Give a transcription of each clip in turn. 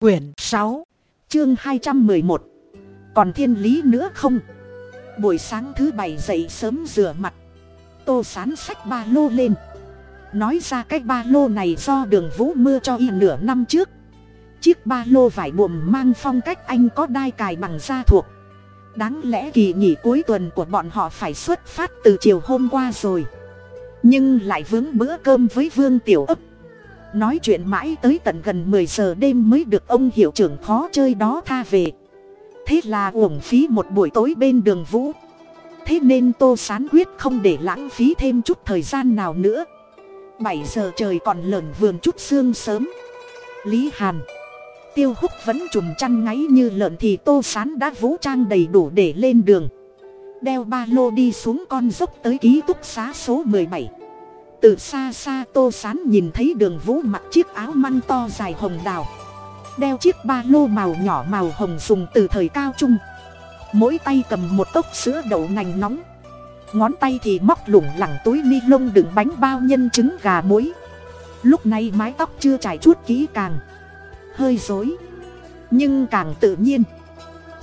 quyển sáu, chương hai trăm mười một. Còn thiên lý nữa không? Buổi sáng thứ bảy dậy sớm rửa mặt. Tô sán sách ba lô lên. Nói ra cái ba lô này do đường vũ mưa cho y nửa năm trước. Chiếc ba lô vải buồm mang phong cách anh có đai cài bằng da thuộc. Đáng lẽ kỳ nghỉ cuối tuần của bọn họ phải xuất phát từ chiều hôm qua rồi. Nhưng lại vướng bữa cơm với vương tiểu ấp nói chuyện mãi tới tận gần mười giờ đêm mới được ông hiệu trưởng khó chơi đó tha về. Thế là uổng phí một buổi tối bên đường vũ. Thế nên tô sán quyết không để lãng phí thêm chút thời gian nào nữa. Bảy giờ trời còn lởn vườn chút sương sớm. Lý hàn, tiêu húc vẫn chùm chăn ngáy như lợn thì tô sán đã vũ trang đầy đủ để lên đường. Đeo ba lô đi xuống con dốc tới ký túc xá số mười bảy từ xa xa tô sán nhìn thấy đường vũ mặc chiếc áo măng to dài hồng đào, đeo chiếc ba lô màu nhỏ màu hồng dùng từ thời cao trung. Mỗi tay cầm một cốc sữa đậu nành nóng, ngón tay thì móc lủng lẳng túi ni lông đựng bánh bao nhân trứng gà muối. Lúc này mái tóc chưa trải chuốt kỹ càng, hơi dối nhưng càng tự nhiên,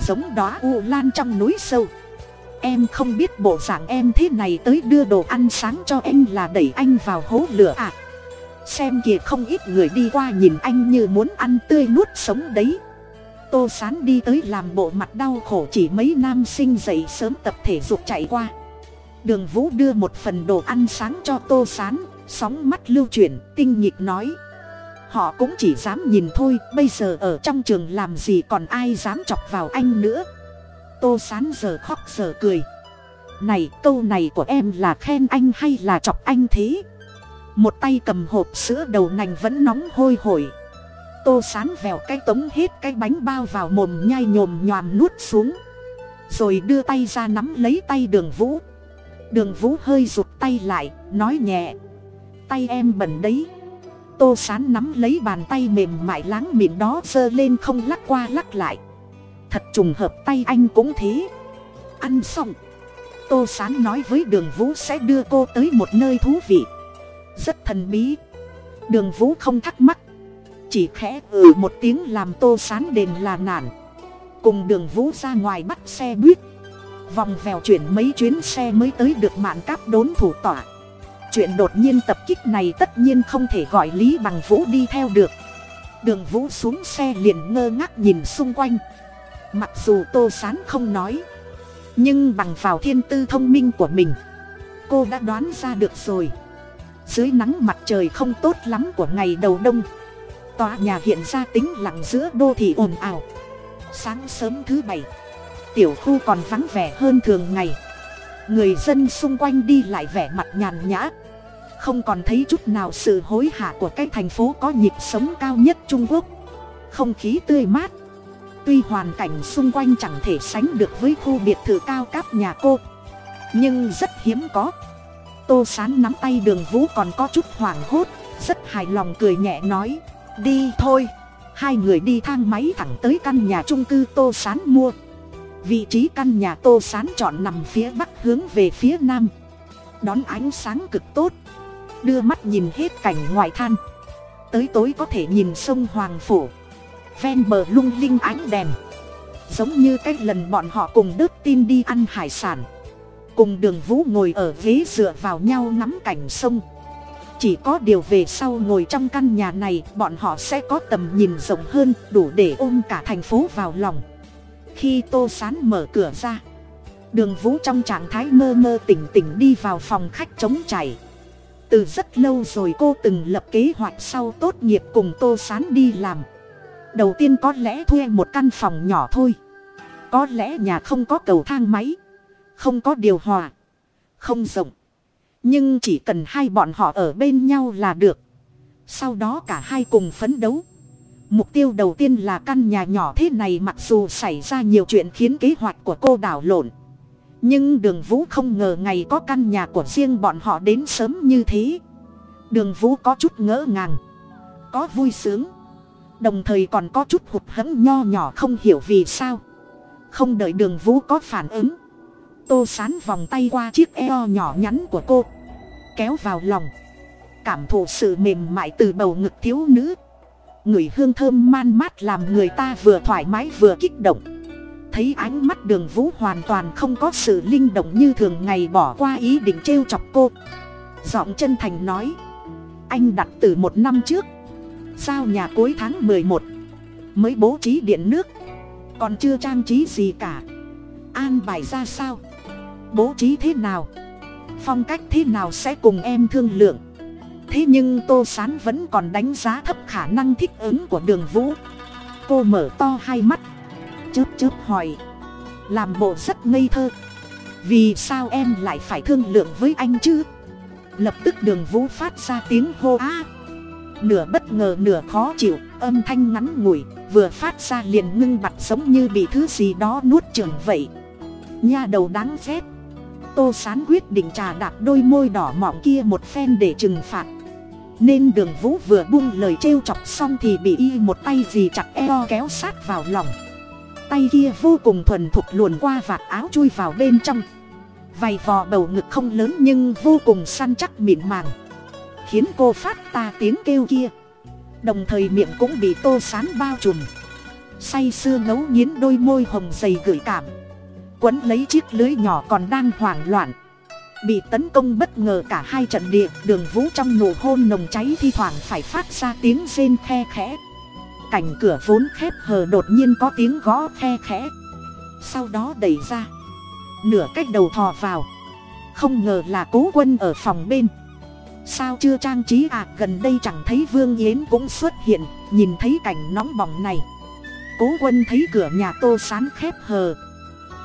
giống đó u lan trong núi sâu em không biết bộ dạng em thế này tới đưa đồ ăn sáng cho anh là đẩy anh vào hố lửa à. Xem kìa không ít người đi qua nhìn anh như muốn ăn tươi nuốt sống đấy. Tô sán đi tới làm bộ mặt đau khổ chỉ mấy nam sinh dậy sớm tập thể dục chạy qua. Đường vũ đưa một phần đồ ăn sáng cho tô sán, sóng mắt lưu chuyển, tinh nhịp nói. Họ cũng chỉ dám nhìn thôi, bây giờ ở trong trường làm gì còn ai dám chọc vào anh nữa tô sán giờ khóc giờ cười. Này, câu này của em là khen anh hay là chọc anh thế? Một tay cầm hộp sữa đầu nành vẫn nóng hôi hổi. Tô sán vèo cái tống hết cái bánh bao vào mồm nhai nhồm nhòm nuốt xuống. Rồi đưa tay ra nắm lấy tay đường vũ. Đường vũ hơi rụt tay lại, nói nhẹ. Tay em bẩn đấy. Tô sán nắm lấy bàn tay mềm mại láng mịn đó giơ lên không lắc qua lắc lại thật trùng hợp tay anh cũng thế. Ăn xong, tô sán nói với đường vũ sẽ đưa cô tới một nơi thú vị. Rất thần bí. Đường vũ không thắc mắc, chỉ khẽ ừ một tiếng làm tô sán đền là nản. Cùng đường vũ ra ngoài bắt xe buýt. Vòng vèo chuyển mấy chuyến xe mới tới được mạn cáp đốn thủ tỏa chuyện đột nhiên tập kích này tất nhiên không thể gọi lý bằng vũ đi theo được. Đường vũ xuống xe liền ngơ ngác nhìn xung quanh mặc dù tô sán không nói, nhưng bằng vào thiên tư thông minh của mình, cô đã đoán ra được rồi. Dưới nắng mặt trời không tốt lắm của ngày đầu đông, tòa nhà hiện ra tính lặng giữa đô thị ồn ào. Sáng sớm thứ bảy, tiểu khu còn vắng vẻ hơn thường ngày. Người dân xung quanh đi lại vẻ mặt nhàn nhã, không còn thấy chút nào sự hối hả của cái thành phố có nhịp sống cao nhất trung quốc. Không khí tươi mát tuy hoàn cảnh xung quanh chẳng thể sánh được với khu biệt thự cao cấp nhà cô, nhưng rất hiếm có. Tô sán nắm tay đường vũ còn có chút hoảng hốt, rất hài lòng cười nhẹ nói, đi thôi. Hai người đi thang máy thẳng tới căn nhà trung cư tô sán mua. Vị trí căn nhà tô sán chọn nằm phía bắc hướng về phía nam. Đón ánh sáng cực tốt, đưa mắt nhìn hết cảnh ngoại than. Tới tối có thể nhìn sông hoàng phủ ven bờ lung linh ánh đèn. Giống như cách lần bọn họ cùng đớt tin đi ăn hải sản. Cùng đường vũ ngồi ở ghế dựa vào nhau ngắm cảnh sông. Chỉ có điều về sau ngồi trong căn nhà này, bọn họ sẽ có tầm nhìn rộng hơn, đủ để ôm cả thành phố vào lòng. Khi tô sán mở cửa ra, đường vũ trong trạng thái mơ mơ tỉnh tỉnh đi vào phòng khách trống chảy từ rất lâu rồi cô từng lập kế hoạch sau tốt nghiệp cùng tô sán đi làm đầu tiên có lẽ thuê một căn phòng nhỏ thôi. Có lẽ nhà không có cầu thang máy, không có điều hòa, không rộng. Nhưng chỉ cần hai bọn họ ở bên nhau là được. Sau đó cả hai cùng phấn đấu. Mục tiêu đầu tiên là căn nhà nhỏ thế này mặc dù xảy ra nhiều chuyện khiến kế hoạch của cô đảo lộn. Nhưng đường vũ không ngờ ngày có căn nhà của riêng bọn họ đến sớm như thế. Đường vũ có chút ngỡ ngàng, có vui sướng đồng thời còn có chút hụt hẫng nho nhỏ không hiểu vì sao. Không đợi đường vũ có phản ứng. Tô sán vòng tay qua chiếc eo nhỏ nhắn của cô. Kéo vào lòng. Cảm thụ sự mềm mại từ bầu ngực thiếu nữ. Người hương thơm man mát làm người ta vừa thoải mái vừa kích động. Thấy ánh mắt đường vũ hoàn toàn không có sự linh động như thường ngày bỏ qua ý định trêu chọc cô. Giọng chân thành nói. Anh đặt từ một năm trước sao nhà cuối tháng mười một? Mới bố trí điện nước. Còn chưa trang trí gì cả. An bài ra sao? Bố trí thế nào? Phong cách thế nào sẽ cùng em thương lượng? Thế nhưng tô sán vẫn còn đánh giá thấp khả năng thích ứng của đường vũ. Cô mở to hai mắt. Chớp chớp hỏi. Làm bộ rất ngây thơ. Vì sao em lại phải thương lượng với anh chứ? Lập tức đường vũ phát ra tiếng hô á nửa bất ngờ nửa khó chịu, âm thanh ngắn ngủi, vừa phát ra liền ngưng bặt giống như bị thứ gì đó nuốt chừng vậy. Nha đầu đáng ghét. Tô sán quyết định trà đạp đôi môi đỏ mọng kia một phen để trừng phạt. Nên đường vũ vừa buông lời trêu chọc xong thì bị y một tay gì chặt eo kéo sát vào lòng. Tay kia vô cùng thuần thục luồn qua vạt áo chui vào bên trong. Vầy vò bầu ngực không lớn nhưng vô cùng săn chắc mịn màng khiến cô phát ta tiếng kêu kia. Đồng thời miệng cũng bị tô sán bao trùm. Say sưa ngấu nghiến đôi môi hồng dày gửi cảm. Quấn lấy chiếc lưới nhỏ còn đang hoảng loạn. Bị tấn công bất ngờ cả hai trận địa, đường vũ trong nụ hôn nồng cháy thi thoảng phải phát ra tiếng rên khe khẽ. Cảnh cửa vốn khép hờ đột nhiên có tiếng gõ khe khẽ. Sau đó đẩy ra. Nửa cách đầu thò vào. Không ngờ là cố quân ở phòng bên sao chưa trang trí à? Gần đây chẳng thấy vương yến cũng xuất hiện. Nhìn thấy cảnh nóng bỏng này. Cố quân thấy cửa nhà tô sán khép hờ.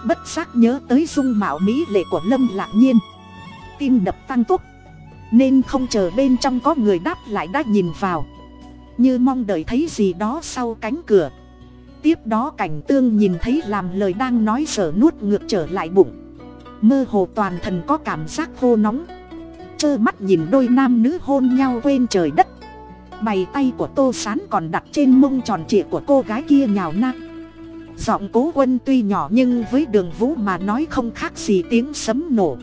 Bất giác nhớ tới dung mạo mỹ lệ của lâm lạc nhiên. Tim đập tăng tốc. Nên không chờ bên trong có người đáp lại đã nhìn vào. Như mong đợi thấy gì đó sau cánh cửa. Tiếp đó cảnh tương nhìn thấy làm lời đang nói sở nuốt ngược trở lại bụng. Mơ hồ toàn thần có cảm giác khô nóng trơ mắt nhìn đôi nam nữ hôn nhau quên trời đất. Bày tay của tô sán còn đặt trên mông tròn trịa của cô gái kia nhào nát giọng cố quân tuy nhỏ nhưng với đường vũ mà nói không khác gì tiếng sấm nổ.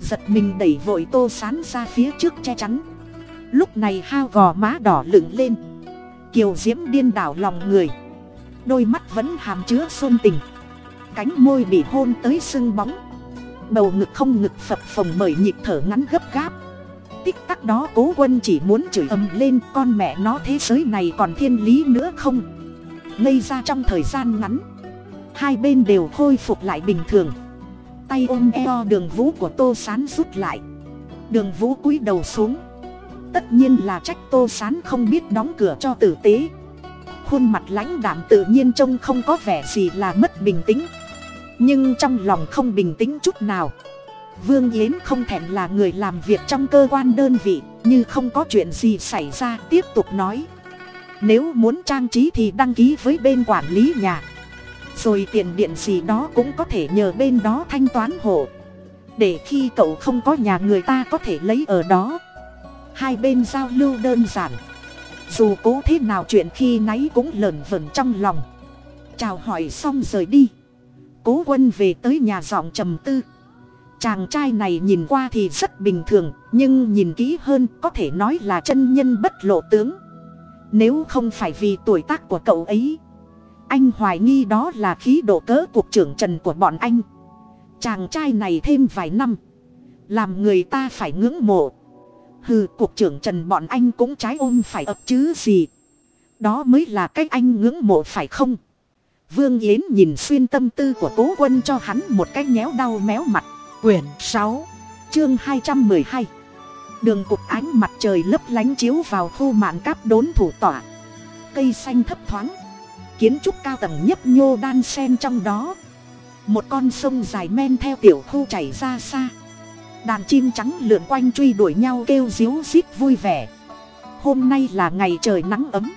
Giật mình đẩy vội tô sán ra phía trước che chắn. Lúc này hao gò má đỏ lửng lên. Kiều diễm điên đảo lòng người. Đôi mắt vẫn hàm chứa xôn tình. Cánh môi bị hôn tới sưng bóng bầu ngực không ngực phập phồng bởi nhịp thở ngắn gấp gáp. Tích tắc đó cố quân chỉ muốn chửi ầm lên, con mẹ nó, thế giới này còn thiên lý nữa không? Ngây ra trong thời gian ngắn. Hai bên đều khôi phục lại bình thường. Tay ôm eo đường vũ của tô sán rút lại. Đường vũ cúi đầu xuống. Tất nhiên là trách tô sán không biết đóng cửa cho tử tế. Khuôn mặt lãnh đạm tự nhiên trông không có vẻ gì là mất bình tĩnh nhưng trong lòng không bình tĩnh chút nào. Vương yến không thèm là người làm việc trong cơ quan đơn vị, như không có chuyện gì xảy ra, tiếp tục nói. Nếu muốn trang trí thì đăng ký với bên quản lý nhà. Rồi tiền điện gì đó cũng có thể nhờ bên đó thanh toán hộ. Để khi cậu không có nhà người ta có thể lấy ở đó. Hai bên giao lưu đơn giản. Dù cố thế nào chuyện khi náy cũng lởn vởn trong lòng. Chào hỏi xong rời đi cố quân về tới nhà giọng trầm tư. Chàng trai này nhìn qua thì rất bình thường, nhưng nhìn kỹ hơn có thể nói là chân nhân bất lộ tướng. Nếu không phải vì tuổi tác của cậu ấy, anh hoài nghi đó là khí độ cỡ cuộc trưởng trần của bọn anh. Chàng trai này thêm vài năm, làm người ta phải ngưỡng mộ. Hừ cuộc trưởng trần bọn anh cũng trái ôm phải ập chứ gì. Đó mới là cách anh ngưỡng mộ phải không? Vương yến nhìn xuyên tâm tư của cố quân cho hắn một cái nhéo đau méo mặt. Quyển sáu, chương hai trăm mười hai. Đường cục ánh mặt trời lấp lánh chiếu vào khu mạn cáp đốn thủ tỏa cây xanh thấp thoáng. Kiến trúc cao tầng nhấp nhô đan sen trong đó. Một con sông dài men theo tiểu khu chảy ra xa. Đàn chim trắng lượn quanh truy đuổi nhau kêu ríu rít vui vẻ. Hôm nay là ngày trời nắng ấm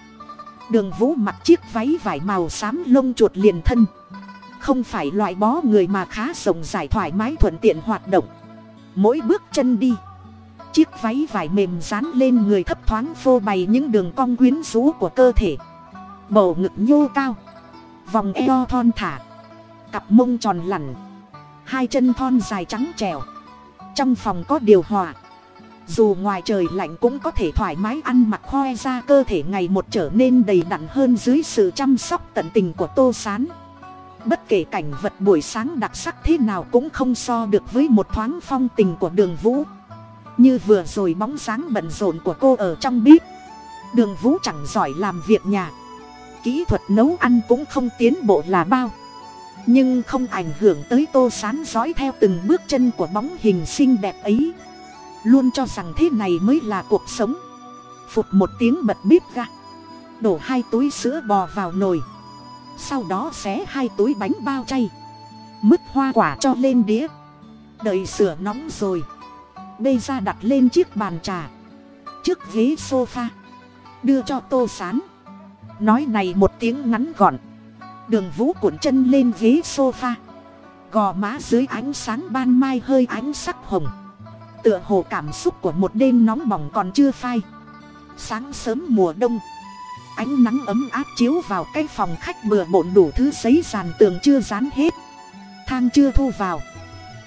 đường vũ mặc chiếc váy vải màu xám lông chuột liền thân. Không phải loại bó người mà khá rộng rãi thoải mái thuận tiện hoạt động. Mỗi bước chân đi. Chiếc váy vải mềm dán lên người thấp thoáng phô bày những đường cong quyến rũ của cơ thể. Bầu ngực nhô cao. Vòng eo thon thả. Cặp mông tròn lẳn hai chân thon dài trắng trèo trong phòng có điều hòa dù ngoài trời lạnh cũng có thể thoải mái ăn mặc khoe ra cơ thể ngày một trở nên đầy đặn hơn dưới sự chăm sóc tận tình của tô s á n bất kể cảnh vật buổi sáng đặc sắc thế nào cũng không so được với một thoáng phong tình của đường vũ. Như vừa rồi bóng dáng bận rộn của cô ở trong bếp. Đường vũ chẳng giỏi làm việc nhà. Kỹ thuật nấu ăn cũng không tiến bộ là bao. Nhưng không ảnh hưởng tới tô sán dõi theo từng bước chân của bóng hình xinh đẹp ấy luôn cho rằng thế này mới là cuộc sống. Phụt một tiếng bật bếp ra. Đổ hai túi sữa bò vào nồi. Sau đó xé hai túi bánh bao chay. Mứt hoa quả cho lên đĩa. Đợi sửa nóng rồi. Bê ra đặt lên chiếc bàn trà. Trước ghế sofa. Đưa cho tô sán. Nói này một tiếng ngắn gọn. Đường vũ cuộn chân lên ghế sofa. Gò má dưới ánh sáng ban mai hơi ánh sắc hồng tựa hồ cảm xúc của một đêm nóng bỏng còn chưa phai. Sáng sớm mùa đông, ánh nắng ấm áp chiếu vào cái phòng khách bừa bộn đủ thứ giấy dàn tường chưa dán hết. Thang chưa thu vào,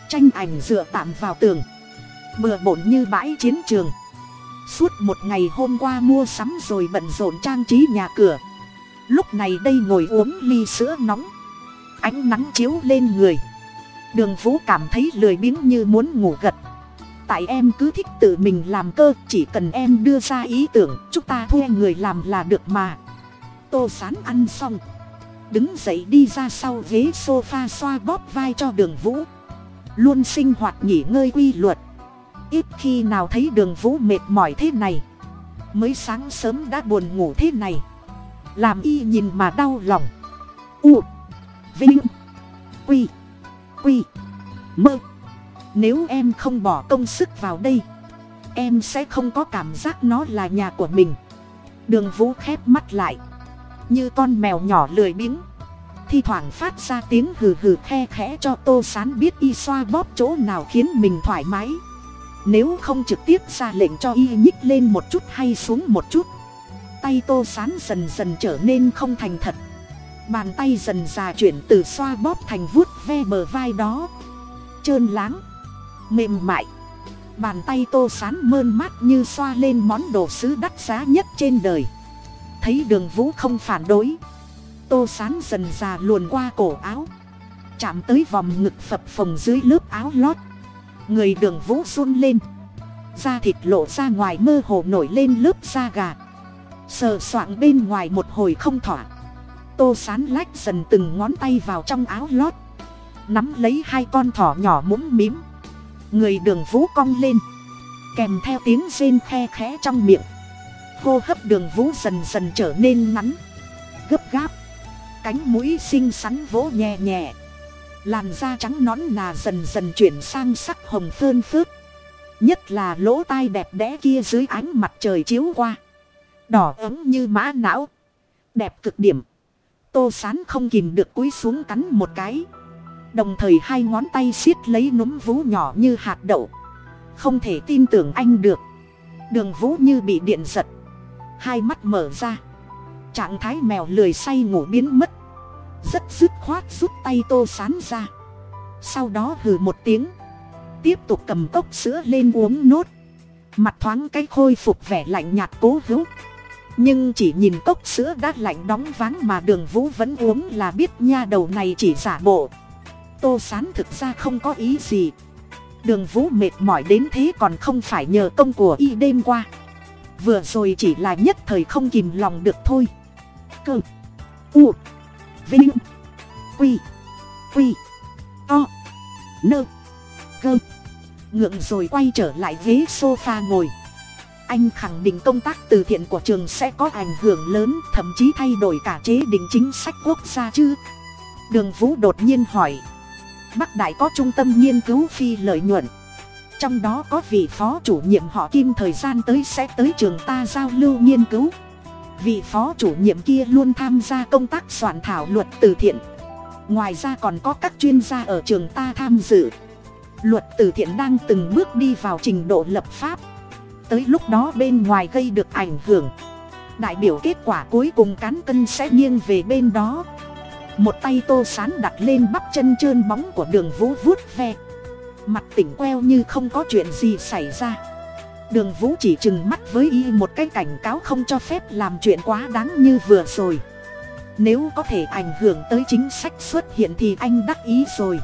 tranh ảnh dựa tạm vào tường. Bừa bộn như bãi chiến trường. Suốt một ngày hôm qua mua sắm rồi bận rộn trang trí nhà cửa. Lúc này đây ngồi uống ly sữa nóng. Ánh nắng chiếu lên người. Đường vũ cảm thấy lười biếng như muốn ngủ gật tại em cứ thích tự mình làm cơ, chỉ cần em đưa ra ý tưởng, chúng ta thuê người làm là được mà. Tô sán ăn xong, đứng dậy đi ra sau ghế s o f a xoa bóp vai cho đường vũ. Luôn sinh hoạt nghỉ ngơi quy luật. Ít khi nào thấy đường vũ mệt mỏi thế này. Mới sáng sớm đã buồn ngủ thế này. Làm y nhìn mà đau lòng. U, vinh, quy quy, mơ nếu em không bỏ công sức vào đây, em sẽ không có cảm giác nó là nhà của mình. Đường vũ khép mắt lại, như con mèo nhỏ lười biếng. Thi thoảng phát ra tiếng hừ hừ khe khẽ cho tô sán biết y xoa bóp chỗ nào khiến mình thoải mái. Nếu không trực tiếp ra lệnh cho y nhích lên một chút hay xuống một chút, tay tô sán dần dần trở nên không thành thật. Bàn tay dần già chuyển từ xoa bóp thành vuốt ve bờ vai đó. Trơn láng mềm mại. Bàn tay tô sán mơn mát như xoa lên món đồ sứ đắt giá nhất trên đời. Thấy đường vũ không phản đối. Tô sán dần già luồn qua cổ áo. Chạm tới vòng ngực phập phồng dưới lớp áo lót. Người đường vũ run lên. Da thịt lộ ra ngoài mơ hồ nổi lên lớp da gà. Sờ soạng bên ngoài một hồi không thỏa. Tô sán lách dần từng ngón tay vào trong áo lót. Nắm lấy hai con thỏ nhỏ mũm mím người đường vũ cong lên. Kèm theo tiếng rên khe khẽ trong miệng. Hô hấp đường vũ dần dần trở nên ngắn. Gấp gáp. Cánh mũi xinh xắn vỗ nhẹ nhẹ. Làn da trắng nón nà dần dần chuyển sang sắc hồng phơn phớt. Nhất là lỗ tai đẹp đẽ kia dưới ánh mặt trời chiếu qua. Đỏ ấm như mã não. Đẹp cực điểm. Tô sán không kìm được cúi xuống cắn một cái đồng thời hai ngón tay siết lấy núm vú nhỏ như hạt đậu. Không thể tin tưởng anh được. Đường vũ như bị điện giật. Hai mắt mở ra. Trạng thái mèo lười say ngủ biến mất. Rất dứt khoát rút tay tô sán ra. Sau đó hừ một tiếng. Tiếp tục cầm cốc sữa lên uống nốt. Mặt thoáng cái khôi phục vẻ lạnh nhạt cố hữu. Nhưng chỉ nhìn cốc sữa đã lạnh đóng váng mà đường vũ vẫn uống là biết nha đầu này chỉ giả bộ tô sán thực ra không có ý gì. Đường vũ mệt mỏi đến thế còn không phải nhờ công của y đêm qua. Vừa rồi chỉ là nhất thời không kìm lòng được thôi. Cơ, u, vinh, quy quy, to, nơ, cơ. Ngượng rồi quay trở lại ghế sofa ngồi. Anh khẳng định công tác từ thiện của trường sẽ có ảnh hưởng lớn, thậm chí thay đổi cả chế định chính sách quốc gia chứ? Đường vũ đột nhiên hỏi bắc đại có trung tâm nghiên cứu phi lợi nhuận. Trong đó có vị phó chủ nhiệm họ kim thời gian tới sẽ tới trường ta giao lưu nghiên cứu. Vị phó chủ nhiệm kia luôn tham gia công tác soạn thảo luật từ thiện. Ngoài ra còn có các chuyên gia ở trường ta tham dự. Luật từ thiện đang từng bước đi vào trình độ lập pháp. Tới lúc đó bên ngoài gây được ảnh hưởng. Đại biểu kết quả cuối cùng cán cân sẽ nghiêng về bên đó một tay tô sán đặt lên bắp chân trơn bóng của đường vũ vuốt ve. Mặt tỉnh queo như không có chuyện gì xảy ra. Đường vũ chỉ chừng mắt với y một cái cảnh cáo không cho phép làm chuyện quá đáng như vừa rồi. Nếu có thể ảnh hưởng tới chính sách xuất hiện thì anh đắc ý rồi.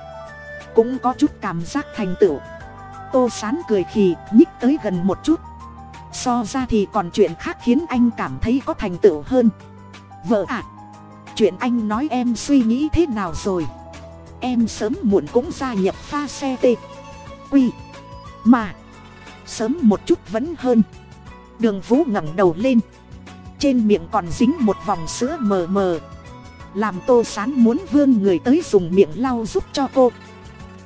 Cũng có chút cảm giác thành tựu. Tô sán cười khì, nhích tới gần một chút. So ra thì còn chuyện khác khiến anh cảm thấy có thành tựu hơn. Vợ ạ chuyện anh nói em suy nghĩ thế nào rồi? Em sớm muộn cũng gia nhập pha xe t quy. Mà. Sớm một chút vẫn hơn. Đường vũ ngẩng đầu lên. Trên miệng còn dính một vòng sữa mờ mờ. Làm tô sán muốn vươn người tới dùng miệng lau giúp cho cô.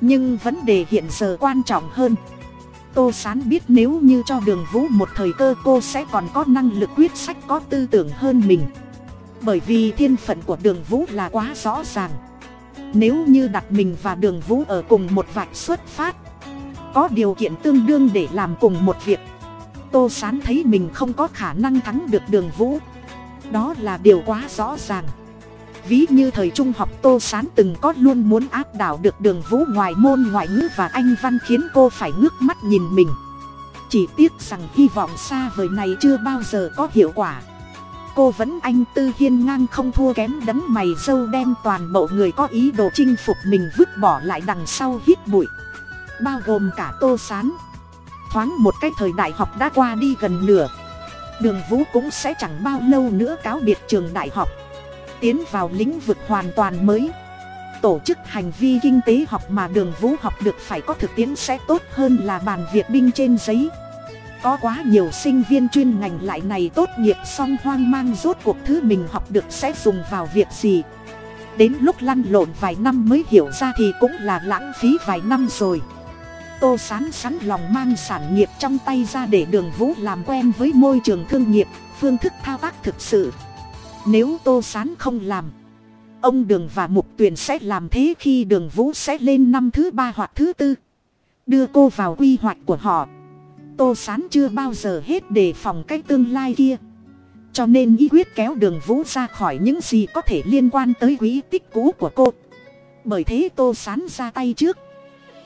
Nhưng vấn đề hiện giờ quan trọng hơn. Tô sán biết nếu như cho đường vũ một thời cơ, cô sẽ còn có năng lực quyết sách có tư tưởng hơn mình bởi vì thiên phận của đường vũ là quá rõ ràng. Nếu như đặt mình và đường vũ ở cùng một vạch xuất phát, có điều kiện tương đương để làm cùng một việc. Tô sán thấy mình không có khả năng thắng được đường vũ. Đó là điều quá rõ ràng. Ví như thời trung học tô sán từng có luôn muốn áp đảo được đường vũ ngoài môn ngoại ngữ và anh văn khiến cô phải ngước mắt nhìn mình. Chỉ tiếc rằng hy vọng xa vời này chưa bao giờ có hiệu quả cô vẫn anh tư hiên ngang không thua kém đấm mày sâu đem toàn bộ người có ý đồ chinh phục mình vứt bỏ lại đằng sau hít bụi. Bao gồm cả tô sán. Thoáng một cái thời đại học đã qua đi gần nửa. Đường vũ cũng sẽ chẳng bao lâu nữa cáo biệt trường đại học. Tiến vào lĩnh vực hoàn toàn mới. Tổ chức hành vi kinh tế học mà đường vũ học được phải có thực tiễn sẽ tốt hơn là bàn việc binh trên giấy có quá nhiều sinh viên chuyên ngành lại này tốt nghiệp xong hoang mang rốt cuộc thứ mình học được sẽ dùng vào việc gì? Đến lúc lăn lộn vài năm mới hiểu ra thì cũng là lãng phí vài năm rồi. Tô sán sắn lòng mang sản nghiệp trong tay ra để đường vũ làm quen với môi trường thương nghiệp, phương thức thao tác thực sự. Nếu tô sán không làm, ông đường và mục tuyền sẽ làm thế khi đường vũ sẽ lên năm thứ ba hoặc thứ tư. Đưa cô vào quy hoạch của họ tô sán chưa bao giờ hết đề phòng cái tương lai kia. Cho nên ý quyết kéo đường vũ ra khỏi những gì có thể liên quan tới quỹ tích cũ của cô. Bởi thế tô sán ra tay trước.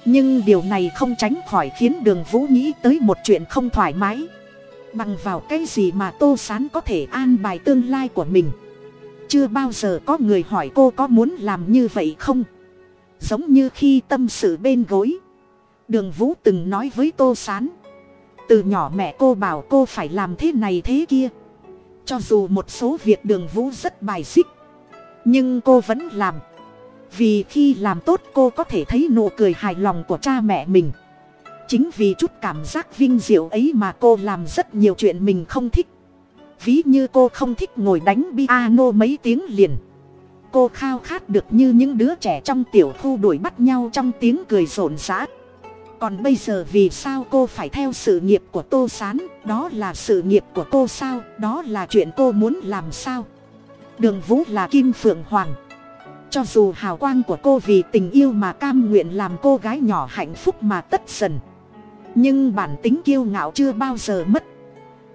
Nhưng điều này không tránh khỏi khiến đường vũ nghĩ tới một chuyện không thoải mái. Bằng vào cái gì mà tô sán có thể an bài tương lai của mình? Chưa bao giờ có người hỏi cô có muốn làm như vậy không? Giống như khi tâm sự bên gối. Đường vũ từng nói với tô sán từ nhỏ mẹ cô bảo cô phải làm thế này thế kia. Cho dù một số việc đường vũ rất bài xích, nhưng cô vẫn làm. Vì khi làm tốt cô có thể thấy nụ cười hài lòng của cha mẹ mình. Chính vì chút cảm giác vinh diệu ấy mà cô làm rất nhiều chuyện mình không thích. Ví như cô không thích ngồi đánh piano mấy tiếng liền. Cô khao khát được như những đứa trẻ trong tiểu khu đuổi bắt nhau trong tiếng cười rộn rã còn bây giờ vì sao cô phải theo sự nghiệp của tô s á n đó là sự nghiệp của cô sao? Đó là chuyện cô muốn làm sao? Đường vũ là kim phượng hoàng. Cho dù hào quang của cô vì tình yêu mà cam nguyện làm cô gái nhỏ hạnh phúc mà tất dần. Nhưng bản tính kiêu ngạo chưa bao giờ mất.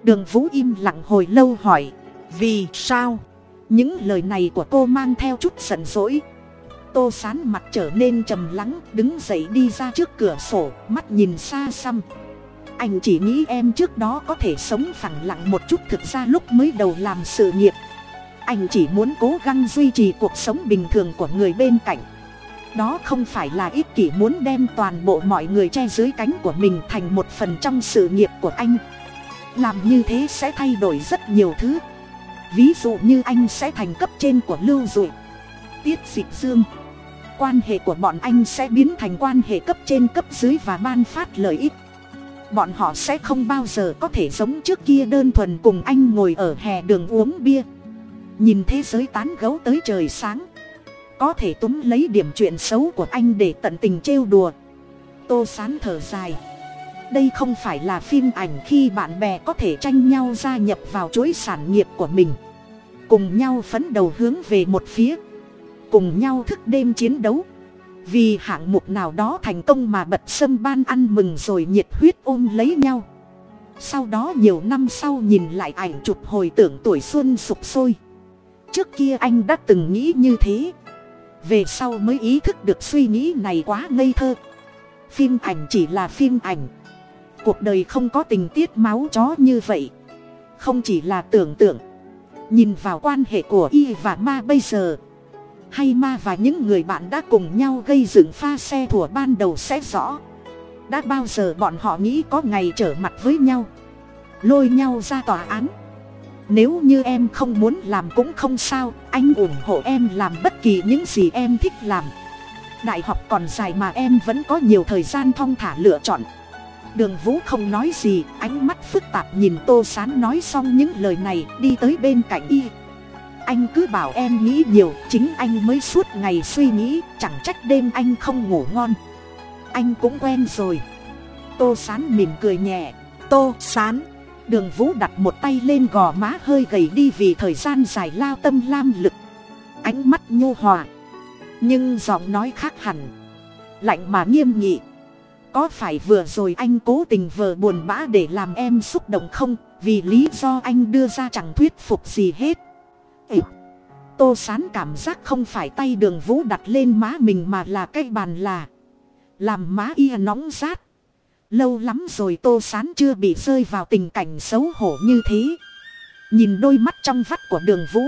Đường vũ im lặng hồi lâu hỏi, vì sao? Những lời này của cô mang theo chút giận dỗi tô sán mặt trở nên trầm lắng, đứng dậy đi ra trước cửa sổ, mắt nhìn xa xăm. Anh chỉ nghĩ em trước đó có thể sống phẳng lặng một chút, thực ra lúc mới đầu làm sự nghiệp, anh chỉ muốn cố gắng duy trì cuộc sống bình thường của người bên cạnh. Đó không phải là ích kỷ muốn đem toàn bộ mọi người che dưới cánh của mình thành một phần trong sự nghiệp của anh. Làm như thế sẽ thay đổi rất nhiều thứ. Ví dụ như anh sẽ thành cấp trên của lưu dụi tiết dịch dương quan hệ của bọn anh sẽ biến thành quan hệ cấp trên cấp dưới và ban phát lợi ích. Bọn họ sẽ không bao giờ có thể giống trước kia đơn thuần cùng anh ngồi ở hè đường uống bia. Nhìn thế giới tán gấu tới trời sáng, có thể túm lấy điểm chuyện xấu của anh để tận tình trêu đùa. Tô sán thở dài. Đây không phải là phim ảnh khi bạn bè có thể tranh nhau gia nhập vào chuỗi sản nghiệp của mình. Cùng nhau phấn đầu hướng về một phía cùng nhau thức đêm chiến đấu. Vì hạng mục nào đó thành công mà bật sâm ban ăn mừng rồi nhiệt huyết ôm lấy nhau. Sau đó nhiều năm sau nhìn lại ảnh chụp hồi tưởng tuổi xuân sụp sôi. Trước kia anh đã từng nghĩ như thế. Về sau mới ý thức được suy nghĩ này quá ngây thơ. Phim ảnh chỉ là phim ảnh. Cuộc đời không có tình tiết máu chó như vậy. Không chỉ là tưởng tượng. Nhìn vào quan hệ của y và ma bây giờ hay ma và những người bạn đã cùng nhau gây dựng pha xe thủa ban đầu sẽ rõ. Đã bao giờ bọn họ nghĩ có ngày trở mặt với nhau? Lôi nhau ra tòa án. Nếu như em không muốn làm cũng không sao, anh ủng hộ em làm bất kỳ những gì em thích làm. Đại học còn dài mà em vẫn có nhiều thời gian thong thả lựa chọn. Đường vũ không nói gì, ánh mắt phức tạp nhìn tô sán nói xong những lời này, đi tới bên cạnh y anh cứ bảo em nghĩ nhiều, chính anh mới suốt ngày suy nghĩ, chẳng trách đêm anh không ngủ ngon. Anh cũng quen rồi. Tô sán mỉm cười nhẹ. Tô sán, đường vũ đặt một tay lên gò má hơi gầy đi vì thời gian dài lao tâm lam lực. Ánh mắt nhô hòa. Nhưng giọng nói khác hẳn. Lạnh mà nghiêm nghị. Có phải vừa rồi anh cố tình vờ buồn bã để làm em xúc động không? Vì lý do anh đưa ra chẳng thuyết phục gì hết. Ê, tô sán cảm giác không phải tay đường vũ đặt lên má mình mà là cái bàn là làm má ia nóng rát. Lâu lắm rồi tô sán chưa bị rơi vào tình cảnh xấu hổ như thế. Nhìn đôi mắt trong vắt của đường vũ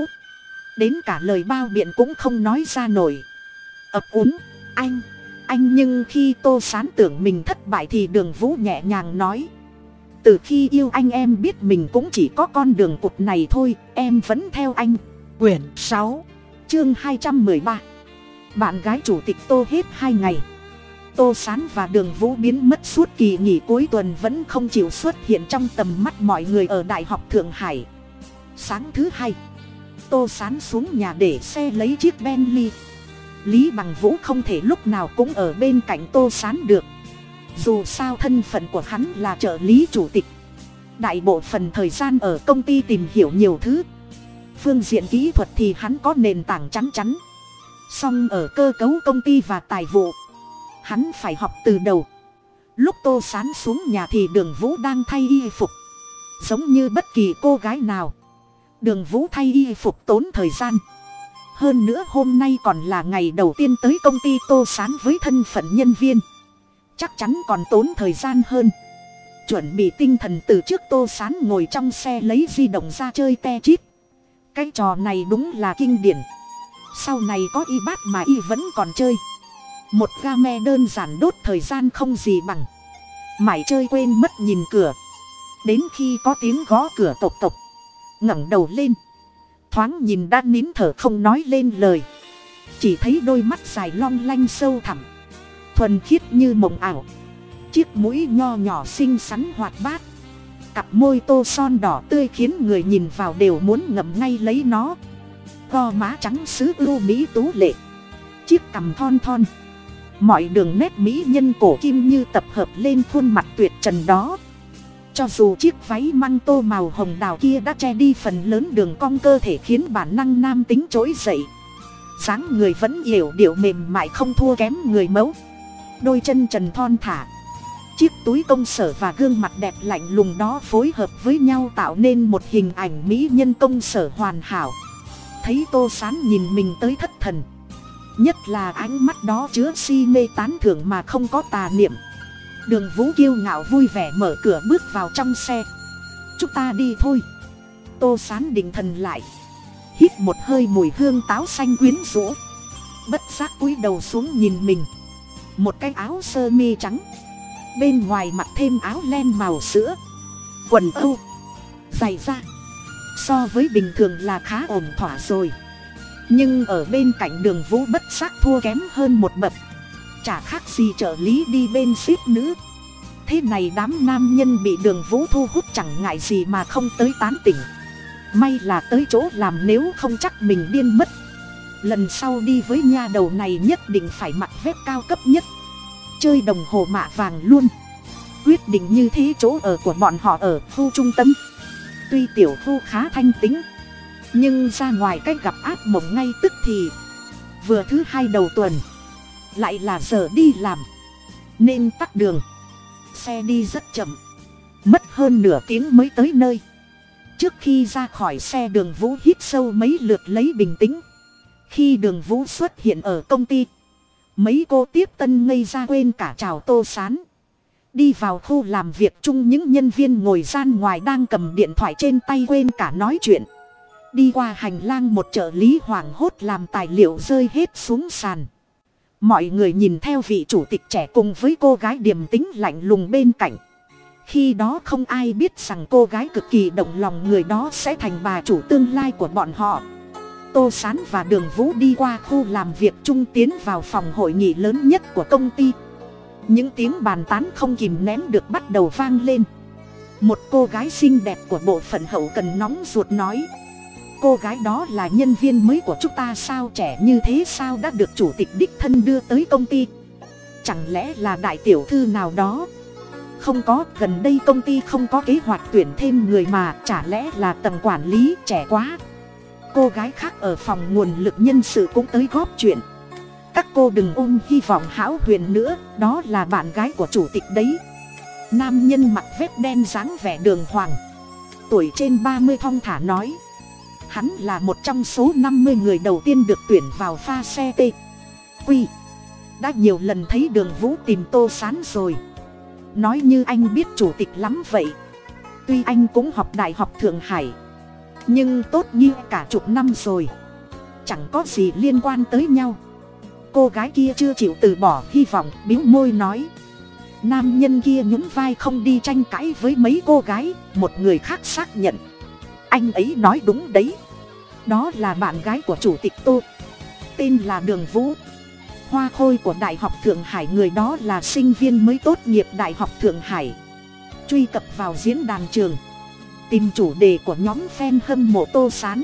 đến cả lời bao biện cũng không nói ra nổi. Ập úng anh anh nhưng khi tô sán tưởng mình thất bại thì đường vũ nhẹ nhàng nói từ khi yêu anh em biết mình cũng chỉ có con đường cụt này thôi em vẫn theo anh quyển sáu, chương hai trăm mười ba. Bạn gái chủ tịch tô hết hai ngày. Tô sán và đường vũ biến mất suốt kỳ nghỉ cuối tuần vẫn không chịu xuất hiện trong tầm mắt mọi người ở đại học thượng hải. Sáng thứ hai, tô sán xuống nhà để xe lấy chiếc bentley. Lý bằng vũ không thể lúc nào cũng ở bên cạnh tô sán được. Dù sao thân phận của hắn là trợ lý chủ tịch. Đại bộ phần thời gian ở công ty tìm hiểu nhiều thứ phương diện kỹ thuật thì hắn có nền tảng chắn chắn. Song ở cơ cấu công ty và tài vụ, hắn phải học từ đầu. Lúc tô sán xuống nhà thì đường vũ đang thay y phục, giống như bất kỳ cô gái nào. Đường vũ thay y phục tốn thời gian. Hơn nữa hôm nay còn là ngày đầu tiên tới công ty tô sán với thân phận nhân viên. Chắc chắn còn tốn thời gian hơn. Chuẩn bị tinh thần từ trước tô sán ngồi trong xe lấy di động ra chơi te chít cái trò này đúng là kinh điển. Sau này có y bát mà y vẫn còn chơi. Một ga me đơn giản đốt thời gian không gì bằng. Mải chơi quên mất nhìn cửa. Đến khi có tiếng gõ cửa tộc tộc. ngẩng đầu lên. Thoáng nhìn đã nín thở không nói lên lời. Chỉ thấy đôi mắt dài long lanh sâu thẳm. Thuần khiết như mộng ảo. Chiếc mũi nho nhỏ xinh xắn hoạt bát cặp môi tô son đỏ tươi khiến người nhìn vào đều muốn ngậm ngay lấy nó. Go má trắng sứ ưu mỹ tú lệ. Chiếc cằm thon thon. Mọi đường nét mỹ nhân cổ kim như tập hợp lên khuôn mặt tuyệt trần đó. Cho dù chiếc váy măng tô màu hồng đào kia đã che đi phần lớn đường cong cơ thể khiến bản năng nam tính trỗi dậy. Dáng người vẫn yểu điệu mềm mại không thua kém người mẫu. Đôi chân trần thon thả chiếc túi công sở và gương mặt đẹp lạnh lùng đó phối hợp với nhau tạo nên một hình ảnh mỹ nhân công sở hoàn hảo. Thấy tô sán nhìn mình tới thất thần. Nhất là ánh mắt đó chứa si mê tán thưởng mà không có tà niệm. Đường vũ kiêu ngạo vui vẻ mở cửa bước vào trong xe. Chúng ta đi thôi. Tô sán định thần lại. Hít một hơi mùi hương táo xanh quyến rũ. Bất giác cúi đầu xuống nhìn mình. Một cái áo sơ mi trắng bên ngoài mặc thêm áo len màu sữa. Quần âu. Dày da. So với bình thường là khá ổn thỏa rồi. Nhưng ở bên cạnh đường vũ bất giác thua kém hơn một bậc. Chả khác gì trợ lý đi bên ship nữ. Thế này đám nam nhân bị đường vũ thu hút chẳng ngại gì mà không tới tán tỉnh. May là tới chỗ làm nếu không chắc mình điên mất. Lần sau đi với nha đầu này nhất định phải mặc vét cao cấp nhất chơi đồng hồ mạ vàng luôn. Quyết định như thế chỗ ở của bọn họ ở khu trung tâm. Tuy tiểu khu khá thanh tính nhưng ra ngoài cách gặp áp mộng ngay tức thì, vừa thứ hai đầu tuần, lại là giờ đi làm. Nên tắt đường, xe đi rất chậm, mất hơn nửa tiếng mới tới nơi. Trước khi ra khỏi xe đường vũ hít sâu mấy lượt lấy bình tĩnh. Khi đường vũ xuất hiện ở công ty mấy cô tiếp tân ngây ra quên cả chào tô sán. Đi vào khu làm việc chung những nhân viên ngồi gian ngoài đang cầm điện thoại trên tay quên cả nói chuyện. Đi qua hành lang một trợ lý hoảng hốt làm tài liệu rơi hết xuống sàn. Mọi người nhìn theo vị chủ tịch trẻ cùng với cô gái điềm tính lạnh lùng bên cạnh. Khi đó không ai biết rằng cô gái cực kỳ động lòng người đó sẽ thành bà chủ tương lai của bọn họ tô s á n và đường vũ đi qua khu làm việc chung tiến vào phòng hội nghị lớn nhất của công ty. Những tiếng bàn tán không kìm nén được bắt đầu vang lên. Một cô gái xinh đẹp của bộ phận hậu cần nóng ruột nói, cô gái đó là nhân viên mới của chúng ta sao trẻ như thế sao đã được chủ tịch đích thân đưa tới công ty? Chẳng lẽ là đại tiểu thư nào đó? Không có, gần đây công ty không có kế hoạch tuyển thêm người mà, chả lẽ là tầng quản lý trẻ quá? Cô gái khác ở phòng nguồn lực nhân sự cũng tới góp chuyện. Các cô đừng ôm hy vọng hão huyền nữa, đó là bạn gái của chủ tịch đấy. Nam nhân mặc vét đen dáng vẻ đường hoàng. Tuổi trên ba mươi thong thả nói. Hắn là một trong số năm mươi người đầu tiên được tuyển vào pha xe t. Quy. Đã nhiều lần thấy đường vũ tìm tô sán rồi. Nói như anh biết chủ tịch lắm vậy. Tuy anh cũng học đại học thượng hải nhưng tốt như cả chục năm rồi. Chẳng có gì liên quan tới nhau. Cô gái kia chưa chịu từ bỏ hy vọng biếu môi nói. Nam nhân kia nhún vai không đi tranh cãi với mấy cô gái, một người khác xác nhận. Anh ấy nói đúng đấy. Đó là bạn gái của chủ tịch tô tên là đường vũ. Hoa khôi của đại học thượng hải, người đó là sinh viên mới tốt nghiệp đại học thượng hải. Truy cập vào diễn đàn trường tìm chủ đề của nhóm fan hâm mộ tô s á n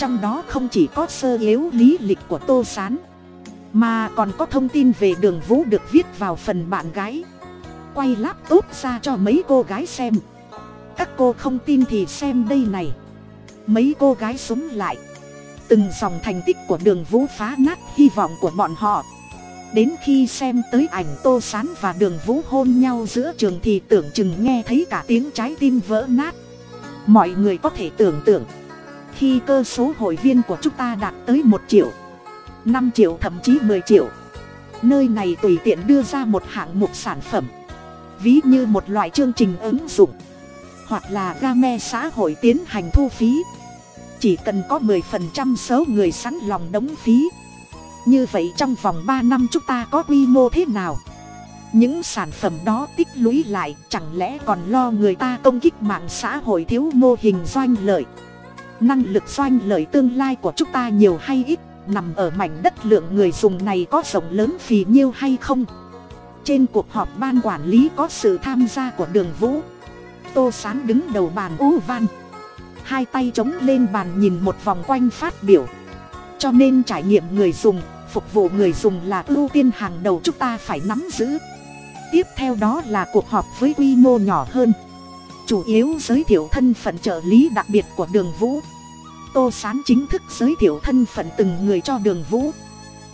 trong đó không chỉ có sơ yếu lý lịch của tô s á n mà còn có thông tin về đường vũ được viết vào phần bạn gái. Quay laptop ra cho mấy cô gái xem. Các cô không tin thì xem đây này. Mấy cô gái súng lại. Từng dòng thành tích của đường vũ phá nát hy vọng của bọn họ. Đến khi xem tới ảnh tô sán và đường vũ hôn nhau giữa trường thì tưởng chừng nghe thấy cả tiếng trái tim vỡ nát mọi người có thể tưởng tượng. Khi cơ số hội viên của chúng ta đạt tới một triệu, năm triệu, thậm chí mười triệu, nơi này tùy tiện đưa ra một hạng mục sản phẩm, ví như một loại chương trình ứng dụng, hoặc là game xã hội tiến hành thu phí. Chỉ cần có mười phần trăm số người sẵn lòng đóng phí. Như vậy trong vòng ba năm chúng ta có quy mô thế nào? Những sản phẩm đó tích lũy lại chẳng lẽ còn lo người ta công kích mạng xã hội thiếu mô hình doanh lợi? Năng lực doanh lợi tương lai của chúng ta nhiều hay ít, nằm ở mảnh đất lượng người dùng này có rộng lớn phì nhiêu hay không? Trên cuộc họp ban quản lý có sự tham gia của đường vũ. Tô sán đứng đầu bàn ú văn. Hai tay chống lên bàn nhìn một vòng quanh phát biểu. Cho nên trải nghiệm người dùng, phục vụ người dùng là ưu tiên hàng đầu chúng ta phải nắm giữ tiếp theo đó là cuộc họp với quy mô nhỏ hơn. Chủ yếu giới thiệu thân phận trợ lý đặc biệt của đường vũ. Tô sán chính thức giới thiệu thân phận từng người cho đường vũ.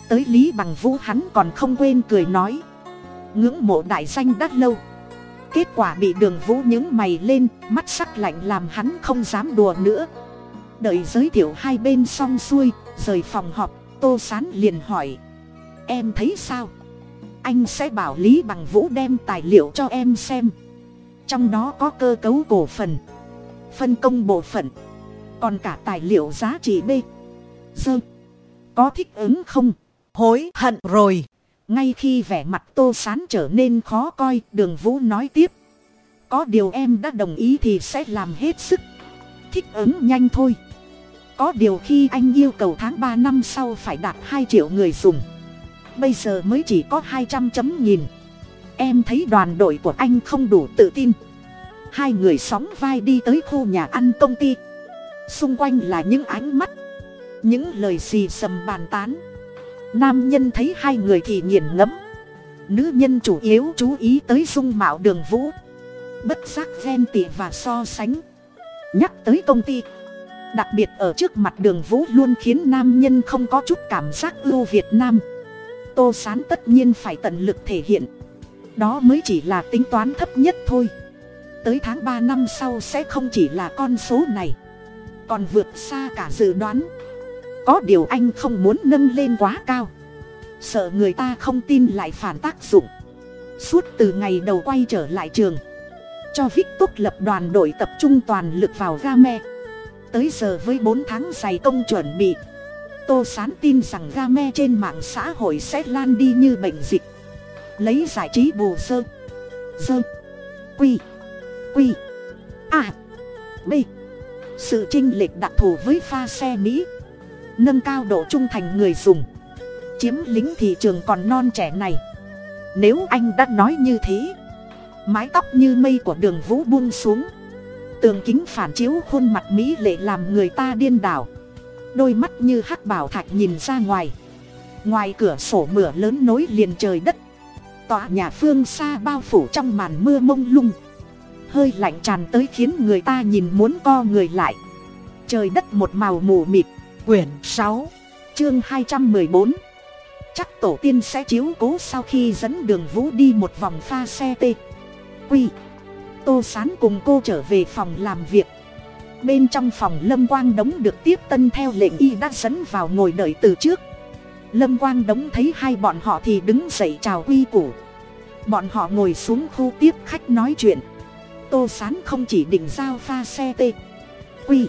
Tới lý bằng vũ hắn còn không quên cười nói. Ngưỡng mộ đại danh đắt lâu. Kết quả bị đường vũ những mày lên, mắt sắc lạnh làm hắn không dám đùa nữa. Đợi giới thiệu hai bên xong xuôi, rời phòng họp, tô sán liền hỏi. Em thấy sao? Anh sẽ bảo lý bằng vũ đem tài liệu cho em xem. Trong đó có cơ cấu cổ phần, phân công bộ phận, còn cả tài liệu giá trị b dơ có thích ứng không? Hối hận rồi. Ngay khi vẻ mặt tô sán trở nên khó coi, đường vũ nói tiếp. Có điều em đã đồng ý thì sẽ làm hết sức. Thích ứng nhanh thôi. Có điều khi anh yêu cầu tháng ba năm sau phải đạt hai triệu người dùng bây giờ mới chỉ có hai trăm chấm nghìn. Em thấy đoàn đội của anh không đủ tự tin. Hai người sóng vai đi tới khu nhà ăn công ty. Xung quanh là những ánh mắt, những lời xì xầm bàn tán. Nam nhân thấy hai người thì nghiền ngẫm. Nữ nhân chủ yếu chú ý tới dung mạo đường vũ. Bất giác ghen tị và so sánh. Nhắc tới công ty, đặc biệt ở trước mặt đường vũ luôn khiến nam nhân không có chút cảm giác ưu việt nam tô sán tất nhiên phải tận lực thể hiện. Đó mới chỉ là tính toán thấp nhất thôi. Tới tháng ba năm sau sẽ không chỉ là con số này. Còn vượt xa cả dự đoán. Có điều anh không muốn nâng lên quá cao. Sợ người ta không tin lại phản tác dụng. Suốt từ ngày đầu quay trở lại trường, cho victor lập đoàn đội tập trung toàn lực vào game. Tới giờ với bốn tháng dày công chuẩn bị tô sán tin rằng game trên mạng xã hội sẽ lan đi như bệnh dịch. Lấy giải trí bù sơ. Sơ. Quy. Quy. A. B. Sự chinh lệch đặc thù với pha xe mỹ. Nâng cao độ trung thành người dùng. Chiếm lính thị trường còn non trẻ này. Nếu anh đã nói như thế, mái tóc như mây của đường vũ buông xuống. Tường kính phản chiếu khuôn mặt mỹ lệ làm người ta điên đảo đôi mắt như hắc bảo thạch nhìn ra ngoài. Ngoài cửa sổ mửa lớn nối liền trời đất. Tòa nhà phương xa bao phủ trong màn mưa mông lung. Hơi lạnh tràn tới khiến người ta nhìn muốn co người lại. Trời đất một màu mù mịt. Quyển sáu, chương hai trăm mười bốn. Chắc tổ tiên sẽ chiếu cố sau khi dẫn đường vũ đi một vòng pha xe t quy, tô sán cùng cô trở về phòng làm việc bên trong phòng lâm quang đống được tiếp tân theo lệnh y đã dẫn vào ngồi đợi từ trước. Lâm quang đống thấy hai bọn họ thì đứng dậy chào quy củ. Bọn họ ngồi xuống khu tiếp khách nói chuyện. Tô sán không chỉ định giao pha xe t quy,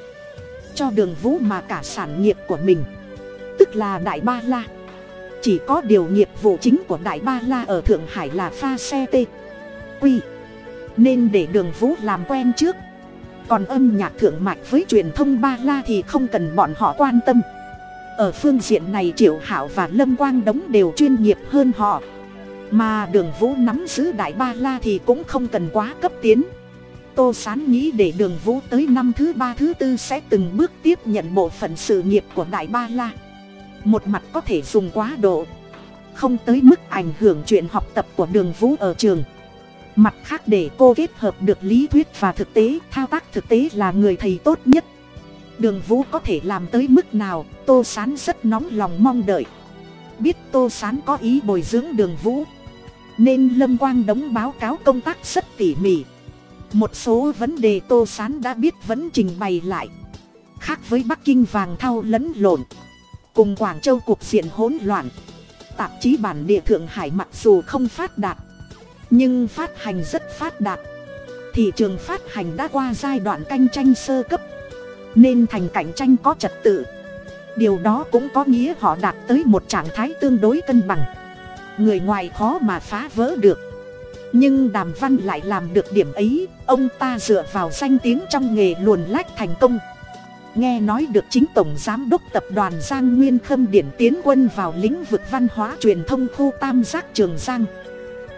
cho đường vũ mà cả sản nghiệp của mình. Tức là đại ba la. Chỉ có điều nghiệp vụ chính của đại ba la ở thượng hải là pha xe t quy. Nên để đường vũ làm quen trước còn âm nhạc thượng mạch với truyền thông ba la thì không cần bọn họ quan tâm. Ở phương diện này triệu hảo và lâm quang đống đều chuyên nghiệp hơn họ. Mà đường vũ nắm giữ đại ba la thì cũng không cần quá cấp tiến. Tô sán nghĩ để đường vũ tới năm thứ ba, thứ tư sẽ từng bước tiếp nhận bộ phận sự nghiệp của đại ba la. Một mặt có thể dùng quá độ, không tới mức ảnh hưởng chuyện học tập của đường vũ ở trường mặt khác để cô kết hợp được lý thuyết và thực tế, thao tác thực tế là người thầy tốt nhất. Đường vũ có thể làm tới mức nào, tô sán rất nóng lòng mong đợi. Biết tô sán có ý bồi dưỡng đường vũ, nên lâm quang đóng báo cáo công tác rất tỉ mỉ. Một số vấn đề tô sán đã biết vẫn trình bày lại. Khác với bắc kinh vàng thau lẫn lộn, cùng quảng châu cuộc diện hỗn loạn, tạp chí bản địa thượng hải mặc dù không phát đạt nhưng phát hành rất phát đạt. Thị trường phát hành đã qua giai đoạn cạnh tranh sơ cấp, nên thành cạnh tranh có trật tự. Điều đó cũng có nghĩa họ đạt tới một trạng thái tương đối cân bằng. Người ngoài khó mà phá vỡ được. Nhưng đàm văn lại làm được điểm ấy, ông ta dựa vào danh tiếng trong nghề luồn lách thành công. Nghe nói được chính tổng giám đốc tập đoàn giang nguyên khâm điển tiến quân vào lĩnh vực văn hóa truyền thông khu tam giác trường giang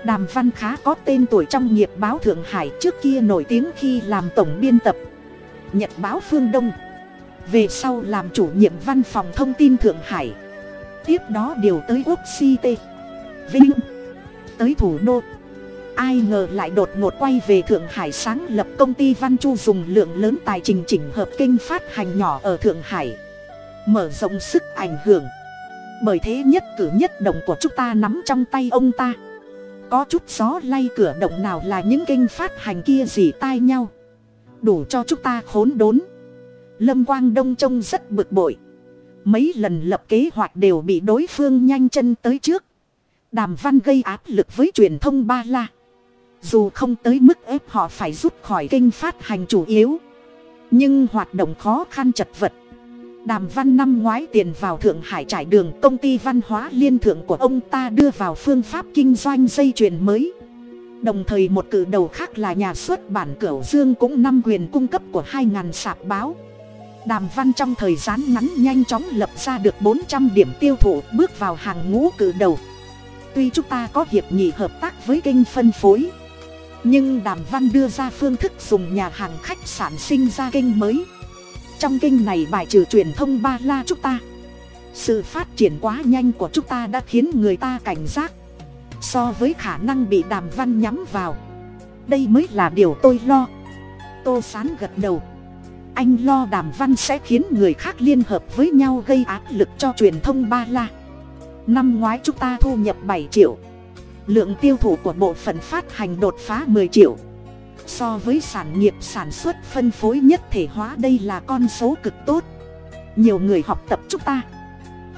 đàm văn khá có tên tuổi trong nghiệp báo thượng hải trước kia nổi tiếng khi làm tổng biên tập. Nhật báo phương đông. Về sau làm chủ nhiệm văn phòng thông tin thượng hải. Tiếp đó điều tới quốc ct vinh. Tới thủ đô. Ai ngờ lại đột ngột quay về thượng hải sáng lập công ty văn chu dùng lượng lớn tài trình chỉnh hợp kênh phát hành nhỏ ở thượng hải. Mở rộng sức ảnh hưởng. Bởi thế nhất cử nhất động của chúng ta nắm trong tay ông ta có chút gió lay cửa động nào là những kênh phát hành kia dỉ tai nhau. Đủ cho chúng ta khốn đốn. Lâm quang đông trông rất bực bội. Mấy lần lập kế hoạch đều bị đối phương nhanh chân tới trước. Đàm văn gây áp lực với truyền thông ba la. Dù không tới mức ép họ phải rút khỏi kênh phát hành chủ yếu. Nhưng hoạt động khó khăn chật vật đàm văn năm ngoái tiền vào thượng hải trải đường, công ty văn hóa liên thượng của ông ta đưa vào phương pháp kinh doanh dây chuyền mới. Đồng thời một cử đầu khác là nhà xuất bản cửu dương cũng năm quyền cung cấp của hai ngàn sạp báo. Đàm văn trong thời gian ngắn nhanh chóng lập ra được bốn trăm điểm tiêu thụ, bước vào hàng ngũ cử đầu. Tuy chúng ta có hiệp nghị hợp tác với kênh phân phối, nhưng đàm văn đưa ra phương thức dùng nhà hàng khách sản sinh ra kênh mới trong kinh này bài trừ truyền thông ba la chúng ta. Sự phát triển quá nhanh của chúng ta đã khiến người ta cảnh giác. So với khả năng bị đàm văn nhắm vào, đây mới là điều tôi lo. Tô sán gật đầu. Anh lo đàm văn sẽ khiến người khác liên hợp với nhau gây áp lực cho truyền thông ba la. Năm ngoái chúng ta thu nhập bảy triệu. Lượng tiêu thụ của bộ phận phát hành đột phá 10 triệu so với sản nghiệp sản xuất phân phối nhất thể hóa đây là con số cực tốt. Nhiều người học tập chúng ta.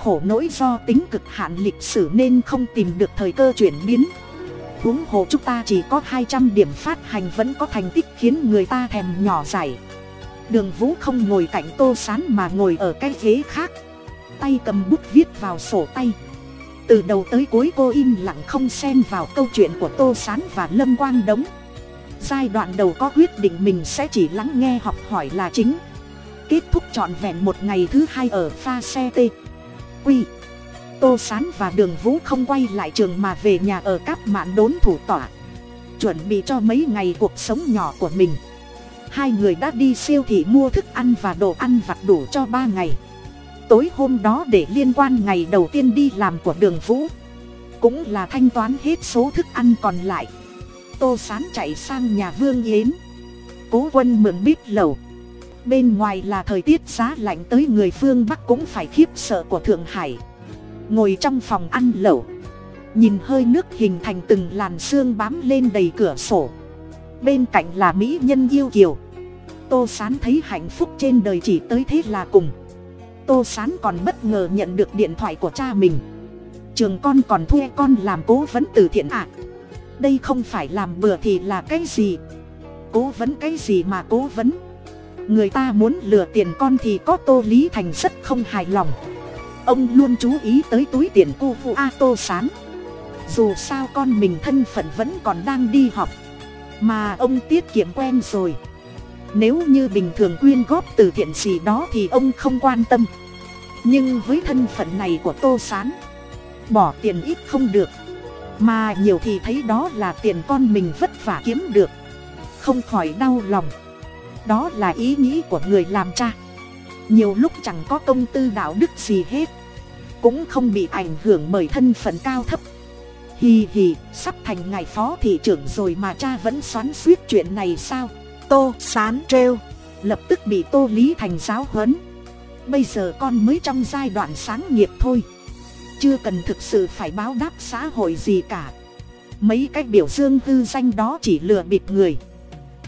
Khổ nỗi do tính cực hạn lịch sử nên không tìm được thời cơ chuyển biến. Huống hồ chúng ta chỉ có hai trăm điểm phát hành vẫn có thành tích khiến người ta thèm nhỏ dày đường vũ không ngồi cạnh tô sán mà ngồi ở cái ghế khác. Tay cầm bút viết vào sổ tay. Từ đầu tới cuối cô im lặng không xen vào câu chuyện của tô sán và lâm quang đống giai đoạn đầu có quyết định mình sẽ chỉ lắng nghe học hỏi là chính. Kết thúc trọn vẹn một ngày thứ hai ở pha xe t quy. Tô sán và đường vũ không quay lại trường mà về nhà ở các mạn đốn thủ tỏa chuẩn bị cho mấy ngày cuộc sống nhỏ của mình. Hai người đã đi siêu thị mua thức ăn và đồ ăn vặt đủ cho ba ngày. Tối hôm đó để liên quan ngày đầu tiên đi làm của đường vũ. Cũng là thanh toán hết số thức ăn còn lại tô sán chạy sang nhà vương yến. Cố quân mượn bếp lầu. Bên ngoài là thời tiết giá lạnh tới người phương bắc cũng phải khiếp sợ của thượng hải. Ngồi trong phòng ăn lẩu. Nhìn hơi nước hình thành từng làn xương bám lên đầy cửa sổ. Bên cạnh là mỹ nhân yêu kiều. Tô sán thấy hạnh phúc trên đời chỉ tới thế là cùng. Tô sán còn bất ngờ nhận được điện thoại của cha mình. Trường con còn thuê con làm cố vấn từ thiện ạ. à đây không phải làm bừa thì là cái gì? Cố vấn cái gì mà cố vấn? Người ta muốn lừa tiền con thì có tô lý thành rất không hài lòng. Ông luôn chú ý tới túi tiền cô phụ a tô sán. Dù sao con mình thân phận vẫn còn đang đi học. Mà ông tiết kiệm quen rồi. Nếu như bình thường quyên góp từ thiện gì đó thì ông không quan tâm. Nhưng với thân phận này của tô s á n bỏ tiền ít không được mà nhiều thì thấy đó là tiền con mình vất vả kiếm được. Không khỏi đau lòng. Đó là ý nghĩ của người làm cha. Nhiều lúc chẳng có công tư đạo đức gì hết. Cũng không bị ảnh hưởng bởi thân phận cao thấp. Hì hì, sắp thành ngài phó thị trưởng rồi mà cha vẫn xoắn suýt chuyện này sao? Tô sán trêu. Lập tức bị tô lý thành giáo huấn. Bây giờ con mới trong giai đoạn sáng nghiệp thôi chưa cần thực sự phải báo đáp xã hội gì cả. Mấy cái biểu dương hư danh đó chỉ lừa bịp người.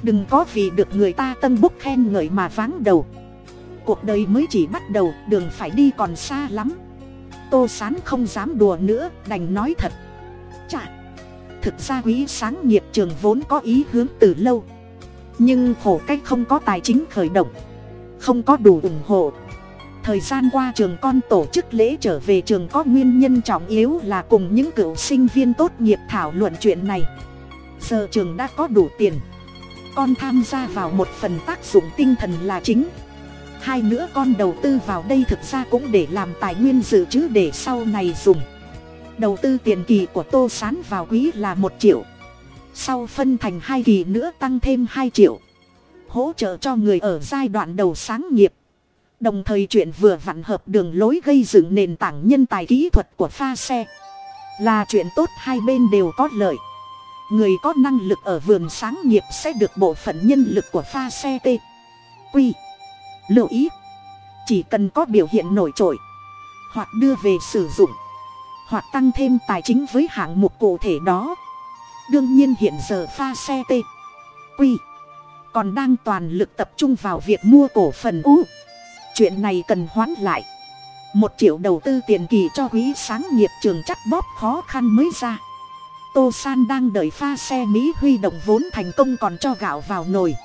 Đừng có vì được người ta tân búc khen ngợi mà váng đầu. Cuộc đời mới chỉ bắt đầu, đường phải đi còn xa lắm. Tô sán không dám đùa nữa, đành nói thật. Chả thực ra quý sáng nghiệp trường vốn có ý hướng từ lâu. Nhưng khổ cách không có tài chính khởi động. Không có đủ ủng hộ thời gian qua trường con tổ chức lễ trở về trường có nguyên nhân trọng yếu là cùng những cựu sinh viên tốt nghiệp thảo luận chuyện này. Giờ trường đã có đủ tiền. Con tham gia vào một phần tác dụng tinh thần là chính. Hai nữa con đầu tư vào đây thực ra cũng để làm tài nguyên dự trữ để sau này dùng. Đầu tư tiền kỳ của tô s á n vào quý là một triệu. Sau phân thành hai kỳ nữa tăng thêm hai triệu. Hỗ trợ cho người ở giai đoạn đầu sáng nghiệp đồng thời chuyện vừa vặn hợp đường lối gây dựng nền tảng nhân tài kỹ thuật của pha xe. Là chuyện tốt hai bên đều có lợi. Người có năng lực ở vườn sáng nghiệp sẽ được bộ phận nhân lực của pha xe t quy. Lưu ý. Chỉ cần có biểu hiện nổi trội. Hoặc đưa về sử dụng. Hoặc tăng thêm tài chính với hạng mục cụ thể đó. Đương nhiên hiện giờ pha xe t quy. Còn đang toàn lực tập trung vào việc mua cổ phần u chuyện này cần hoán lại. Một triệu đầu tư tiền kỳ cho quý sáng nghiệp trường chắc bóp khó khăn mới ra. Tô san đang đợi pha xe mỹ huy động vốn thành công còn cho gạo vào nồi.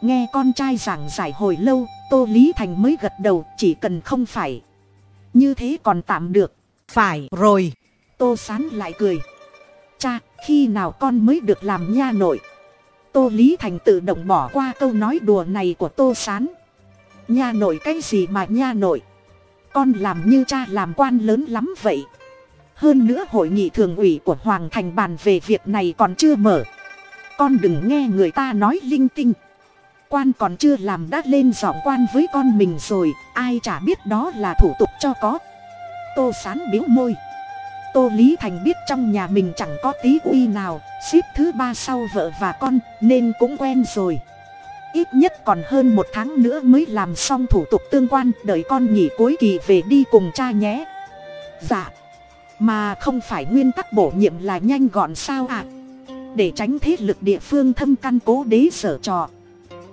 Nghe con trai giảng giải hồi lâu, tô lý thành mới gật đầu, chỉ cần không phải. Như thế còn tạm được. Phải rồi. Tô sán lại cười. Cha, khi nào con mới được làm nha nội? Tô lý thành tự động bỏ qua câu nói đùa này của tô sán nha nội cái gì mà nha nội? Con làm như cha làm quan lớn lắm vậy. Hơn nữa hội nghị thường ủy của hoàng thành bàn về việc này còn chưa mở. Con đừng nghe người ta nói linh tinh. Quan còn chưa làm đã lên giọng quan với con mình rồi, ai chả biết đó là thủ tục cho có. Tô sán biếu môi. Tô lý thành biết trong nhà mình chẳng có tí uy nào ship thứ ba sau vợ và con, nên cũng quen rồi ít nhất còn hơn một tháng nữa mới làm xong thủ tục tương quan, đợi con nghỉ cuối kỳ về đi cùng cha nhé. Dạ mà không phải nguyên tắc bổ nhiệm là nhanh gọn sao ạ? À? để tránh thế lực địa phương thâm căn cố đế sở trò.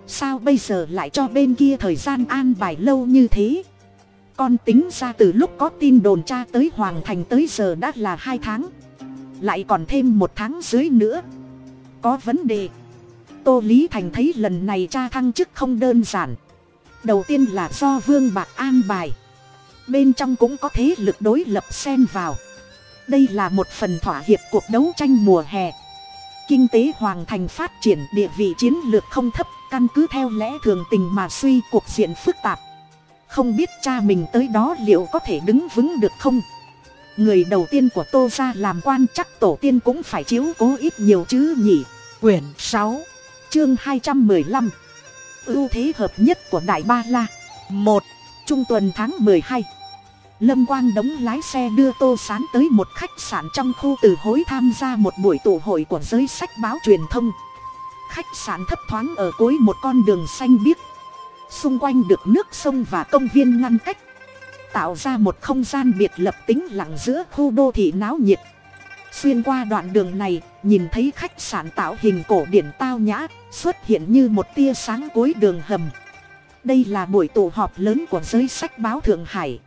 Sao bây giờ lại cho bên kia thời gian an bài lâu như thế? Con tính ra từ lúc có tin đồn cha tới hoàng thành tới giờ đã là hai tháng. Lại còn thêm một tháng dưới nữa. Có vấn đề tô lý thành thấy lần này cha thăng chức không đơn giản. Đầu tiên là do vương bạc an bài. Bên trong cũng có thế lực đối lập xen vào. Đây là một phần thỏa hiệp cuộc đấu tranh mùa hè. Kinh tế hoàng thành phát triển, địa vị chiến lược không thấp, căn cứ theo lẽ thường tình mà suy, cuộc diện phức tạp. Không biết cha mình tới đó liệu có thể đứng vững được không? Người đầu tiên của tô ra làm quan chắc tổ tiên cũng phải chiếu cố ít nhiều chứ nhỉ? Quyển sáu chương hai trăm mười lăm. Ưu thế hợp nhất của đại ba la. Một, trung tuần tháng mười hai. Lâm quang đóng lái xe đưa tô sán tới một khách sạn trong khu từ hối tham gia một buổi tụ hội của giới sách báo truyền thông. Khách sạn thấp thoáng ở cuối một con đường xanh biếc. Xung quanh được nước sông và công viên ngăn cách. Tạo ra một không gian biệt lập tính lặng giữa khu đô thị náo nhiệt xuyên qua đoạn đường này, nhìn thấy khách sạn tạo hình cổ điển tao nhã, xuất hiện như một tia sáng cuối đường hầm. Đây là buổi tụ họp lớn của giới sách báo thượng hải.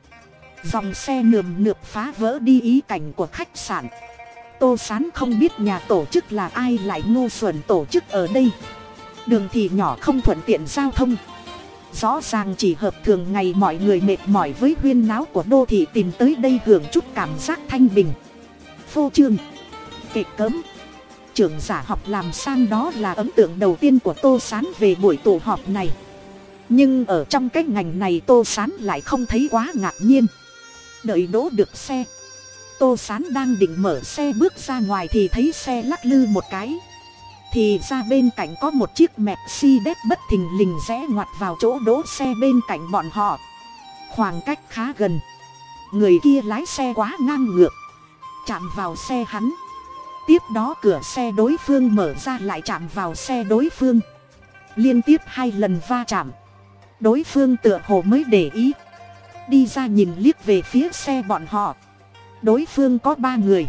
Dòng xe nườm nượp phá vỡ đi ý cảnh của khách sạn. Tô sán không biết nhà tổ chức là ai lại ngu xuẩn tổ chức ở đây. Đường thì nhỏ không thuận tiện giao thông. Rõ ràng chỉ hợp thường ngày mọi người mệt mỏi với huyên náo của đô thị tìm tới đây hưởng chút cảm giác thanh bình phô trương. Kệ cấm. Trưởng giả học làm sang đó là ấn tượng đầu tiên của tô s á n về buổi tụ họp này. Nhưng ở trong cái ngành này tô s á n lại không thấy quá ngạc nhiên. Đợi đỗ được xe. Tô s á n đang định mở xe bước ra ngoài thì thấy xe lắc lư một cái. Thì ra bên cạnh có một chiếc mercedes bất thình lình rẽ ngoặt vào chỗ đỗ xe bên cạnh bọn họ. Khoảng cách khá gần. Người kia lái xe quá ngang ngược chạm vào xe hắn. Tiếp đó cửa xe đối phương mở ra lại chạm vào xe đối phương. Liên tiếp hai lần va chạm. Đối phương tựa hồ mới để ý. Đi ra nhìn liếc về phía xe bọn họ. Đối phương có ba người.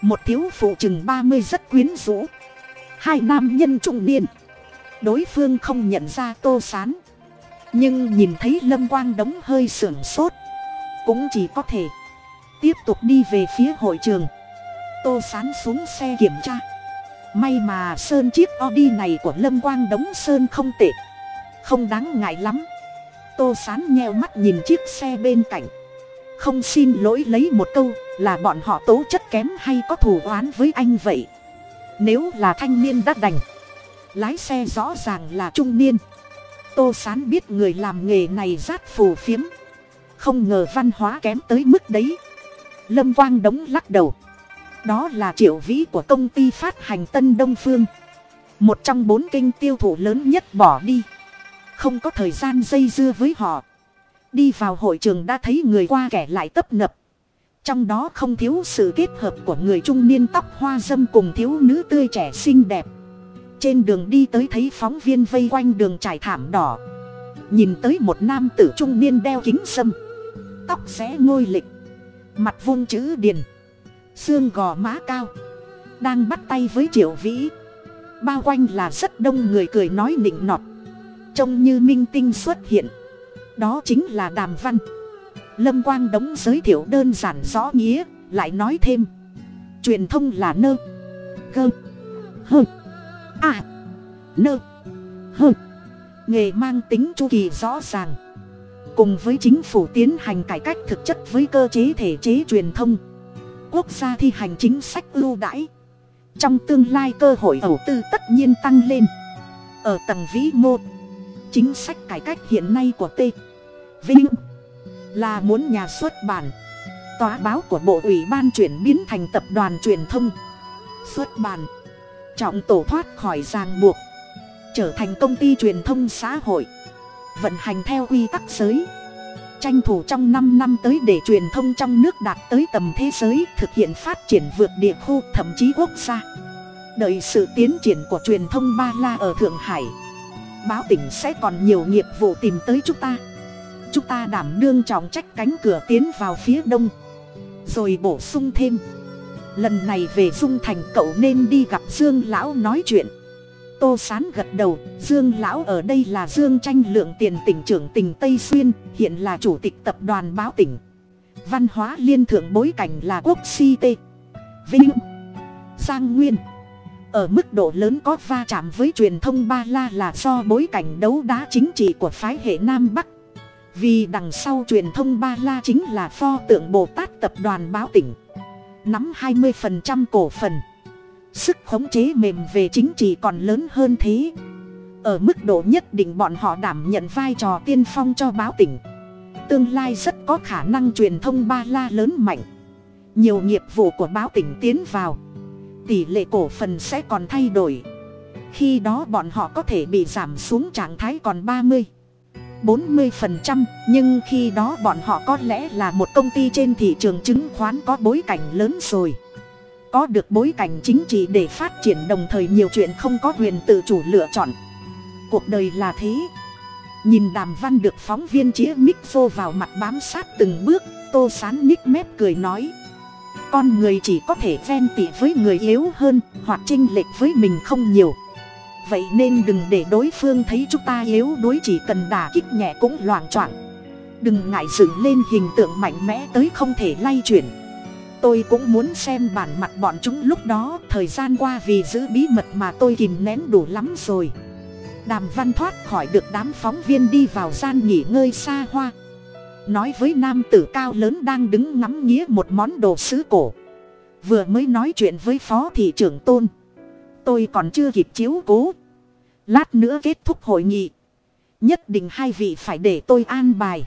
Một thiếu phụ chừng ba mươi rất quyến rũ. Hai nam nhân trung niên. Đối phương không nhận ra tô sán. Nhưng nhìn thấy lâm quang đống hơi sưởng sốt. Cũng chỉ có thể tiếp tục đi về phía hội trường. Tô sán xuống xe kiểm tra. May mà sơn chiếc audi này của lâm quang đống sơn không tệ. Không đáng ngại lắm. Tô sán nheo mắt nhìn chiếc xe bên cạnh. Không xin lỗi lấy một câu là bọn họ tố chất kém hay có thù oán với anh vậy? Nếu là thanh niên đã đành, lái xe rõ ràng là trung niên. Tô sán biết người làm nghề này rát phù phiếm. Không ngờ văn hóa kém tới mức đấy lâm quang đống lắc đầu. Đó là triệu vĩ của công ty phát hành tân đông phương. Một trong bốn kênh tiêu thụ lớn nhất bỏ đi. Không có thời gian dây dưa với họ. Đi vào hội trường đã thấy người qua kẻ lại tấp nập. Trong đó không thiếu sự kết hợp của người trung niên tóc hoa dâm cùng thiếu nữ tươi trẻ xinh đẹp. Trên đường đi tới thấy phóng viên vây quanh đường trải thảm đỏ. Nhìn tới một nam tử trung niên đeo kính sâm tóc xé ngôi lịch mặt vung chữ điền. Xương gò má cao. Đang bắt tay với triệu vĩ. Bao quanh là rất đông người cười nói nịnh nọt. Trông như minh tinh xuất hiện. Đó chính là đàm văn. Lâm quang đống giới thiệu đơn giản rõ nghĩa, lại nói thêm. Truyền thông là nơ. Gơ. Hơ. À nơ. Hơ. Nghề mang tính chu kỳ rõ ràng cùng với chính phủ tiến hành cải cách thực chất với cơ chế thể chế truyền thông. Quốc gia thi hành chính sách ưu đãi. Trong tương lai cơ hội đầu tư tất nhiên tăng lên. Ở tầng vĩ mô, chính sách cải cách hiện nay của t. Vinh là muốn nhà xuất bản. Tòa báo của bộ ủy ban chuyển biến thành tập đoàn truyền thông. Xuất bản, trọng tổ thoát khỏi ràng buộc. Trở thành công ty truyền thông xã hội vận hành theo quy tắc giới. Tranh thủ trong năm năm tới để truyền thông trong nước đạt tới tầm thế giới, thực hiện phát triển vượt địa khu, thậm chí quốc gia. Đợi sự tiến triển của truyền thông ba la ở thượng hải, báo tỉnh sẽ còn nhiều nghiệp vụ tìm tới chúng ta. Chúng ta đảm đương trọng trách cánh cửa tiến vào phía đông, rồi bổ sung thêm. Lần này về dung thành, cậu nên đi gặp dương lão nói chuyện tô sán gật đầu, dương lão ở đây là dương tranh lượng tiền tỉnh trưởng tỉnh tây xuyên, hiện là chủ tịch tập đoàn báo tỉnh. Văn hóa liên thượng bối cảnh là quốc si tê. Vinh, giang nguyên. Ở mức độ lớn có va chạm với truyền thông ba la là do bối cảnh đấu đá chính trị của phái hệ nam bắc. Vì đằng sau truyền thông ba la chính là pho tượng bồ tát tập đoàn báo tỉnh. Nắm hai mươi phần trăm cổ phần sức khống chế mềm về chính trị còn lớn hơn thế. Ở mức độ nhất định bọn họ đảm nhận vai trò tiên phong cho báo tỉnh. Tương lai rất có khả năng truyền thông ba la lớn mạnh. Nhiều nghiệp vụ của báo tỉnh tiến vào. Tỷ lệ cổ phần sẽ còn thay đổi. Khi đó bọn họ có thể bị giảm xuống trạng thái còn ba mươi, bốn mươi phần trăm. Nhưng khi đó bọn họ có lẽ là một công ty trên thị trường chứng khoán có bối cảnh lớn rồi có được bối cảnh chính trị để phát triển đồng thời nhiều chuyện không có quyền tự chủ lựa chọn. Cuộc đời là thế. Nhìn đàm văn được phóng viên chĩa mic vô vào mặt bám sát từng bước, tô sán nhích mép cười nói. Con người chỉ có thể ven tị với người yếu hơn, hoặc chênh lệch với mình không nhiều. Vậy nên đừng để đối phương thấy chúng ta yếu đuối chỉ cần đà kích nhẹ cũng loạng choạng. Đừng ngại dựng lên hình tượng mạnh mẽ tới không thể lay chuyển tôi cũng muốn xem bản mặt bọn chúng lúc đó, thời gian qua vì giữ bí mật mà tôi kìm nén đủ lắm rồi. Đàm văn thoát khỏi được đám phóng viên đi vào gian nghỉ ngơi xa hoa. Nói với nam tử cao lớn đang đứng ngắm nghía một món đồ sứ cổ. Vừa mới nói chuyện với phó thị trưởng tôn. Tôi còn chưa kịp chiếu cố. Lát nữa kết thúc hội nghị. Nhất định hai vị phải để tôi an bài.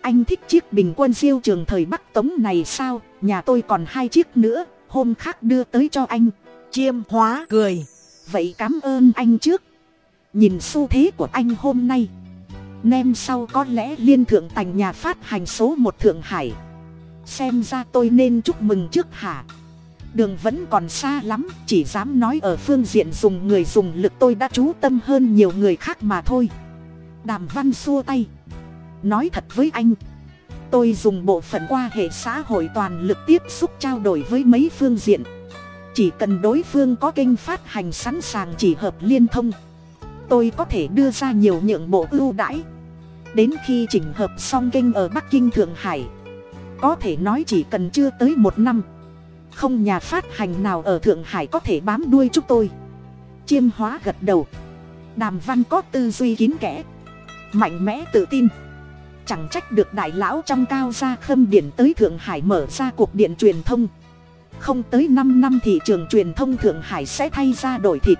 Anh thích chiếc bình quân siêu trường thời bắc tống này sao? Nhà tôi còn hai chiếc nữa hôm khác đưa tới cho anh. Chiêm hóa cười. Vậy cảm ơn anh trước. Nhìn xu thế của anh hôm nay. Nem sau có lẽ liên thượng thành nhà phát hành số một thượng hải. Xem ra tôi nên chúc mừng trước hả? Đường vẫn còn xa lắm chỉ dám nói ở phương diện dùng người dùng lực tôi đã chú tâm hơn nhiều người khác mà thôi. Đàm văn xua tay. Nói thật với anh tôi dùng bộ phận qua hệ xã hội toàn lực tiếp xúc trao đổi với mấy phương diện. Chỉ cần đối phương có kênh phát hành sẵn sàng chỉ hợp liên thông, tôi có thể đưa ra nhiều nhượng bộ ưu đãi. Đến khi chỉnh hợp xong kênh ở bắc kinh thượng hải, có thể nói chỉ cần chưa tới một năm, không nhà phát hành nào ở thượng hải có thể bám đuôi chúng tôi. Chiêm hóa gật đầu. Đàm văn có tư duy kín kẽ, mạnh mẽ tự tin chẳng trách được đại lão trong cao gia khâm điển tới thượng hải mở ra cuộc điện truyền thông. Không tới năm năm thị trường truyền thông thượng hải sẽ thay ra đổi thịt.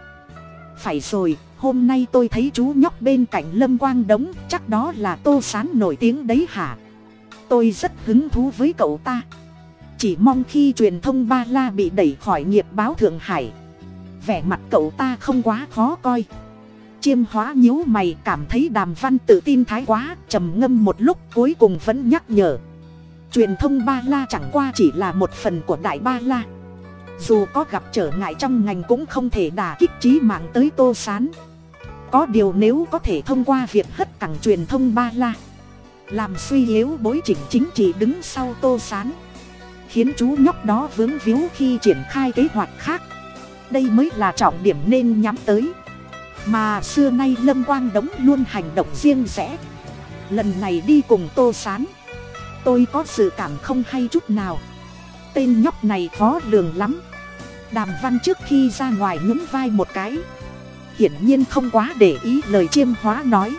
Phải rồi, hôm nay tôi thấy chú nhóc bên cạnh lâm quang đống, chắc đó là tô sán nổi tiếng đấy hả? Tôi rất hứng thú với cậu ta. Chỉ mong khi truyền thông ba la bị đẩy khỏi nghiệp báo thượng hải. Vẻ mặt cậu ta không quá khó coi chiêm hóa nhíu mày, cảm thấy đàm văn tự tin thái quá, trầm ngâm một lúc, cuối cùng vẫn nhắc nhở. Truyền thông ba la chẳng qua chỉ là một phần của đại ba la. Dù có gặp trở ngại trong ngành cũng không thể đả kích trí mạng tới tô s á n có điều nếu có thể thông qua việc hất cẳng truyền thông ba la, làm suy yếu bối chỉnh chính trị đứng sau tô s á n khiến chú nhóc đó vướng víu khi triển khai kế hoạch khác. Đây mới là trọng điểm nên nhắm tới mà xưa nay lâm quang đống luôn hành động riêng rẽ. Lần này đi cùng tô s á n tôi có sự cảm không hay chút nào. Tên nhóc này khó lường lắm. Đàm văn trước khi ra ngoài nhún vai một cái. Hiển nhiên không quá để ý lời chiêm hóa nói.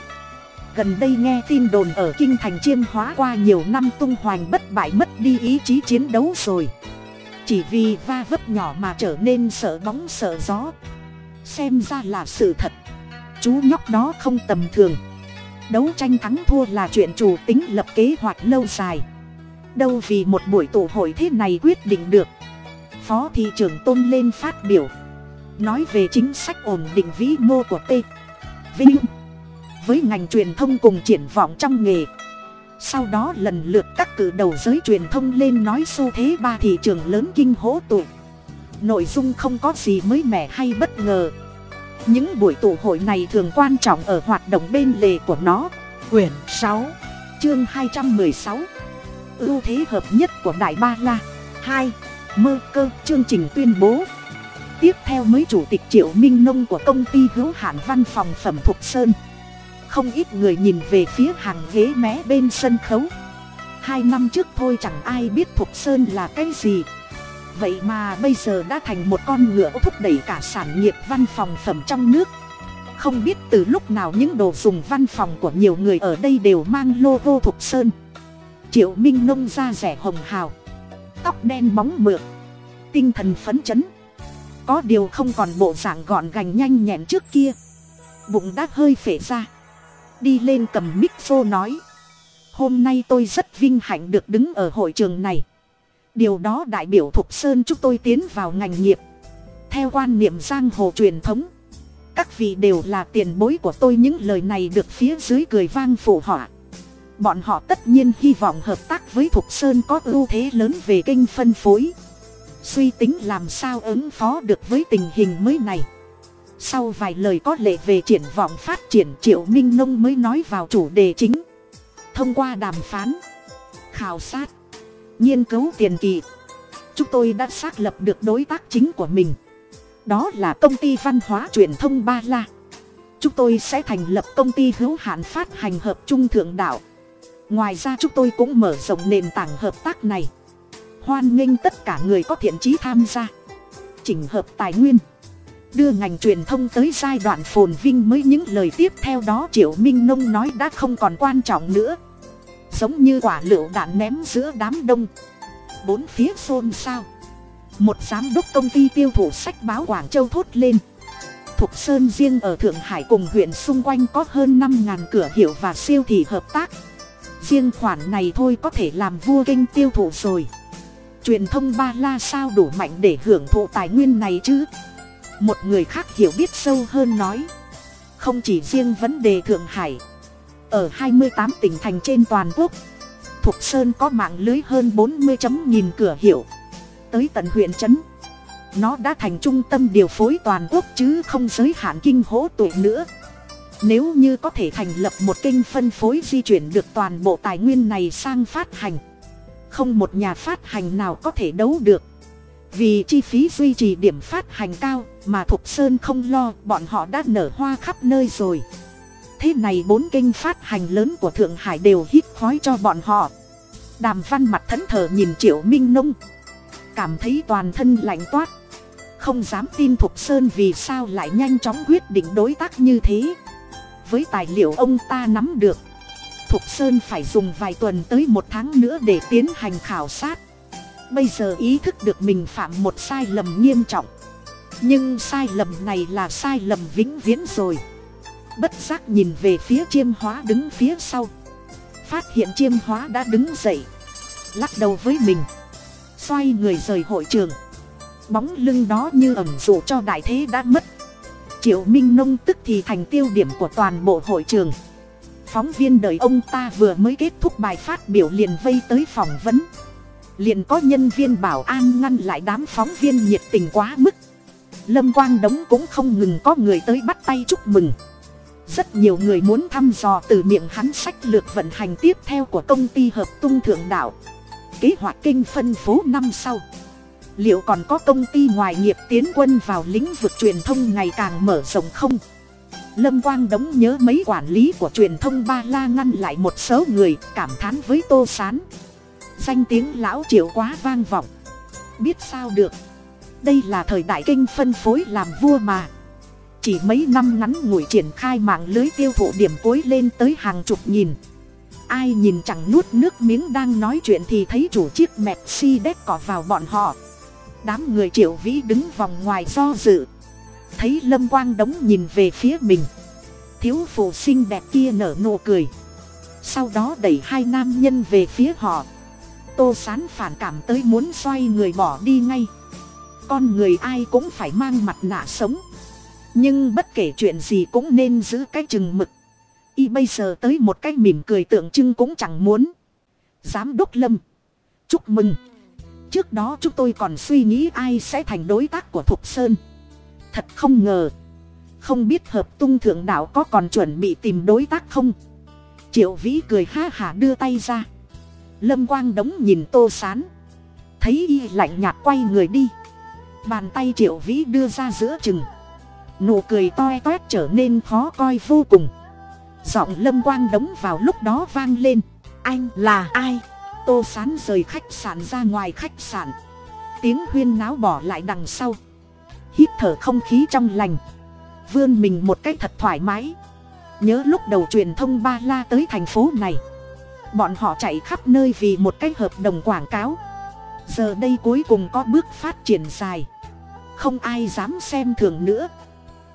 Gần đây nghe tin đồn ở kinh thành chiêm hóa qua nhiều năm tung hoành bất bại mất đi ý chí chiến đấu rồi. Chỉ vì va vấp nhỏ mà trở nên sợ bóng sợ gió xem ra là sự thật. Chú nhóc đó không tầm thường. Đấu tranh thắng thua là chuyện chủ tính lập kế hoạch lâu dài. Đâu vì một buổi tụ hội thế này quyết định được. Phó thị trưởng tôn lên phát biểu. Nói về chính sách ổn định vĩ mô của t. Vinh. Với ngành truyền thông cùng triển vọng trong nghề. Sau đó lần lượt các cử đầu giới truyền thông lên nói xu thế ba thị trường lớn kinh hỗ tụi nội dung không có gì mới mẻ hay bất ngờ. Những buổi tụ hội này thường quan trọng ở hoạt động bên lề của nó. Quyển sáu, chương hai trăm m ư ơ i sáu, ưu thế hợp nhất của đại ba la. Hai, mơ cơ, chương trình tuyên bố. Tiếp theo mới chủ tịch triệu minh nông của công ty hữu hạn văn phòng phẩm thục sơn. Không ít người nhìn về phía hàng ghế mé bên sân khấu. Hai năm trước thôi chẳng ai biết thục sơn là cái gì vậy mà bây giờ đã thành một con ngựa thúc đẩy cả sản nghiệp văn phòng phẩm trong nước. Không biết từ lúc nào những đồ dùng văn phòng của nhiều người ở đây đều mang logo thục sơn. Triệu minh nông da rẻ hồng hào, tóc đen bóng mượt, tinh thần phấn chấn. Có điều không còn bộ dạng gọn gành nhanh nhẹn trước kia. Bụng đã hơi phể ra. Đi lên cầm mic phô nói, hôm nay tôi rất vinh hạnh được đứng ở hội trường này điều đó đại biểu thục sơn chúc tôi tiến vào ngành nghiệp. Theo quan niệm giang hồ truyền thống, các vị đều là tiền bối của tôi. Những lời này được phía dưới cười vang phụ họa. Bọn họ tất nhiên hy vọng hợp tác với thục sơn có ưu thế lớn về kênh phân phối. Suy tính làm sao ứng phó được với tình hình mới này. Sau vài lời có lệ về triển vọng phát triển, triệu minh nông mới nói vào chủ đề chính. Thông qua đàm phán, khảo sát nghiên cứu tiền kỳ. Chúng tôi đã xác lập được đối tác chính của mình. Đó là công ty văn hóa truyền thông ba la. Chúng tôi sẽ thành lập công ty hữu hạn phát hành hợp trung thượng đạo. Ngoài ra chúng tôi cũng mở rộng nền tảng hợp tác này. Hoan nghênh tất cả người có thiện trí tham gia. Chỉnh hợp tài nguyên. Đưa ngành truyền thông tới giai đoạn phồn vinh mới những lời tiếp theo đó triệu minh nông nói đã không còn quan trọng nữa giống như quả lựu đạn ném giữa đám đông. Bốn phía xôn xao. Một giám đốc công ty tiêu thụ sách báo quảng châu thốt lên. Thục sơn riêng ở thượng hải cùng huyện xung quanh có hơn năm cửa hiệu và siêu thị hợp tác. Riêng khoản này thôi có thể làm vua kênh tiêu thụ rồi. Truyền thông ba la sao đủ mạnh để hưởng thụ tài nguyên này chứ? Một người khác hiểu biết sâu hơn nói. Không chỉ riêng vấn đề thượng hải ở hai mươi tám tỉnh thành trên toàn quốc. Thục sơn có mạng lưới hơn bốn mươi chấm nghìn cửa hiệu. Tới tận huyện trấn, nó đã thành trung tâm điều phối toàn quốc chứ không giới hạn kinh hỗ tuổi nữa. Nếu như có thể thành lập một kênh phân phối di chuyển được toàn bộ tài nguyên này sang phát hành, không một nhà phát hành nào có thể đấu được. Vì chi phí duy trì điểm phát hành cao mà thục sơn không lo, bọn họ đã nở hoa khắp nơi rồi thế này bốn kênh phát hành lớn của thượng hải đều hít khói cho bọn họ. Đàm văn mặt thẫn thờ nhìn triệu minh nông. Cảm thấy toàn thân lạnh toát. Không dám tin thục sơn vì sao lại nhanh chóng quyết định đối tác như thế. Với tài liệu ông ta nắm được, thục sơn phải dùng vài tuần tới một tháng nữa để tiến hành khảo sát. Bây giờ ý thức được mình phạm một sai lầm nghiêm trọng. Nhưng sai lầm này là sai lầm vĩnh viễn rồi bất giác nhìn về phía chiêm hóa đứng phía sau. Phát hiện chiêm hóa đã đứng dậy. Lắc đầu với mình. Xoay người rời hội trường. Bóng lưng đó như ẩm dụ cho đại thế đã mất. Triệu minh nông tức thì thành tiêu điểm của toàn bộ hội trường. Phóng viên đợi ông ta vừa mới kết thúc bài phát biểu liền vây tới phỏng vấn. Liền có nhân viên bảo an ngăn lại đám phóng viên nhiệt tình quá mức. Lâm quang đống cũng không ngừng có người tới bắt tay chúc mừng rất nhiều người muốn thăm dò từ miệng hắn sách lược vận hành tiếp theo của công ty hợp tung thượng đạo kế hoạch kinh phân phố năm sau. Liệu còn có công ty ngoài nghiệp tiến quân vào lĩnh vực truyền thông ngày càng mở rộng không? Lâm quang đống nhớ mấy quản lý của truyền thông ba la ngăn lại một số người, cảm thán với tô s á n danh tiếng lão triệu quá vang vọng. Biết sao được? Đây là thời đại kinh phân phối làm vua mà chỉ mấy năm ngắn ngủi triển khai mạng lưới tiêu thụ điểm cuối lên tới hàng chục nghìn. Ai nhìn chẳng nuốt nước miếng đang nói chuyện thì thấy chủ chiếc Mercedes si cỏ vào bọn họ. Đám người triệu vĩ đứng vòng ngoài do dự. Thấy lâm quang đống nhìn về phía mình. Thiếu phụ xinh đẹp kia nở nụ cười. Sau đó đẩy hai nam nhân về phía họ. Tô sán phản cảm tới muốn xoay người bỏ đi ngay. Con người ai cũng phải mang mặt nạ sống nhưng bất kể chuyện gì cũng nên giữ cái chừng mực. Y bây giờ tới một cái mỉm cười tượng trưng cũng chẳng muốn. Giám đốc lâm. Chúc mừng. Trước đó chúng tôi còn suy nghĩ ai sẽ thành đối tác của thục sơn. Thật không ngờ. Không biết hợp tung thượng đạo có còn chuẩn bị tìm đối tác không? Triệu vĩ cười ha hả đưa tay ra. Lâm quang đống nhìn tô sán. Thấy y lạnh nhạt quay người đi. Bàn tay triệu vĩ đưa ra giữa chừng nụ cười toi toét trở nên khó coi vô cùng. Giọng lâm quang đống vào lúc đó vang lên. Anh là ai? Tô sán rời khách sạn ra ngoài khách sạn. Tiếng huyên náo bỏ lại đằng sau. Hít thở không khí trong lành. Vươn mình một cách thật thoải mái. Nhớ lúc đầu truyền thông ba la tới thành phố này. Bọn họ chạy khắp nơi vì một cái hợp đồng quảng cáo. Giờ đây cuối cùng có bước phát triển dài. Không ai dám xem thường nữa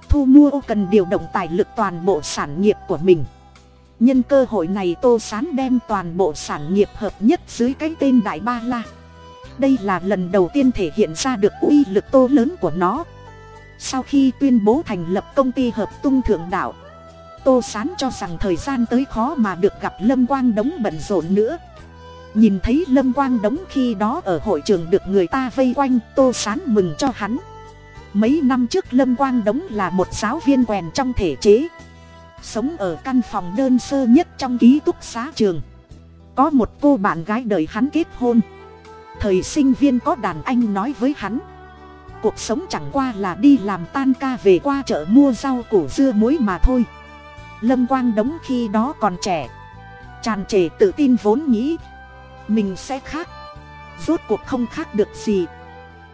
thu mua cần điều động tài lực toàn bộ sản nghiệp của mình. Nhân cơ hội này tô sán đem toàn bộ sản nghiệp hợp nhất dưới cái tên đại ba la. Đây là lần đầu tiên thể hiện ra được uy lực tô lớn của nó. Sau khi tuyên bố thành lập công ty hợp tung thượng đạo tô sán cho rằng thời gian tới khó mà được gặp lâm quang đống bận rộn nữa. Nhìn thấy lâm quang đống khi đó ở hội trường được người ta vây quanh, tô sán mừng cho hắn mấy năm trước lâm quang đống là một giáo viên quèn trong thể chế. Sống ở căn phòng đơn sơ nhất trong ký túc xá trường. Có một cô bạn gái đợi hắn kết hôn. Thời sinh viên có đàn anh nói với hắn. Cuộc sống chẳng qua là đi làm tan ca về qua chợ mua rau củ dưa muối mà thôi. Lâm quang đống khi đó còn trẻ. Tràn trề tự tin vốn nghĩ. Mình sẽ khác. Rốt cuộc không khác được gì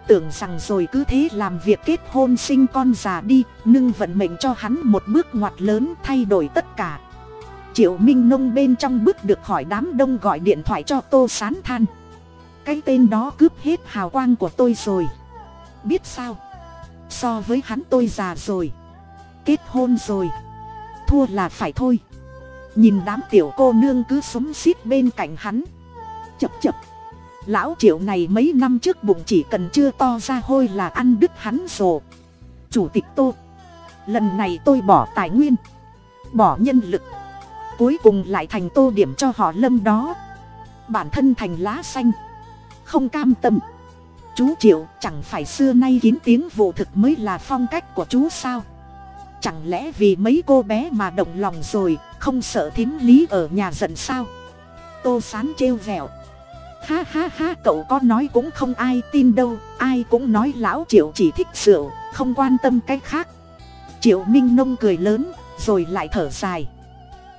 tưởng rằng rồi cứ thế làm việc kết hôn sinh con già đi nâng vận mệnh cho hắn một bước ngoặt lớn thay đổi tất cả. Triệu minh nông bên trong bước được khỏi đám đông gọi điện thoại cho tô sán than. Cái tên đó cướp hết hào quang của tôi rồi. Biết sao? So với hắn tôi già rồi. Kết hôn rồi. Thua là phải thôi. Nhìn đám tiểu cô nương cứ súng xít bên cạnh hắn. Chập chập lão triệu này mấy năm trước bụng chỉ cần chưa to ra hôi là ăn đứt hắn rồ. Chủ tịch tô. Lần này tôi bỏ tài nguyên. Bỏ nhân lực. Cuối cùng lại thành tô điểm cho họ lâm đó. Bản thân thành lá xanh. Không cam tâm. Chú triệu chẳng phải xưa nay kín tiếng vụ thực mới là phong cách của chú sao? Chẳng lẽ vì mấy cô bé mà động lòng rồi không sợ thím lý ở nhà giận sao? Tô sán trêu vẹo ha ha ha, cậu có nói cũng không ai tin đâu, ai cũng nói lão triệu chỉ thích rượu, không quan tâm cái khác. Triệu minh nông cười lớn, rồi lại thở dài.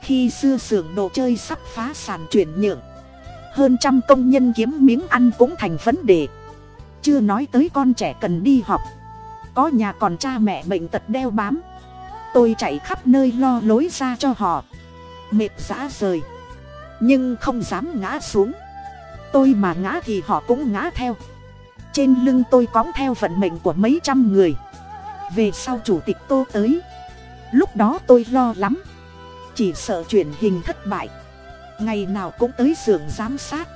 Khi xưa xưởng đồ chơi sắp phá sản chuyển nhượng, hơn trăm công nhân kiếm miếng ăn cũng thành vấn đề. Chưa nói tới con trẻ cần đi học, có nhà còn cha mẹ bệnh tật đeo bám. Tôi chạy khắp nơi lo lối ra cho họ, mệt dã rời, nhưng không dám ngã xuống tôi mà ngã thì họ cũng ngã theo. Trên lưng tôi cóng theo vận mệnh của mấy trăm người. Về sau chủ tịch tô tới. Lúc đó tôi lo lắm. Chỉ sợ truyền hình thất bại. Ngày nào cũng tới xưởng giám sát.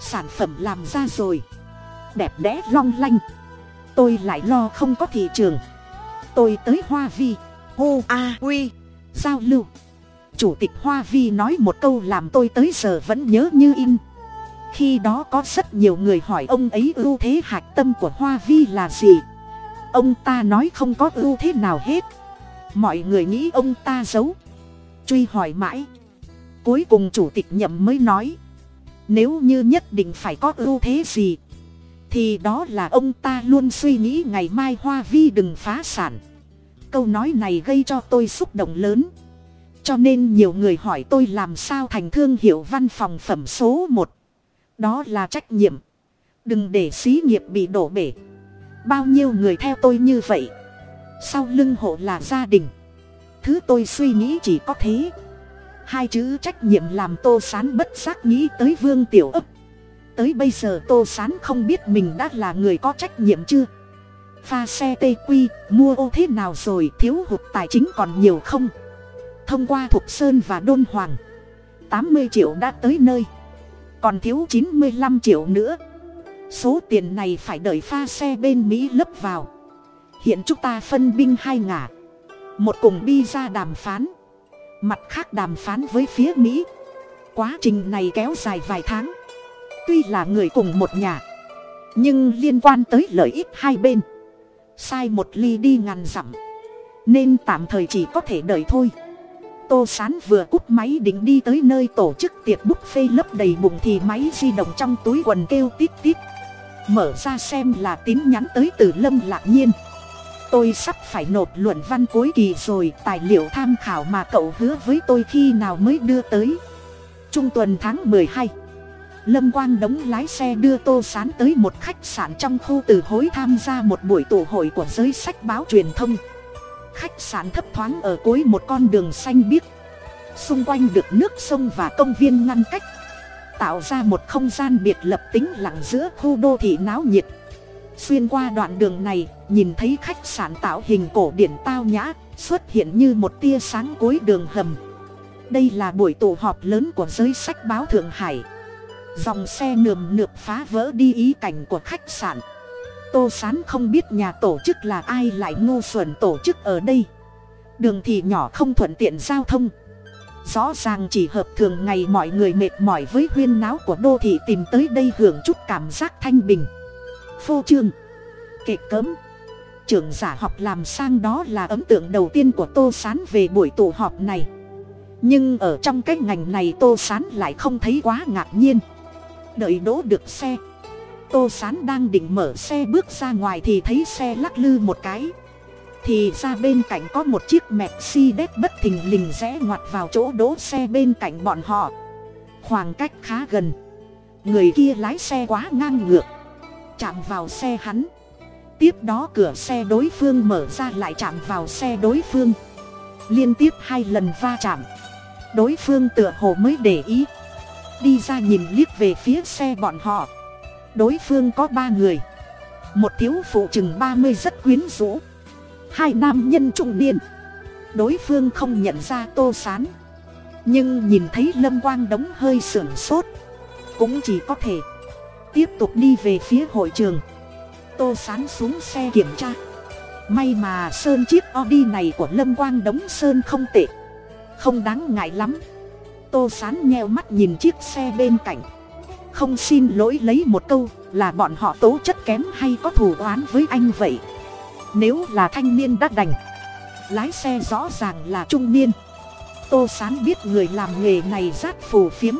Sản phẩm làm ra rồi. Đẹp đẽ long lanh. Tôi lại lo không có thị trường. Tôi tới hoa vi. Hô a uy giao lưu. Chủ tịch hoa vi nói một câu làm tôi tới giờ vẫn nhớ như in khi đó có rất nhiều người hỏi ông ấy ưu thế hạch tâm của hoa vi là gì? Ông ta nói không có ưu thế nào hết. Mọi người nghĩ ông ta giấu. Truy hỏi mãi. Cuối cùng chủ tịch nhậm mới nói. Nếu như nhất định phải có ưu thế gì, thì đó là ông ta luôn suy nghĩ ngày mai hoa vi đừng phá sản. Câu nói này gây cho tôi xúc động lớn. Cho nên nhiều người hỏi tôi làm sao thành thương hiệu văn phòng phẩm số một đó là trách nhiệm. Đừng để xí nghiệp bị đổ bể. Bao nhiêu người theo tôi như vậy? Sau lưng hộ là gia đình. Thứ tôi suy nghĩ chỉ có thế. Hai chữ trách nhiệm làm tô sán bất giác nghĩ tới vương tiểu ấp tới bây giờ tô sán không biết mình đã là người có trách nhiệm chưa? Pha xe tq quy mua ô thế nào rồi, thiếu hụt tài chính còn nhiều không? Thông qua thục sơn và đôn hoàng, tám mươi triệu đã tới nơi còn thiếu chín mươi năm triệu nữa. Số tiền này phải đợi pha xe bên mỹ lấp vào. Hiện chúng ta phân binh hai ngả. Một cùng đi ra đàm phán. Mặt khác đàm phán với phía mỹ. Quá trình này kéo dài vài tháng. Tuy là người cùng một nhà. Nhưng liên quan tới lợi ích hai bên. Sai một ly đi ngàn dặm. Nên tạm thời chỉ có thể đợi thôi tô sán vừa cúp máy định đi tới nơi tổ chức tiệc búp phê lấp đầy bụng thì máy di động trong túi quần kêu tít tít. Mở ra xem là tín nhắn tới từ lâm lạc nhiên. Tôi sắp phải nộp luận văn cuối kỳ rồi, tài liệu tham khảo mà cậu hứa với tôi khi nào mới đưa tới. Trung tuần tháng mười hai, lâm quang đóng lái xe đưa tô sán tới một khách sạn trong khu từ hối tham gia một buổi tụ hội của giới sách báo truyền thông khách sạn thấp thoáng ở cuối một con đường xanh biếc. Xung quanh được nước sông và công viên ngăn cách, tạo ra một không gian biệt lập tính lặng giữa khu đô thị náo nhiệt. Xuyên qua đoạn đường này, nhìn thấy khách sạn tạo hình cổ điển tao nhã, xuất hiện như một tia sáng cuối đường hầm. Đây là buổi tụ họp lớn của giới sách báo thượng hải. Dòng xe nườm nượp phá vỡ đi ý cảnh của khách sạn tô sán không biết nhà tổ chức là ai lại ngu xuẩn tổ chức ở đây. Đường thì nhỏ không thuận tiện giao thông. Rõ ràng chỉ hợp thường ngày mọi người mệt mỏi với huyên náo của đô thị tìm tới đây hưởng chút cảm giác thanh bình. Phô trương. Kệ cấm. Trưởng giả học làm sang đó là ấn tượng đầu tiên của tô sán về buổi tụ họp này. Nhưng ở trong cái ngành này tô sán lại không thấy quá ngạc nhiên. Đợi đỗ được xe tô sán đang định mở xe bước ra ngoài thì thấy xe lắc lư một cái. Thì ra bên cạnh có một chiếc mercedes bất thình lình rẽ ngoặt vào chỗ đỗ xe bên cạnh bọn họ. Khoảng cách khá gần. Người kia lái xe quá ngang ngược. Chạm vào xe hắn. Tiếp đó cửa xe đối phương mở ra lại chạm vào xe đối phương. Liên tiếp hai lần va chạm. Đối phương tựa hồ mới để ý. Đi ra nhìn liếc về phía xe bọn họ đối phương có ba người. Một thiếu phụ chừng ba mươi rất quyến rũ. Hai nam nhân trung niên. Đối phương không nhận ra tô sán. Nhưng nhìn thấy lâm quang đống hơi sưởng sốt. Cũng chỉ có thể tiếp tục đi về phía hội trường. Tô sán xuống xe kiểm tra. May mà sơn chiếc audi này của lâm quang đống sơn không tệ. Không đáng ngại lắm. Tô sán nheo mắt nhìn chiếc xe bên cạnh không xin lỗi lấy một câu, là bọn họ tố chất kém hay có thù oán với anh vậy? Nếu là thanh niên đã đành, lái xe rõ ràng là trung niên. Tô sán biết người làm nghề này rát phù phiếm.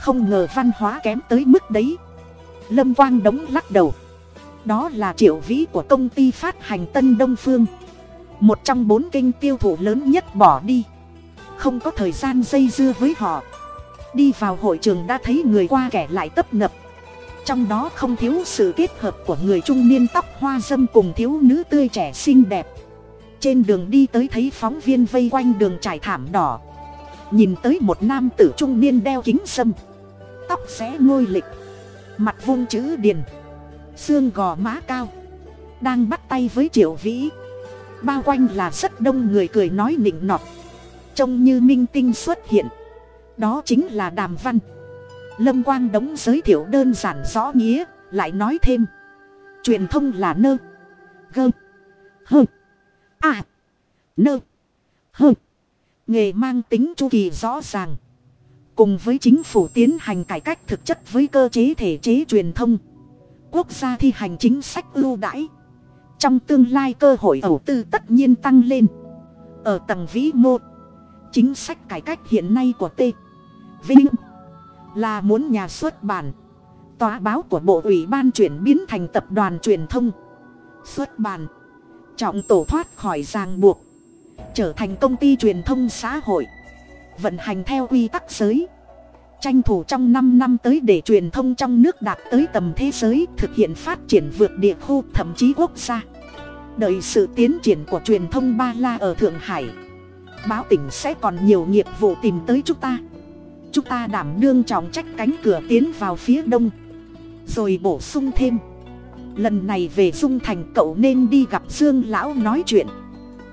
Không ngờ văn hóa kém tới mức đấy. Lâm quang đống lắc đầu. Đó là triệu vĩ của công ty phát hành tân đông phương. Một trong bốn kênh tiêu thụ lớn nhất bỏ đi. Không có thời gian dây dưa với họ đi vào hội trường đã thấy người qua kẻ lại tấp nập. Trong đó không thiếu sự kết hợp của người trung niên tóc hoa dâm cùng thiếu nữ tươi trẻ xinh đẹp. Trên đường đi tới thấy phóng viên vây quanh đường trải thảm đỏ. Nhìn tới một nam tử trung niên đeo kính sâm tóc xé ngôi lịch. Mặt vuông chữ điền. Xương gò má cao. Đang bắt tay với triệu vĩ. Bao quanh là rất đông người cười nói nịnh nọt. Trông như minh tinh xuất hiện đó chính là đàm văn. Lâm quang đống giới thiệu đơn giản rõ nghĩa, lại nói thêm. Truyền thông là nơ, gơ, hơ à nơ, hơ. Nghề mang tính chu kỳ rõ ràng. Cùng với chính phủ tiến hành cải cách thực chất với cơ chế thể chế truyền thông. Quốc gia thi hành chính sách ưu đãi. Trong tương lai cơ hội đầu tư tất nhiên tăng lên. Ở tầng vĩ mô chính sách cải cách hiện nay của t. Vinh là muốn nhà xuất bản, tòa báo của bộ ủy ban chuyển biến thành tập đoàn truyền thông. Xuất bản, trọng tổ thoát khỏi ràng buộc, trở thành công ty truyền thông xã hội, vận hành theo quy tắc giới, tranh thủ trong năm năm tới để truyền thông trong nước đạt tới tầm thế giới, thực hiện phát triển vượt địa khu, thậm chí quốc gia. Đợi sự tiến triển của truyền thông ba la ở thượng hải báo tỉnh sẽ còn nhiều nghiệp vụ tìm tới chúng ta. Chúng ta đảm đương trọng trách cánh cửa tiến vào phía đông. Rồi bổ sung thêm. Lần này về dung thành cậu nên đi gặp dương lão nói chuyện.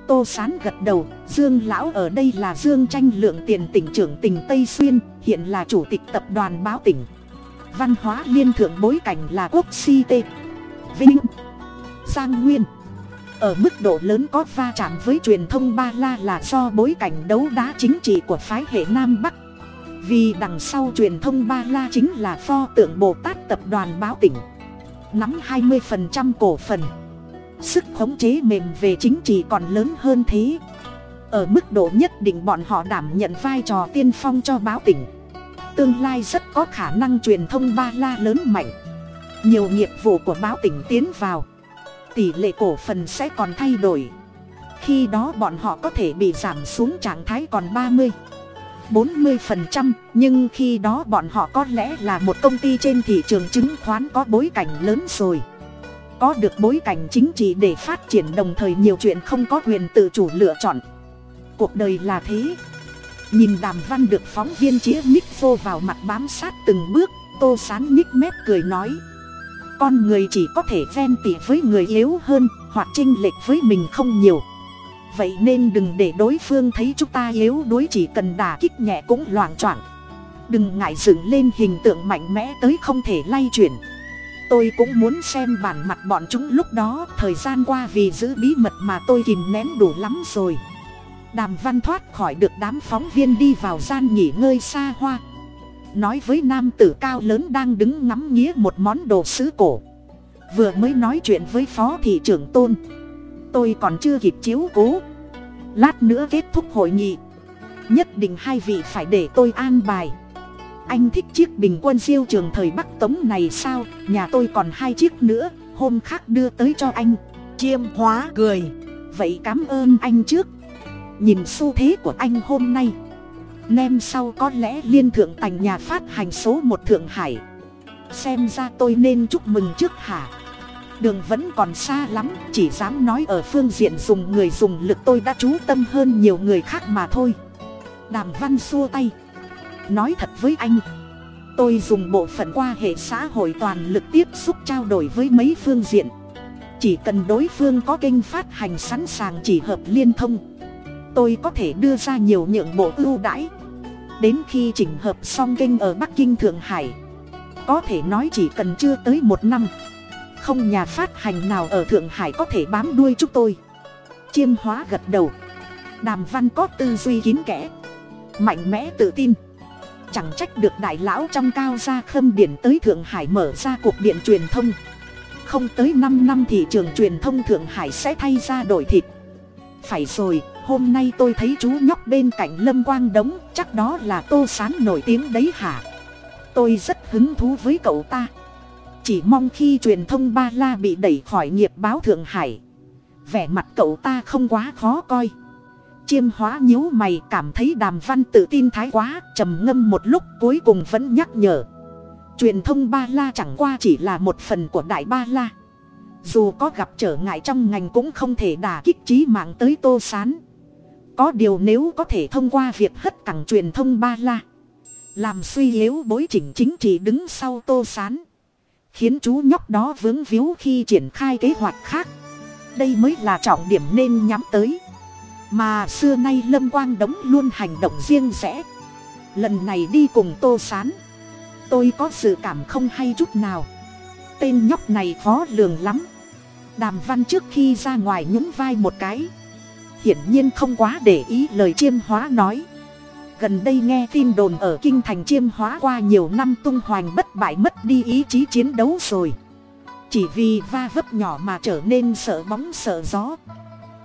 Tô sán gật đầu, dương lão ở đây là dương tranh lượng tiền tỉnh trưởng tỉnh tây xuyên, hiện là chủ tịch tập đoàn báo tỉnh. Văn hóa liên thượng bối cảnh là quốc si tê. Vinh. Giang nguyên ở mức độ lớn có va chạm với truyền thông ba la là do bối cảnh đấu đá chính trị của phái hệ nam bắc. Vì đằng sau truyền thông ba la chính là pho tượng bồ tát tập đoàn báo tỉnh. Nắm hai mươi cổ phần. Sức khống chế mềm về chính trị còn lớn hơn thế. Ở mức độ nhất định bọn họ đảm nhận vai trò tiên phong cho báo tỉnh. Tương lai rất có khả năng truyền thông ba la lớn mạnh. Nhiều nghiệp vụ của báo tỉnh tiến vào tỷ lệ cổ phần sẽ còn thay đổi. Khi đó bọn họ có thể bị giảm xuống trạng thái còn ba mươi, bốn mươi phần trăm, nhưng khi đó bọn họ có lẽ là một công ty trên thị trường chứng khoán có bối cảnh lớn rồi. Có được bối cảnh chính trị để phát triển đồng thời nhiều chuyện không có quyền tự chủ lựa chọn. Cuộc đời là thế. Nhìn đàm văn được phóng viên chĩa mic phô vào mặt bám sát từng bước, tô sán nhích mép cười nói con người chỉ có thể ven tỉ với người yếu hơn hoặc chinh lệch với mình không nhiều. Vậy nên đừng để đối phương thấy chúng ta yếu đuối chỉ cần đà kích nhẹ cũng loảng choạng. Đừng ngại dựng lên hình tượng mạnh mẽ tới không thể lay chuyển. Tôi cũng muốn xem bản mặt bọn chúng lúc đó, thời gian qua vì giữ bí mật mà tôi kìm nén đủ lắm rồi. Đàm văn thoát khỏi được đám phóng viên đi vào gian nghỉ ngơi xa hoa nói với nam tử cao lớn đang đứng ngắm nghía một món đồ sứ cổ. Vừa mới nói chuyện với phó thị trưởng tôn. Tôi còn chưa kịp chiếu cố. Lát nữa kết thúc hội nghị. Nhất định hai vị phải để tôi an bài. Anh thích chiếc bình quân diêu trường thời bắc tống này sao? Nhà tôi còn hai chiếc nữa, hôm khác đưa tới cho anh. Chiêm hóa cười. Vậy cảm ơn anh trước. Nhìn xu thế của anh hôm nay nem sau có lẽ liên thượng tành nhà phát hành số một thượng hải. Xem ra tôi nên chúc mừng trước hả? Đường vẫn còn xa lắm, chỉ dám nói ở phương diện dùng người dùng lực tôi đã chú tâm hơn nhiều người khác mà thôi. Đàm văn xua tay. Nói thật với anh, tôi dùng bộ phận qua hệ xã hội toàn lực tiếp xúc trao đổi với mấy phương diện. Chỉ cần đối phương có kênh phát hành sẵn sàng chỉ hợp liên thông tôi có thể đưa ra nhiều nhượng bộ ưu đãi. Đến khi chỉnh hợp xong kênh ở bắc kinh thượng hải, có thể nói chỉ cần chưa tới một năm, không nhà phát hành nào ở thượng hải có thể bám đuôi chúng tôi. Chiêm hóa gật đầu. Đàm văn có tư duy kín kẽ, mạnh mẽ tự tin. Chẳng trách được đại lão trong cao gia khâm điển tới thượng hải mở ra cuộc điện truyền thông. Không tới năm năm thị trường truyền thông thượng hải sẽ thay ra đổi thịt. Phải rồi hôm nay tôi thấy chú nhóc bên cạnh lâm quang đống, chắc đó là tô sán nổi tiếng đấy hả? Tôi rất hứng thú với cậu ta. Chỉ mong khi truyền thông ba la bị đẩy khỏi nghiệp báo thượng hải. Vẻ mặt cậu ta không quá khó coi. Chiêm hóa nhíu mày, cảm thấy đàm văn tự tin thái quá, trầm ngâm một lúc, cuối cùng vẫn nhắc nhở. Truyền thông ba la chẳng qua chỉ là một phần của đại ba la. Dù có gặp trở ngại trong ngành cũng không thể đả kích trí mạng tới tô s á n có điều nếu có thể thông qua việc hất cẳng truyền thông ba la. Làm suy yếu bối chỉnh chính trị đứng sau tô s á n khiến chú nhóc đó vướng víu khi triển khai kế hoạch khác. Đây mới là trọng điểm nên nhắm tới. Mà xưa nay lâm quang đống luôn hành động riêng rẽ. Lần này đi cùng tô s á n tôi có sự cảm không hay chút nào. Tên nhóc này khó lường lắm. Đàm văn trước khi ra ngoài nhún vai một cái hiển nhiên không quá để ý lời chiêm hóa nói. Gần đây nghe tin đồn ở kinh thành chiêm hóa qua nhiều năm tung hoành bất bại mất đi ý chí chiến đấu rồi. Chỉ vì va vấp nhỏ mà trở nên sợ bóng sợ gió.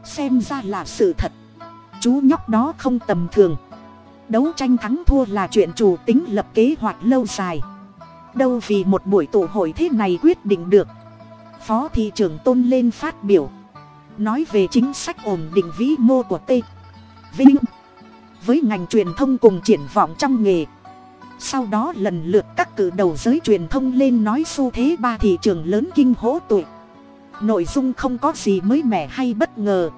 Xem ra là sự thật. Chú nhóc đó không tầm thường. Đấu tranh thắng thua là chuyện chủ tính lập kế hoạch lâu dài. Đâu vì một buổi tụ hội thế này quyết định được. Phó thị trưởng tôn lên phát biểu nói về chính sách ổn định vĩ mô của t vinh, với ngành truyền thông cùng triển vọng trong nghề. Sau đó lần lượt các cử đầu giới truyền thông lên nói xu thế ba thị trường lớn kinh hỗ tuổi nội dung không có gì mới mẻ hay bất ngờ.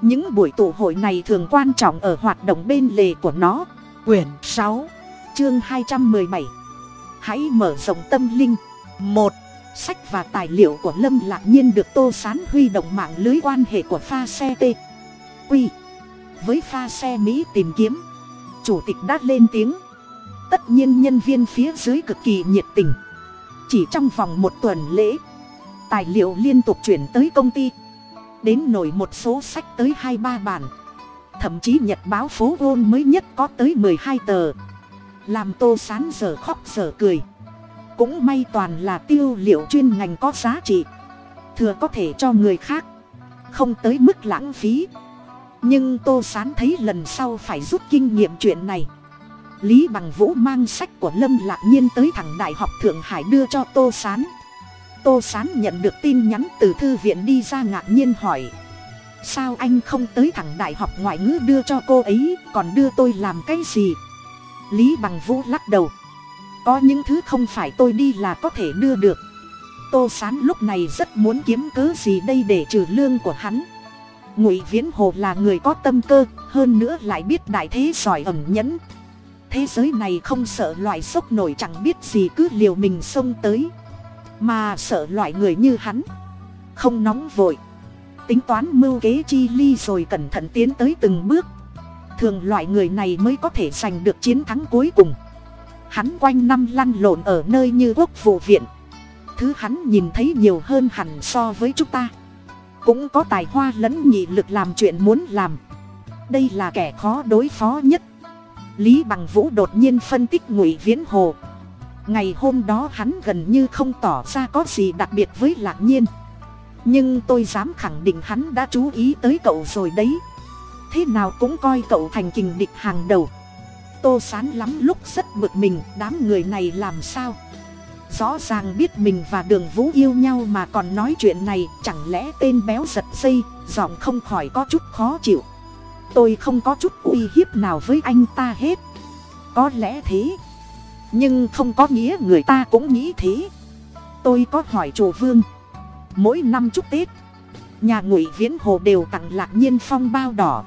Những buổi tụ hội này thường quan trọng ở hoạt động bên lề của nó. Quyển sáu, chương hai trăm mười bảy. Hãy mở rộng tâm linh. Một sách và tài liệu của lâm lạc nhiên được tô sán huy động mạng lưới quan hệ của pha xe t. Quy. Với pha xe mỹ tìm kiếm, chủ tịch đã lên tiếng. Tất nhiên nhân viên phía dưới cực kỳ nhiệt tình. Chỉ trong vòng một tuần lễ, tài liệu liên tục chuyển tới công ty. Đến nổi một số sách tới hai ba bản. Thậm chí nhật báo phố gôn mới nhất có tới mười hai tờ. Làm tô sán giờ khóc giờ cười cũng may toàn là tiêu liệu chuyên ngành có giá trị. Thừa có thể cho người khác. Không tới mức lãng phí. Nhưng tô sán thấy lần sau phải rút kinh nghiệm chuyện này. Lý bằng vũ mang sách của lâm lạc nhiên tới thẳng đại học thượng hải đưa cho tô sán. Tô sán nhận được tin nhắn từ thư viện đi ra ngạc nhiên hỏi. Sao anh không tới thẳng đại học ngoại ngữ đưa cho cô ấy, còn đưa tôi làm cái gì? Lý bằng vũ lắc đầu có những thứ không phải tôi đi là có thể đưa được. Tô sán lúc này rất muốn kiếm cớ gì đây để trừ lương của hắn. Ngụy viễn hồ là người có tâm cơ, hơn nữa lại biết đại thế giỏi ẩm nhẫn. Thế giới này không sợ loại sốc nổi chẳng biết gì cứ liều mình xông tới. Mà sợ loại người như hắn, không nóng vội. Tính toán mưu kế chi ly rồi cẩn thận tiến tới từng bước. Thường loại người này mới có thể giành được chiến thắng cuối cùng hắn quanh năm lăn lộn ở nơi như quốc vụ viện. Thứ hắn nhìn thấy nhiều hơn hẳn so với chúng ta. Cũng có tài hoa lẫn nhị lực làm chuyện muốn làm. Đây là kẻ khó đối phó nhất. Lý bằng vũ đột nhiên phân tích ngụy viễn hồ. Ngày hôm đó hắn gần như không tỏ ra có gì đặc biệt với lạc nhiên. Nhưng tôi dám khẳng định hắn đã chú ý tới cậu rồi đấy. Thế nào cũng coi cậu thành kình địch hàng đầu tô sán lắm lúc rất bực mình, đám người này làm sao? Rõ ràng biết mình và đường vũ yêu nhau mà còn nói chuyện này, chẳng lẽ tên béo giật dây, giọng không khỏi có chút khó chịu. Tôi không có chút uy hiếp nào với anh ta hết. Có lẽ thế, nhưng không có nghĩa người ta cũng nghĩ thế. Tôi có hỏi chủ vương, mỗi năm chúc tết, nhà ngụy viễn hồ đều tặng lạc nhiên phong bao đỏ,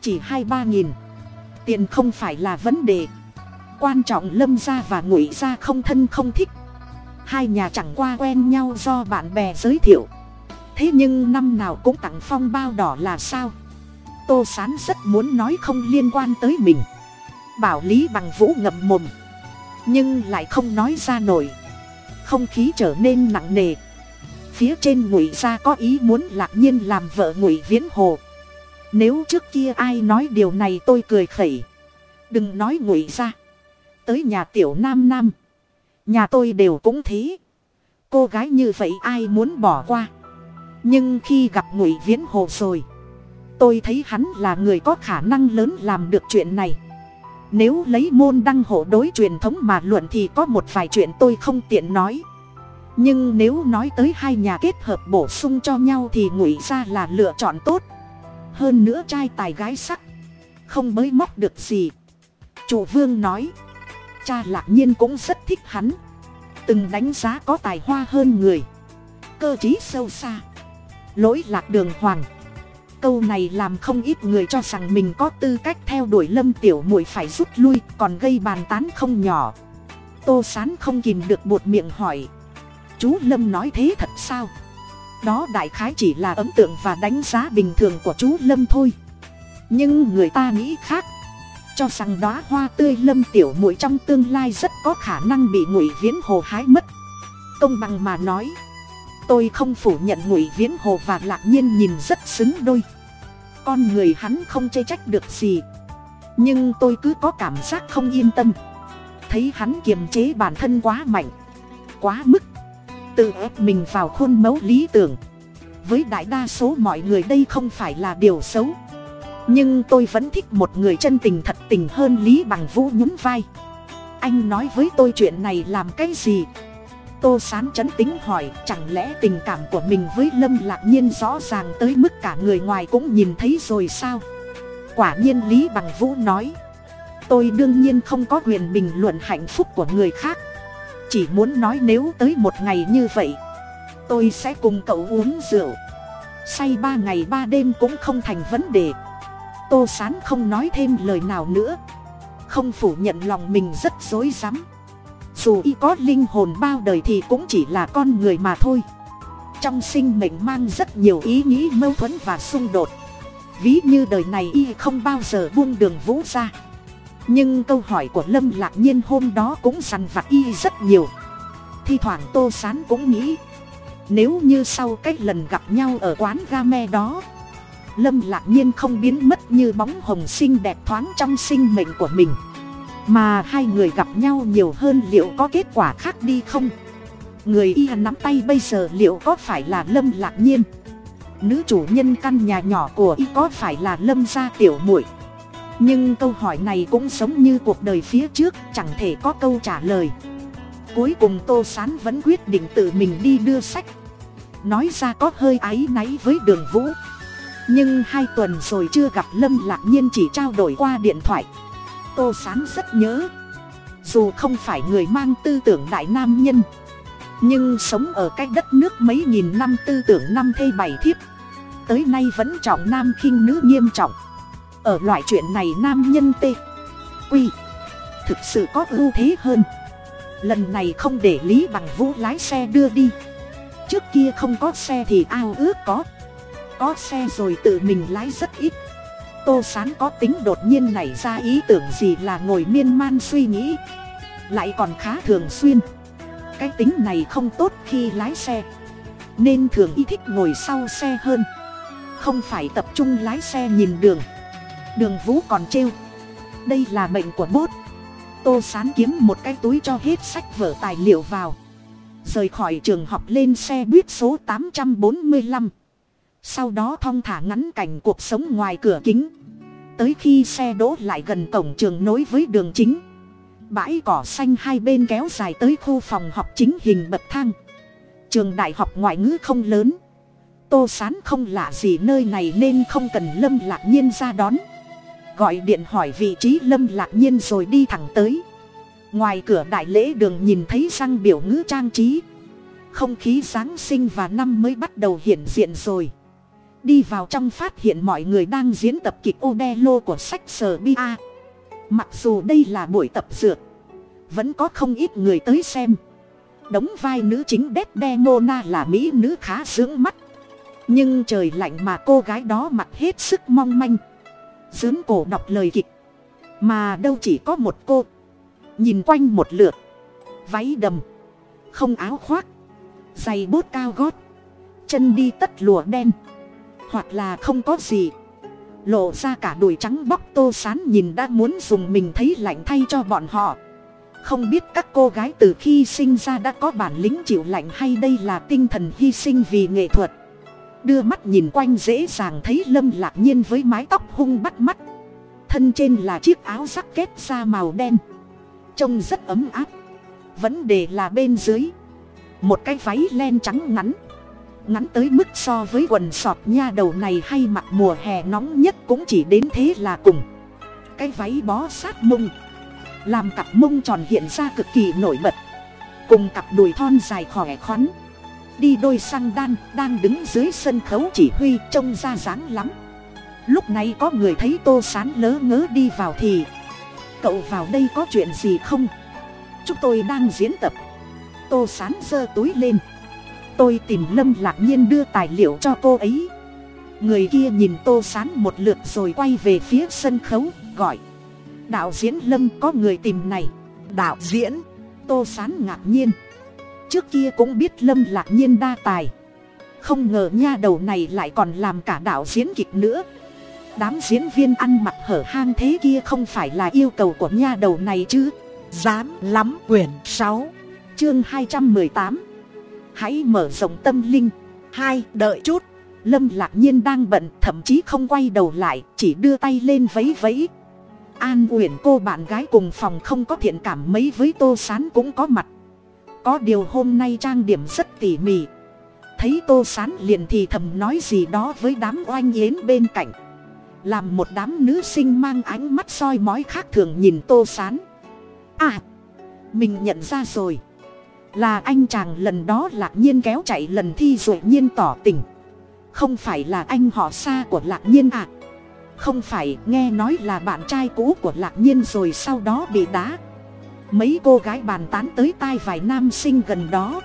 chỉ hai ba nghìn tiền không phải là vấn đề. Quan trọng lâm gia và ngụy gia không thân không thích. Hai nhà chẳng qua quen nhau do bạn bè giới thiệu. Thế nhưng năm nào cũng tặng phong bao đỏ là sao? Tô sán rất muốn nói không liên quan tới mình. Bảo lý bằng vũ ngậm mồm. Nhưng lại không nói ra nổi. Không khí trở nên nặng nề. Phía trên ngụy gia có ý muốn lạc nhiên làm vợ ngụy viễn hồ nếu trước kia ai nói điều này tôi cười khẩy. Đừng nói ngụy ra. Tới nhà tiểu nam nam. Nhà tôi đều cũng thế. Cô gái như vậy ai muốn bỏ qua? Nhưng khi gặp ngụy viễn hồ rồi, tôi thấy hắn là người có khả năng lớn làm được chuyện này. Nếu lấy môn đăng hộ đối truyền thống mà luận thì có một vài chuyện tôi không tiện nói. Nhưng nếu nói tới hai nhà kết hợp bổ sung cho nhau thì ngụy ra là lựa chọn tốt hơn nữa trai tài gái sắc. Không mới móc được gì. Chủ vương nói, cha lạc nhiên cũng rất thích hắn. Từng đánh giá có tài hoa hơn người. Cơ t sâu xa. Lỗi lạc đường hoàng. Câu này làm không ít người cho rằng mình có tư cách theo đuổi lâm tiểu muội phải rút lui, còn gây bàn tán không nhỏ. Tô sán không kìm được bột miệng hỏi. Chú lâm nói thế thật sao? Đó đại khái chỉ là ấn tượng và đánh giá bình thường của chú lâm thôi. Nhưng người ta nghĩ khác. Cho rằng đóa hoa tươi lâm tiểu muội trong tương lai rất có khả năng bị ngụy viễn hồ hái mất. Công bằng mà nói, tôi không phủ nhận ngụy viễn hồ và lạc nhiên nhìn rất xứng đôi. Con người hắn không chê trách được gì. Nhưng tôi cứ có cảm giác không yên tâm. Thấy hắn kiềm chế bản thân quá mạnh, quá mức tự ép mình vào khuôn mẫu lý tưởng. Với đại đa số mọi người đây không phải là điều xấu. Nhưng tôi vẫn thích một người chân tình thật tình hơn lý bằng vũ nhún vai. Anh nói với tôi chuyện này làm cái gì? Tô sán chấn tính hỏi, chẳng lẽ tình cảm của mình với lâm lạc nhiên rõ ràng tới mức cả người ngoài cũng nhìn thấy rồi sao? Quả nhiên lý bằng vũ nói, tôi đương nhiên không có quyền bình luận hạnh phúc của người khác chỉ muốn nói nếu tới một ngày như vậy, tôi sẽ cùng cậu uống rượu. Say ba ngày ba đêm cũng không thành vấn đề. Tô sán không nói thêm lời nào nữa. Không phủ nhận lòng mình rất dối rắm. Dù y có linh hồn bao đời thì cũng chỉ là con người mà thôi. Trong sinh mệnh mang rất nhiều ý nghĩ mâu thuẫn và xung đột. Ví như đời này y không bao giờ buông đường vũ ra nhưng câu hỏi của lâm lạc nhiên hôm đó cũng sằn vặt y rất nhiều. Thi thoảng tô sán cũng nghĩ, nếu như sau cái lần gặp nhau ở quán ga me đó, lâm lạc nhiên không biến mất như bóng hồng xinh đẹp thoáng trong sinh mệnh của mình, mà hai người gặp nhau nhiều hơn liệu có kết quả khác đi không? Người y nắm tay bây giờ liệu có phải là lâm lạc nhiên? Nữ chủ nhân căn nhà nhỏ của y có phải là lâm gia tiểu muội? Nhưng câu hỏi này cũng giống như cuộc đời phía trước, chẳng thể có câu trả lời. Cuối cùng tô s á n vẫn quyết định tự mình đi đưa sách. Nói ra có hơi áy náy với đường vũ. Nhưng hai tuần rồi chưa gặp lâm lạc nhiên chỉ trao đổi qua điện thoại. Tô sán rất nhớ. Dù không phải người mang tư tưởng đại nam nhân, nhưng sống ở cái đất nước mấy nghìn năm tư tưởng năm thê bảy thiếp, tới nay vẫn trọng nam khinh nữ nghiêm trọng ở loại chuyện này nam nhân tê. Quy, thực sự có ưu thế hơn. Lần này không để lý bằng vũ lái xe đưa đi. Trước kia không có xe thì ao ước có. Có xe rồi tự mình lái rất ít. Tô sán có tính đột nhiên nảy ra ý tưởng gì là ngồi miên man suy nghĩ. Lại còn khá thường xuyên. Cái tính này không tốt khi lái xe. Nên thường ý thích ngồi sau xe hơn. Không phải tập trung lái xe nhìn đường đường vũ còn trêu. Đây là bệnh của bốt. Tô sán kiếm một cái túi cho hết sách vở tài liệu vào. Rời khỏi trường học lên xe buýt số tám trăm bốn mươi lăm. Sau đó thong thả ngắn cảnh cuộc sống ngoài cửa kính. Tới khi xe đỗ lại gần cổng trường nối với đường chính. Bãi cỏ xanh hai bên kéo dài tới khu phòng học chính hình bậc thang. Trường đại học ngoại ngữ không lớn. Tô sán không lạ gì nơi này nên không cần lâm lạc nhiên ra đón gọi điện hỏi vị trí lâm lạc nhiên rồi đi thẳng tới. Ngoài cửa đại lễ đường nhìn thấy răng biểu ngữ trang trí. Không khí giáng sinh và năm mới bắt đầu hiện diện rồi. Đi vào trong phát hiện mọi người đang diễn tập kịch Odello của sách sở bia mặc dù đây là buổi tập dược vẫn có không ít người tới xem. Đóng vai nữ chính Desdemona là mỹ nữ khá dưỡng mắt. Nhưng trời lạnh mà cô gái đó mặc hết sức mong manh dướn cổ đọc lời kịch. Mà đâu chỉ có một cô. Nhìn quanh một lượt. Váy đầm. Không áo khoác. Giày bốt cao gót. Chân đi tất lùa đen. Hoặc là không có gì. Lộ ra cả đùi trắng bóc tô sán nhìn đã muốn dùng mình thấy lạnh thay cho bọn họ. Không biết các cô gái từ khi sinh ra đã có bản lĩnh chịu lạnh hay đây là tinh thần hy sinh vì nghệ thuật đưa mắt nhìn quanh dễ dàng thấy lâm lạc nhiên với mái tóc hung bắt mắt. Thân trên là chiếc áo sắc kết da màu đen. Trông rất ấm áp. Vấn đề là bên dưới. Một cái váy len trắng ngắn. Ngắn tới mức so với quần sọt nha đầu này hay mặc mùa hè nóng nhất cũng chỉ đến thế là cùng. Cái váy bó sát mông. Làm cặp mông tròn hiện ra cực kỳ nổi bật. Cùng cặp đùi thon dài khỏe khoắn đi đôi xăng đan đang đứng dưới sân khấu chỉ huy trông ra dáng lắm. Lúc này có người thấy tô sán lớ ngớ đi vào thì, cậu vào đây có chuyện gì không? Chúng tôi đang diễn tập. Tô sán giơ túi lên. Tôi tìm lâm lạc nhiên đưa tài liệu cho cô ấy. Người kia nhìn tô sán một lượt rồi quay về phía sân khấu, gọi, đạo diễn lâm có người tìm này. Đạo diễn? Tô sán ngạc nhiên trước kia cũng biết lâm lạc nhiên đa tài. Không ngờ nha đầu này lại còn làm cả đạo diễn kịch nữa. Đám diễn viên ăn mặc hở hang thế kia không phải là yêu cầu của nha đầu này chứ? Dám lắm, quyển sáu, chương hai trăm mười tám. Hãy mở rộng tâm linh. Hai, đợi chút. Lâm lạc nhiên đang bận, thậm chí không quay đầu lại, chỉ đưa tay lên vấy vấy. An uyển, cô bạn gái cùng phòng không có thiện cảm mấy với tô s á n cũng có mặt có điều hôm nay trang điểm rất tỉ mỉ. Thấy tô s á n liền thì thầm nói gì đó với đám oanh yến bên cạnh. Làm một đám nữ sinh mang ánh mắt soi mói khác thường nhìn tô s á n à mình nhận ra rồi. Là anh chàng lần đó lạc nhiên kéo chạy lần thi rồi nhiên tỏ tình. Không phải là anh họ xa của lạc nhiên à. Không phải, nghe nói là bạn trai cũ của lạc nhiên rồi sau đó bị đá mấy cô gái bàn tán tới tai vài nam sinh gần đó.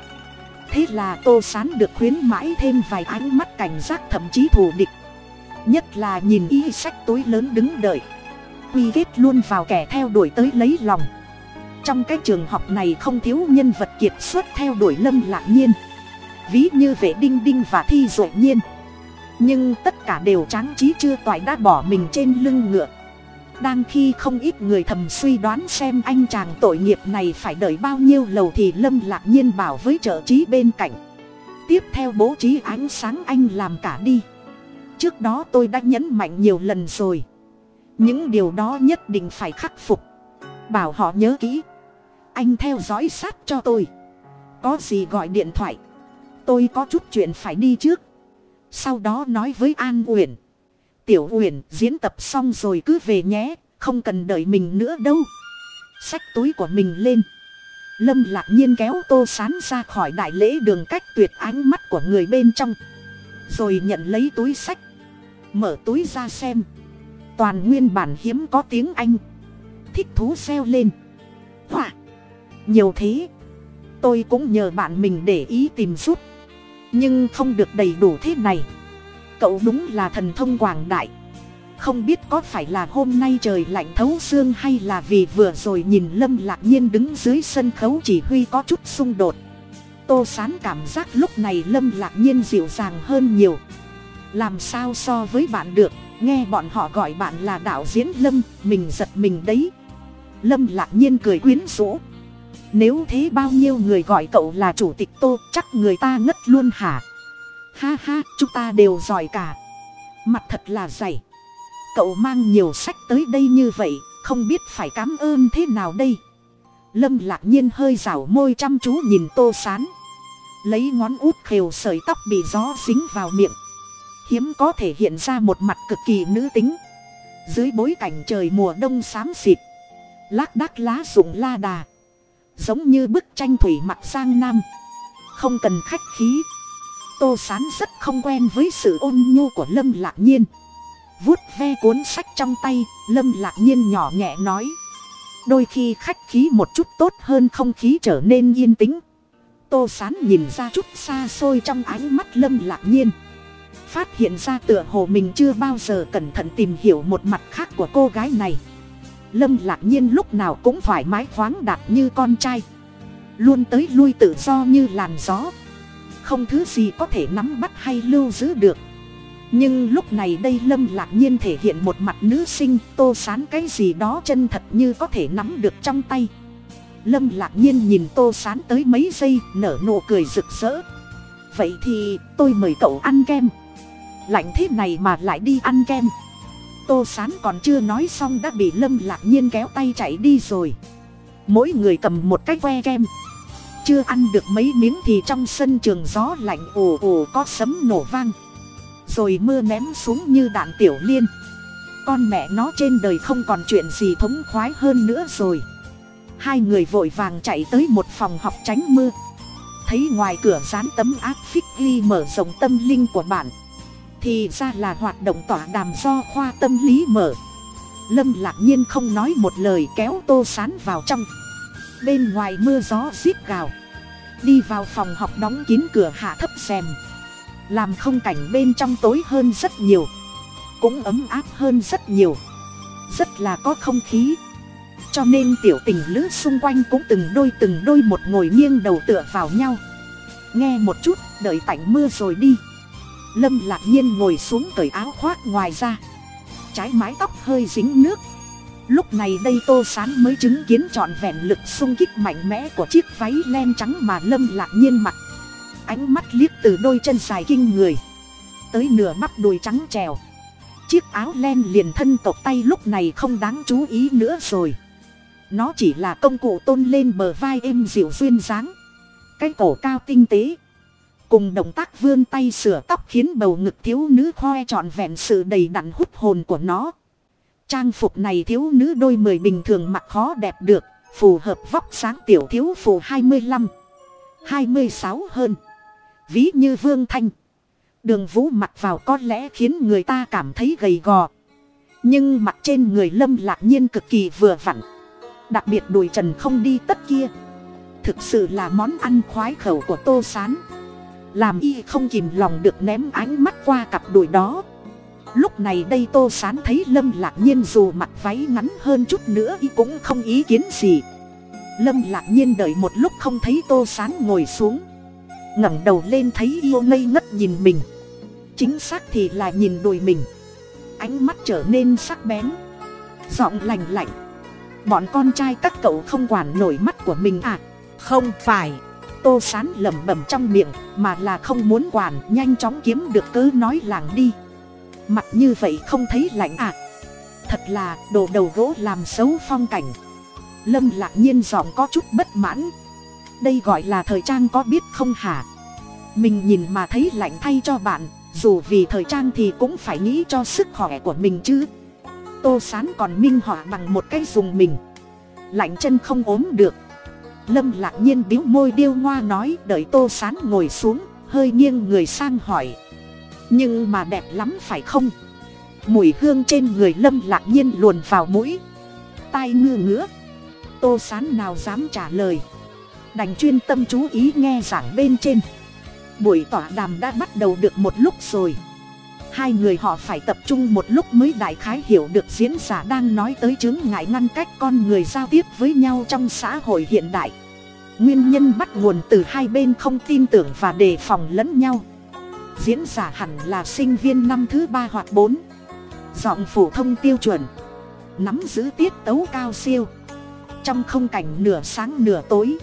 Thế là tô sán được khuyến mãi thêm vài ánh mắt cảnh giác thậm chí thù địch. Nhất là nhìn y sách túi lớn đứng đợi. Quy kết luôn vào kẻ theo đuổi tới lấy lòng. Trong cái trường học này không thiếu nhân vật kiệt xuất theo đuổi lâm lạc nhiên. Ví như vệ đinh đinh và thi dội nhiên. Nhưng tất cả đều tráng trí chưa toại đã bỏ mình trên lưng ngựa đang khi không ít người thầm suy đoán xem anh chàng tội nghiệp này phải đợi bao nhiêu lầu thì lâm lạc nhiên bảo với trợ trí bên cạnh. Tiếp theo bố trí ánh sáng anh làm cả đi. Trước đó tôi đã nhấn mạnh nhiều lần rồi. Những điều đó nhất định phải khắc phục. Bảo họ nhớ kỹ. Anh theo dõi sát cho tôi. Có gì gọi điện thoại. Tôi có chút chuyện phải đi trước. Sau đó nói với an uyển tiểu uyển diễn tập xong rồi cứ về nhé, không cần đợi mình nữa đâu. Xách túi của mình lên. Lâm lạc nhiên kéo tô sán ra khỏi đại lễ đường cách tuyệt ánh mắt của người bên trong. Rồi nhận lấy túi sách mở túi ra xem. Toàn nguyên bản hiếm có tiếng anh. Thích thú xeo lên. Họa. Nhiều thế. Tôi cũng nhờ bạn mình để ý tìm giúp. Nhưng không được đầy đủ thế này cậu đúng là thần thông quảng đại. Không biết có phải là hôm nay trời lạnh thấu xương hay là vì vừa rồi nhìn lâm lạc nhiên đứng dưới sân khấu chỉ huy có chút xung đột. Tô sán cảm giác lúc này lâm lạc nhiên dịu dàng hơn nhiều. Làm sao so với bạn được, nghe bọn họ gọi bạn là đạo diễn lâm, mình giật mình đấy. Lâm lạc nhiên cười quyến rũ. Nếu thế bao nhiêu người gọi cậu là chủ tịch tô, chắc người ta ngất luôn hả? Ha ha, chúng ta đều giỏi cả. Mặt thật là dày. Cậu mang nhiều sách tới đây như vậy, không biết phải cảm ơn thế nào đây? Lâm lạc nhiên hơi rảo môi chăm chú nhìn tô sán. Lấy ngón út khều sợi tóc bị gió dính vào miệng. Hiếm có thể hiện ra một mặt cực kỳ nữ tính. Dưới bối cảnh trời mùa đông xám xịt, lác đác lá rụng la đà, giống như bức tranh thủy mặc sang nam. Không cần khách khí tô sán rất không quen với sự ôn nhu của lâm lạc nhiên. Vuốt ve cuốn sách trong tay, lâm lạc nhiên nhỏ nhẹ nói. Đôi khi khách khí một chút tốt hơn không khí trở nên yên tĩnh. Tô sán nhìn ra chút xa xôi trong ánh mắt lâm lạc nhiên. Phát hiện ra tựa hồ mình chưa bao giờ cẩn thận tìm hiểu một mặt khác của cô gái này. Lâm lạc nhiên lúc nào cũng thoải mái khoáng đạt như con trai. Luôn tới lui tự do như làn gió không thứ gì có thể nắm bắt hay lưu giữ được. Nhưng lúc này đây lâm lạc nhiên thể hiện một mặt nữ sinh tô sán cái gì đó chân thật như có thể nắm được trong tay. Lâm lạc nhiên nhìn tô sán tới mấy giây, nở nụ cười rực rỡ. Vậy thì tôi mời cậu ăn kem. Lạnh thế này mà lại đi ăn kem. Tô sán còn chưa nói xong đã bị lâm lạc nhiên kéo tay chạy đi rồi. Mỗi người cầm một cái que kem chưa ăn được mấy miếng thì trong sân trường gió lạnh ồ ồ có sấm nổ vang. Rồi mưa ném xuống như đạn tiểu liên. Con mẹ nó trên đời không còn chuyện gì thống khoái hơn nữa rồi. Hai người vội vàng chạy tới một phòng học tránh mưa. Thấy ngoài cửa dán tấm áp phích ghi mở rộng tâm linh của bạn, thì ra là hoạt động tỏa đàm do khoa tâm lý mở. Lâm lạc nhiên không nói một lời kéo tô sán vào trong bên ngoài mưa gió rít gào. Đi vào phòng học đóng kín cửa hạ thấp xem làm không cảnh bên trong tối hơn rất nhiều. Cũng ấm áp hơn rất nhiều. Rất là có không khí. Cho nên tiểu tình lữ xung quanh cũng từng đôi từng đôi một ngồi nghiêng đầu tựa vào nhau. Nghe một chút, đợi tạnh mưa rồi đi. Lâm lạc nhiên ngồi xuống cởi áo khoác ngoài ra. Trái mái tóc hơi dính nước lúc này đây tô sán mới chứng kiến trọn vẹn lực sung kích mạnh mẽ của chiếc váy len trắng mà lâm lạc nhiên mặc. Ánh mắt liếc từ đôi chân dài kinh người. Tới nửa mắt đùi trắng trèo. Chiếc áo len liền thân tộc tay lúc này không đáng chú ý nữa rồi. Nó chỉ là công cụ tôn lên bờ vai êm dịu duyên dáng. Cái cổ cao tinh tế. Cùng động tác vươn tay sửa tóc khiến bầu ngực thiếu nữ khoe trọn vẹn sự đầy đặn hút hồn của nó trang phục này thiếu nữ đôi mười bình thường mặc khó đẹp được, phù hợp vóc sáng tiểu thiếu phù hai mươi lăm, hai mươi sáu hơn. Ví như vương thanh, đường vũ mặc vào có lẽ khiến người ta cảm thấy gầy gò, nhưng mặc trên người lâm lạc nhiên cực kỳ vừa vặn. Đặc biệt đùi trần không đi tất kia, thực sự là món ăn khoái khẩu của tô s á n làm y không kìm lòng được ném ánh mắt qua cặp đùi đó lúc này đây tô s á n thấy lâm lạc nhiên dù mặc váy ngắn hơn chút nữa y cũng không ý kiến gì. Lâm lạc nhiên đợi một lúc không thấy tô s á n ngồi xuống. ngẩng đầu lên thấy yêu ngây ngất nhìn mình. Chính xác thì là nhìn đùi mình. Ánh mắt trở nên sắc bén. Giọng lành lạnh. Bọn con trai các cậu không quản nổi mắt của mình à? Không phải. Tô sán lẩm bẩm trong miệng, mà là không muốn quản, nhanh chóng kiếm được cứ nói làng đi mặt như vậy không thấy lạnh à. Thật là, đồ đầu gỗ làm xấu phong cảnh. Lâm lạc nhiên giọng có chút bất mãn. Đây gọi là thời trang có biết không hả? Mình nhìn mà thấy lạnh thay cho bạn, dù vì thời trang thì cũng phải nghĩ cho sức khỏe của mình chứ. Tô sán còn minh họa bằng một cái dùng mình. Lạnh chân không ốm được. Lâm lạc nhiên biếu môi điêu ngoa nói, đợi tô sán ngồi xuống, hơi nghiêng người sang hỏi nhưng mà đẹp lắm phải không? Mùi hương trên người lâm lạc nhiên luồn vào mũi. Tai ngư ngứa. Tô sán nào dám trả lời? Đành chuyên tâm chú ý nghe giảng bên trên. Buổi tọa đàm đã bắt đầu được một lúc rồi. Hai người họ phải tập trung một lúc mới đại khái hiểu được diễn giả đang nói tới chứng ngại ngăn cách con người giao tiếp với nhau trong xã hội hiện đại. Nguyên nhân bắt nguồn từ hai bên không tin tưởng và đề phòng lẫn nhau diễn giả hẳn là sinh viên năm thứ ba hoặc bốn. Giọng phổ thông tiêu chuẩn. Nắm giữ tiết tấu cao siêu. Trong không cảnh nửa sáng nửa tối,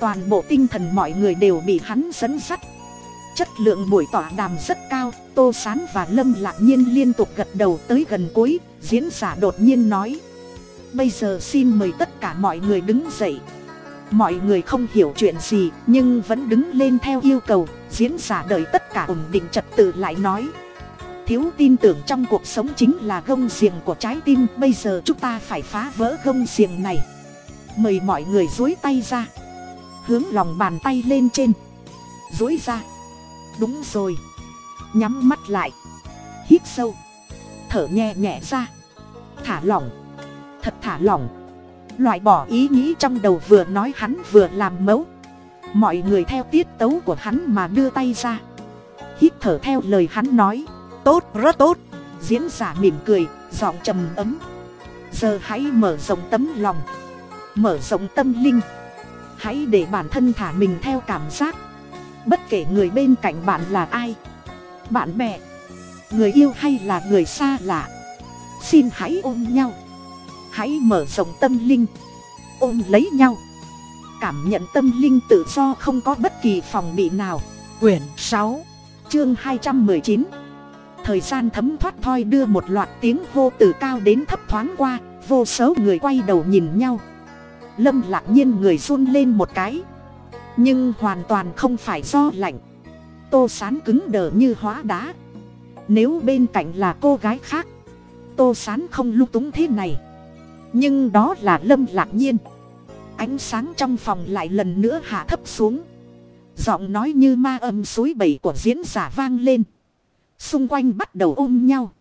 toàn bộ tinh thần mọi người đều bị hắn dẫn dắt. Chất lượng buổi tọa đàm rất cao, tô s á n và lâm lạc nhiên liên tục gật đầu tới gần cuối, diễn giả đột nhiên nói. Bây giờ xin mời tất cả mọi người đứng dậy. Mọi người không hiểu chuyện gì, nhưng vẫn đứng lên theo yêu cầu diễn giả đợi tất cả ổn định trật tự lại nói. Thiếu tin tưởng trong cuộc sống chính là gông xiềng của trái tim, bây giờ chúng ta phải phá vỡ gông xiềng này. Mời mọi người dối tay ra. Hướng lòng bàn tay lên trên. Dối ra. Đúng rồi. Nhắm mắt lại. Hít sâu. Thở nhẹ nhẹ ra. Thả lỏng. Thật thả lỏng. Loại bỏ ý nghĩ trong đầu vừa nói hắn vừa làm mẫu mọi người theo tiết tấu của hắn mà đưa tay ra. Hít thở theo lời hắn nói. Tốt, rất tốt. Diễn giả mỉm cười, giọng trầm ấm. Giờ hãy mở rộng tấm lòng. Mở rộng tâm linh. Hãy để bản thân thả mình theo cảm giác. Bất kể người bên cạnh bạn là ai. Bạn bè. Người yêu hay là người xa lạ. Xin hãy ôm nhau. Hãy mở rộng tâm linh. Ôm lấy nhau cảm nhận tâm linh tự do không có bất kỳ phòng bị nào. Quyển sáu, chương hai trăm mười chín. Thời gian thấm thoát thoi đưa một loạt tiếng hô từ cao đến thấp thoáng qua, vô số người quay đầu nhìn nhau. Lâm lạc nhiên người run lên một cái. Nhưng hoàn toàn không phải do lạnh. Tô sán cứng đờ như hóa đá. Nếu bên cạnh là cô gái khác, tô sán không lung túng thế này. Nhưng đó là lâm lạc nhiên ánh sáng trong phòng lại lần nữa hạ thấp xuống. Giọng nói như ma âm suối bầy của diễn giả vang lên. Xung quanh bắt đầu ôm nhau.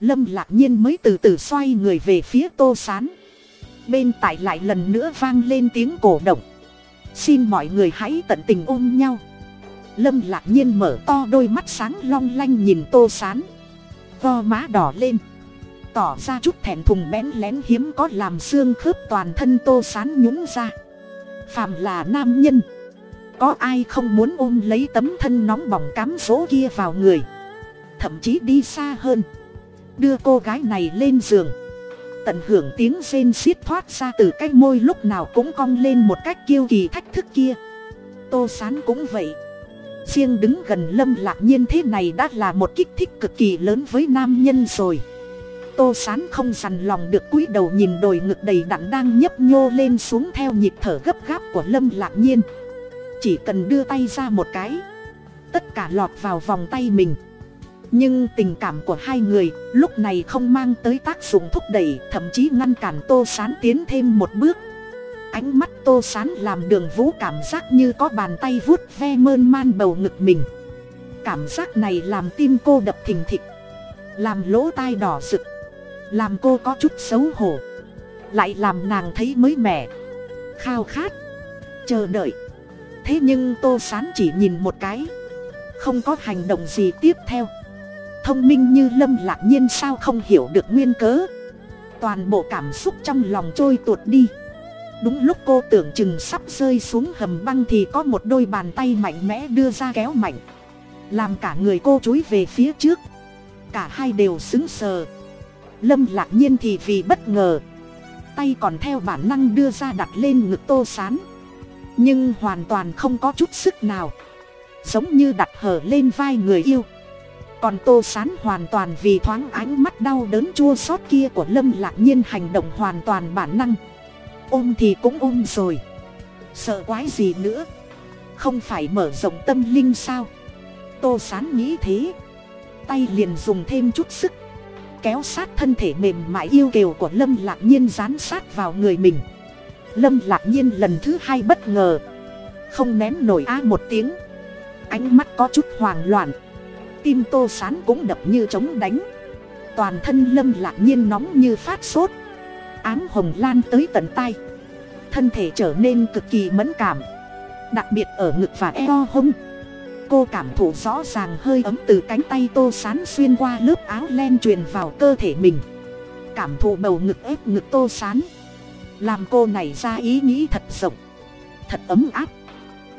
Lâm lạc nhiên mới từ từ xoay người về phía tô sán. Bên tại lại lần nữa vang lên tiếng cổ động. Xin mọi người hãy tận tình ôm nhau. Lâm lạc nhiên mở to đôi mắt sáng long lanh nhìn tô sán. Vo má đỏ lên tỏ ra chút thèm thùng bén lén hiếm có làm xương khớp toàn thân tô sán nhúng ra. Phàm là nam nhân, có ai không muốn ôm lấy tấm thân nóng bỏng cám dỗ kia vào người? Thậm chí đi xa hơn, đưa cô gái này lên giường. Tận hưởng tiếng rên xiết thoát ra từ cái môi lúc nào cũng cong lên một cách kiêu kỳ thách thức kia. Tô sán cũng vậy. Riêng đứng gần lâm lạc nhiên thế này đã là một kích thích cực kỳ lớn với nam nhân rồi tô sán không dằn lòng được cúi đầu nhìn đồi ngực đầy đặn đang nhấp nhô lên xuống theo nhịp thở gấp gáp của lâm lạc nhiên. Chỉ cần đưa tay ra một cái, tất cả lọt vào vòng tay mình. Nhưng tình cảm của hai người lúc này không mang tới tác dụng thúc đẩy, thậm chí ngăn cản tô sán tiến thêm một bước. Ánh mắt tô sán làm đường vũ cảm giác như có bàn tay vuốt ve mơn man bầu ngực mình. Cảm giác này làm tim cô đập thình thịch, làm lỗ tai đỏ rực làm cô có chút xấu hổ. Lại làm nàng thấy mới mẻ. Khao khát. Chờ đợi. Thế nhưng tô sán chỉ nhìn một cái. Không có hành động gì tiếp theo. Thông minh như lâm lạc nhiên sao không hiểu được nguyên cớ. Toàn bộ cảm xúc trong lòng trôi tuột đi. Đúng lúc cô tưởng chừng sắp rơi xuống hầm băng thì có một đôi bàn tay mạnh mẽ đưa ra kéo mạnh. Làm cả người cô chúi về phía trước. Cả hai đều xứng sờ lâm lạc nhiên thì vì bất ngờ, tay còn theo bản năng đưa ra đặt lên ngực tô sán. Nhưng hoàn toàn không có chút sức nào, giống như đặt hở lên vai người yêu. Còn tô sán hoàn toàn vì thoáng ánh mắt đau đớn chua xót kia của lâm lạc nhiên hành động hoàn toàn bản năng. Ôm thì cũng ôm rồi. Sợ quái gì nữa? Không phải mở rộng tâm linh sao? Tô sán nghĩ thế. Tay liền dùng thêm chút sức kéo sát thân thể mềm mại yêu kiều của lâm lạc nhiên dán sát vào người mình. Lâm lạc nhiên lần thứ hai bất ngờ. Không nén nổi a một tiếng. Ánh mắt có chút hoảng loạn. Tim tô sán cũng đập như trống đánh. Toàn thân lâm lạc nhiên nóng như phát sốt. Áng hồng lan tới tận tay thân thể trở nên cực kỳ mẫn cảm. Đặc biệt ở ngực và eo hông cô cảm thụ rõ ràng hơi ấm từ cánh tay tô sán xuyên qua lớp áo len truyền vào cơ thể mình. Cảm thụ bầu ngực ép ngực tô sán. Làm cô này ra ý nghĩ thật rộng, thật ấm áp.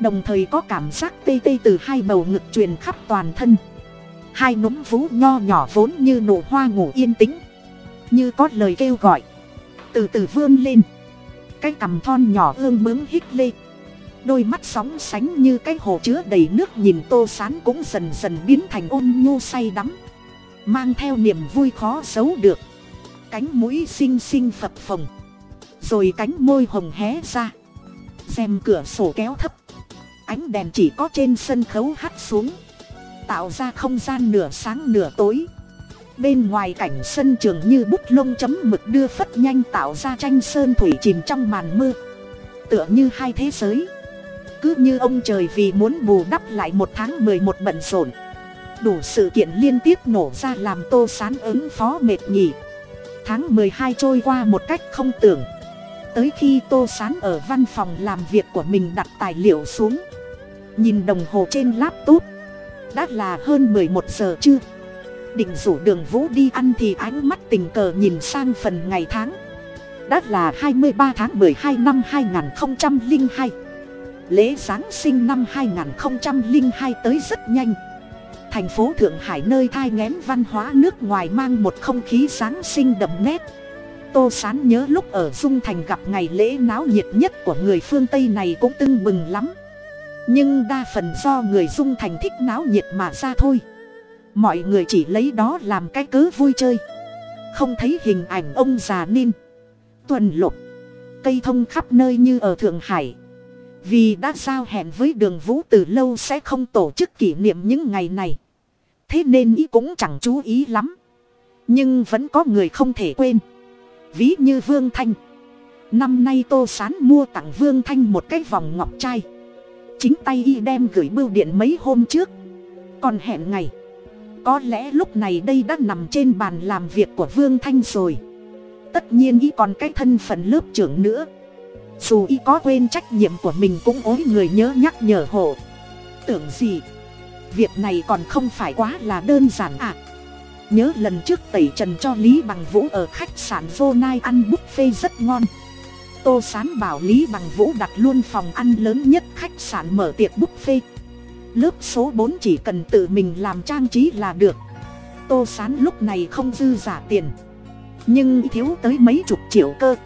Đồng thời có cảm giác tê tê từ hai bầu ngực truyền khắp toàn thân. Hai núm vú nho nhỏ vốn như nụ hoa ngủ yên tĩnh, như có lời kêu gọi. Từ từ vươn lên. Cái cằm thon nhỏ ương bướng hít lê đôi mắt sóng sánh như cái hồ chứa đầy nước nhìn tô sán cũng dần dần biến thành ôn nhu say đắm. Mang theo niềm vui khó giấu được. Cánh mũi xinh xinh phập phồng. Rồi cánh môi hồng hé ra. Xem cửa sổ kéo thấp. Ánh đèn chỉ có trên sân khấu hắt xuống. Tạo ra không gian nửa sáng nửa tối. Bên ngoài cảnh sân trường như bút lông chấm mực đưa phất nhanh tạo ra tranh sơn thủy chìm trong màn mưa. Tựa như hai thế giới cứ như ông trời vì muốn bù đắp lại một tháng mười một bận rộn. Đủ sự kiện liên tiếp nổ ra làm tô sán ứng phó mệt nhỉ. Tháng mười hai trôi qua một cách không tưởng. Tới khi tô sán ở văn phòng làm việc của mình đặt tài liệu xuống. Nhìn đồng hồ trên laptop. Đã là hơn mười một giờ chưa định rủ đường vũ đi ăn thì ánh mắt tình cờ nhìn sang phần ngày tháng. Đã là hai mươi ba tháng mười hai năm hai nghìn hai lễ giáng sinh năm hai nghìn hai tới rất nhanh. Thành phố thượng hải nơi thai nghén văn hóa nước ngoài mang một không khí giáng sinh đậm nét. Tô sán nhớ lúc ở dung thành gặp ngày lễ náo nhiệt nhất của người phương tây này cũng tưng bừng lắm. Nhưng đa phần do người dung thành thích náo nhiệt mà ra thôi. Mọi người chỉ lấy đó làm cái cớ vui chơi. Không thấy hình ảnh ông già nin tuần lục. Cây thông khắp nơi như ở thượng hải vì đã giao hẹn với đường vũ từ lâu sẽ không tổ chức kỷ niệm những ngày này. Thế nên ý cũng chẳng chú ý lắm. Nhưng vẫn có người không thể quên. Ví như vương thanh. Năm nay tô sán mua tặng vương thanh một cái vòng ngọc trai. Chính tay y đem gửi bưu điện mấy hôm trước. Còn hẹn ngày. Có lẽ lúc này đây đã nằm trên bàn làm việc của vương thanh rồi. Tất nhiên y còn cái thân phận lớp trưởng nữa dù y có quên trách nhiệm của mình cũng ối người nhớ nhắc nhở hộ. Tưởng gì? Việc này còn không phải quá là đơn giản ạ à. nhớ lần trước tẩy trần cho lý bằng vũ ở khách sạn vô nai ăn buffet rất ngon. Tô sán bảo lý bằng vũ đặt luôn phòng ăn lớn nhất khách sạn mở tiệc buffet. Lớp số bốn chỉ cần tự mình làm trang trí là được. Tô sán lúc này không dư giả tiền. Nhưng thiếu tới mấy chục triệu cơ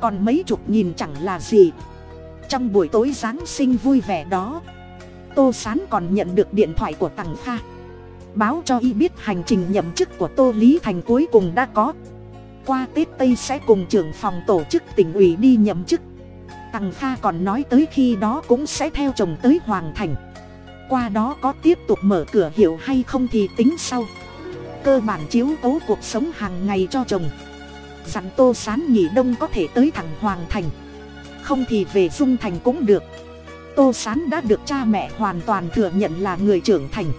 còn mấy chục nghìn chẳng là gì. Trong buổi tối giáng sinh vui vẻ đó, tô sán còn nhận được điện thoại của tằng kha. Báo cho y biết hành trình nhậm chức của tô lý thành cuối cùng đã có. Qua tết tây sẽ cùng trưởng phòng tổ chức tỉnh ủy đi nhậm chức. Tằng kha còn nói tới khi đó cũng sẽ theo chồng tới hoàng thành. Qua đó có tiếp tục mở cửa hiệu hay không thì tính sau. Cơ bản chiếu cố cuộc sống hàng ngày cho chồng dặn tô sán nhị đông có thể tới thẳng hoàng thành. Không thì về dung thành cũng được. Tô sán đã được cha mẹ hoàn toàn thừa nhận là người trưởng thành.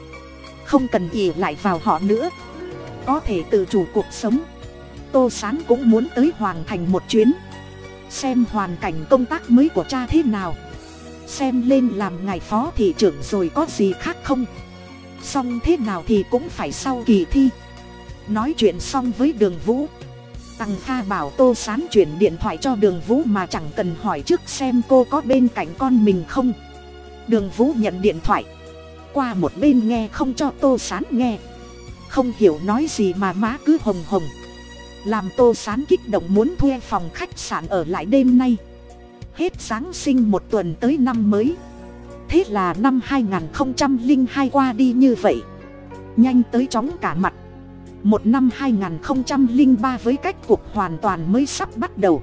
Không cần ỉ lại vào họ nữa. Có thể tự chủ cuộc sống. Tô sán cũng muốn tới hoàng thành một chuyến. Xem hoàn cảnh công tác mới của cha thế nào. Xem lên làm ngài phó thị trưởng rồi có gì khác không. Xong thế nào thì cũng phải sau kỳ thi. Nói chuyện xong với đường vũ tăng kha bảo tô sán chuyển điện thoại cho đường vũ mà chẳng cần hỏi trước xem cô có bên cạnh con mình không. Đường vũ nhận điện thoại. Qua một bên nghe không cho tô sán nghe. Không hiểu nói gì mà má cứ hồng hồng. Làm tô sán kích động muốn thuê phòng khách sạn ở lại đêm nay. Hết giáng sinh một tuần tới năm mới. Thế là năm hai nghìn hai qua đi như vậy. Nhanh tới chóng cả mặt một năm hai nghìn ba với cách cuộc hoàn toàn mới sắp bắt đầu.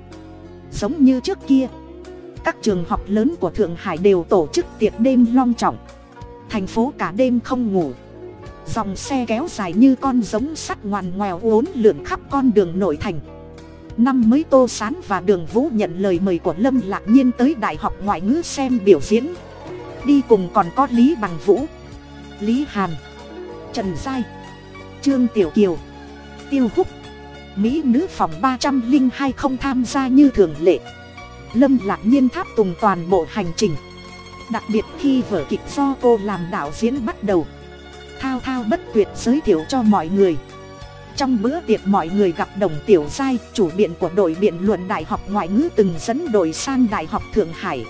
Giống như trước kia, các trường học lớn của thượng hải đều tổ chức tiệc đêm long trọng. Thành phố cả đêm không ngủ. Dòng xe kéo dài như con giống sắt ngoằn ngoèo uốn lượn khắp con đường nội thành. Năm mới tô sán và đường vũ nhận lời mời của lâm lạc nhiên tới đại học ngoại ngữ xem biểu diễn. Đi cùng còn có lý bằng vũ, lý hàn, trần giai trương tiểu kiều. Tiêu húc. Mỹ nữ phòng ba trăm linh hai không tham gia như thường lệ. Lâm lạc nhiên tháp tùng toàn bộ hành trình. Đặc biệt khi vở kịch do cô làm đạo diễn bắt đầu. Thao thao bất tuyệt giới thiệu cho mọi người. Trong bữa tiệc mọi người gặp đồng tiểu giai, chủ biện của đội biện luận đại học ngoại ngữ từng dẫn đội sang đại học thượng hải.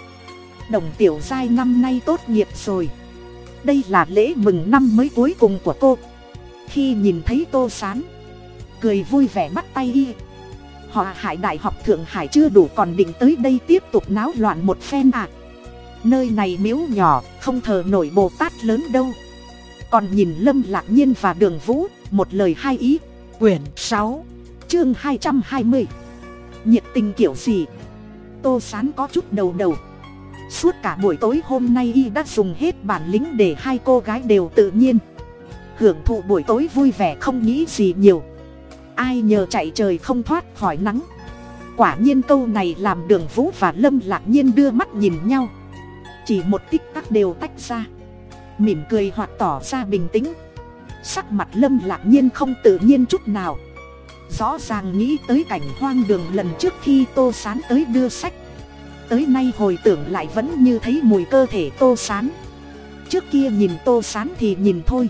Đồng tiểu giai năm nay tốt nghiệp rồi. Đây là lễ mừng năm mới cuối cùng của cô khi nhìn thấy tô s á n cười vui vẻ bắt tay y. Họ hải đại học thượng hải chưa đủ còn định tới đây tiếp tục náo loạn một phen à. Nơi này miếu nhỏ, không thờ nổi bồ tát lớn đâu. Còn nhìn lâm lạc nhiên và đường vũ, một lời hai ý. Quyển sáu, chương hai trăm hai mươi. Nhiệt tình kiểu gì? Tô sán có chút đầu đầu. Suốt cả buổi tối hôm nay y đã dùng hết bản lĩnh để hai cô gái đều tự nhiên hưởng thụ buổi tối vui vẻ không nghĩ gì nhiều. Ai nhờ chạy trời không thoát khỏi nắng. Quả nhiên câu này làm đường vũ và lâm lạc nhiên đưa mắt nhìn nhau. Chỉ một tích tắc đều tách ra. Mỉm cười hoặc tỏ ra bình tĩnh. Sắc mặt lâm lạc nhiên không tự nhiên chút nào. Rõ ràng nghĩ tới cảnh hoang đường lần trước khi tô sán tới đưa sách. Tới nay hồi tưởng lại vẫn như thấy mùi cơ thể tô sán. Trước kia nhìn tô sán thì nhìn thôi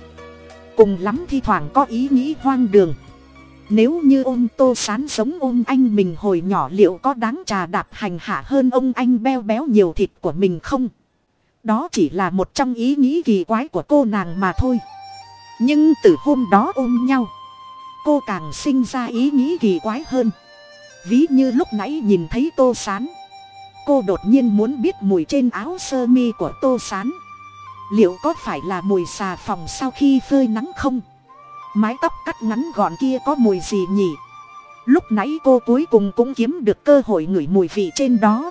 cùng lắm thi thoảng có ý nghĩ hoang đường. Nếu như ôm tô sán sống ôm anh mình hồi nhỏ liệu có đáng trà đạp hành hạ hơn ông anh beo béo nhiều thịt của mình không? Đó chỉ là một trong ý nghĩ kỳ quái của cô nàng mà thôi. Nhưng từ hôm đó ôm nhau, cô càng sinh ra ý nghĩ kỳ quái hơn. Ví như lúc nãy nhìn thấy tô sán, cô đột nhiên muốn biết mùi trên áo sơ mi của tô s á n liệu có phải là mùi xà phòng sau khi phơi nắng không? Mái tóc cắt ngắn gọn kia có mùi gì nhỉ? Lúc nãy cô cuối cùng cũng kiếm được cơ hội ngửi mùi vị trên đó.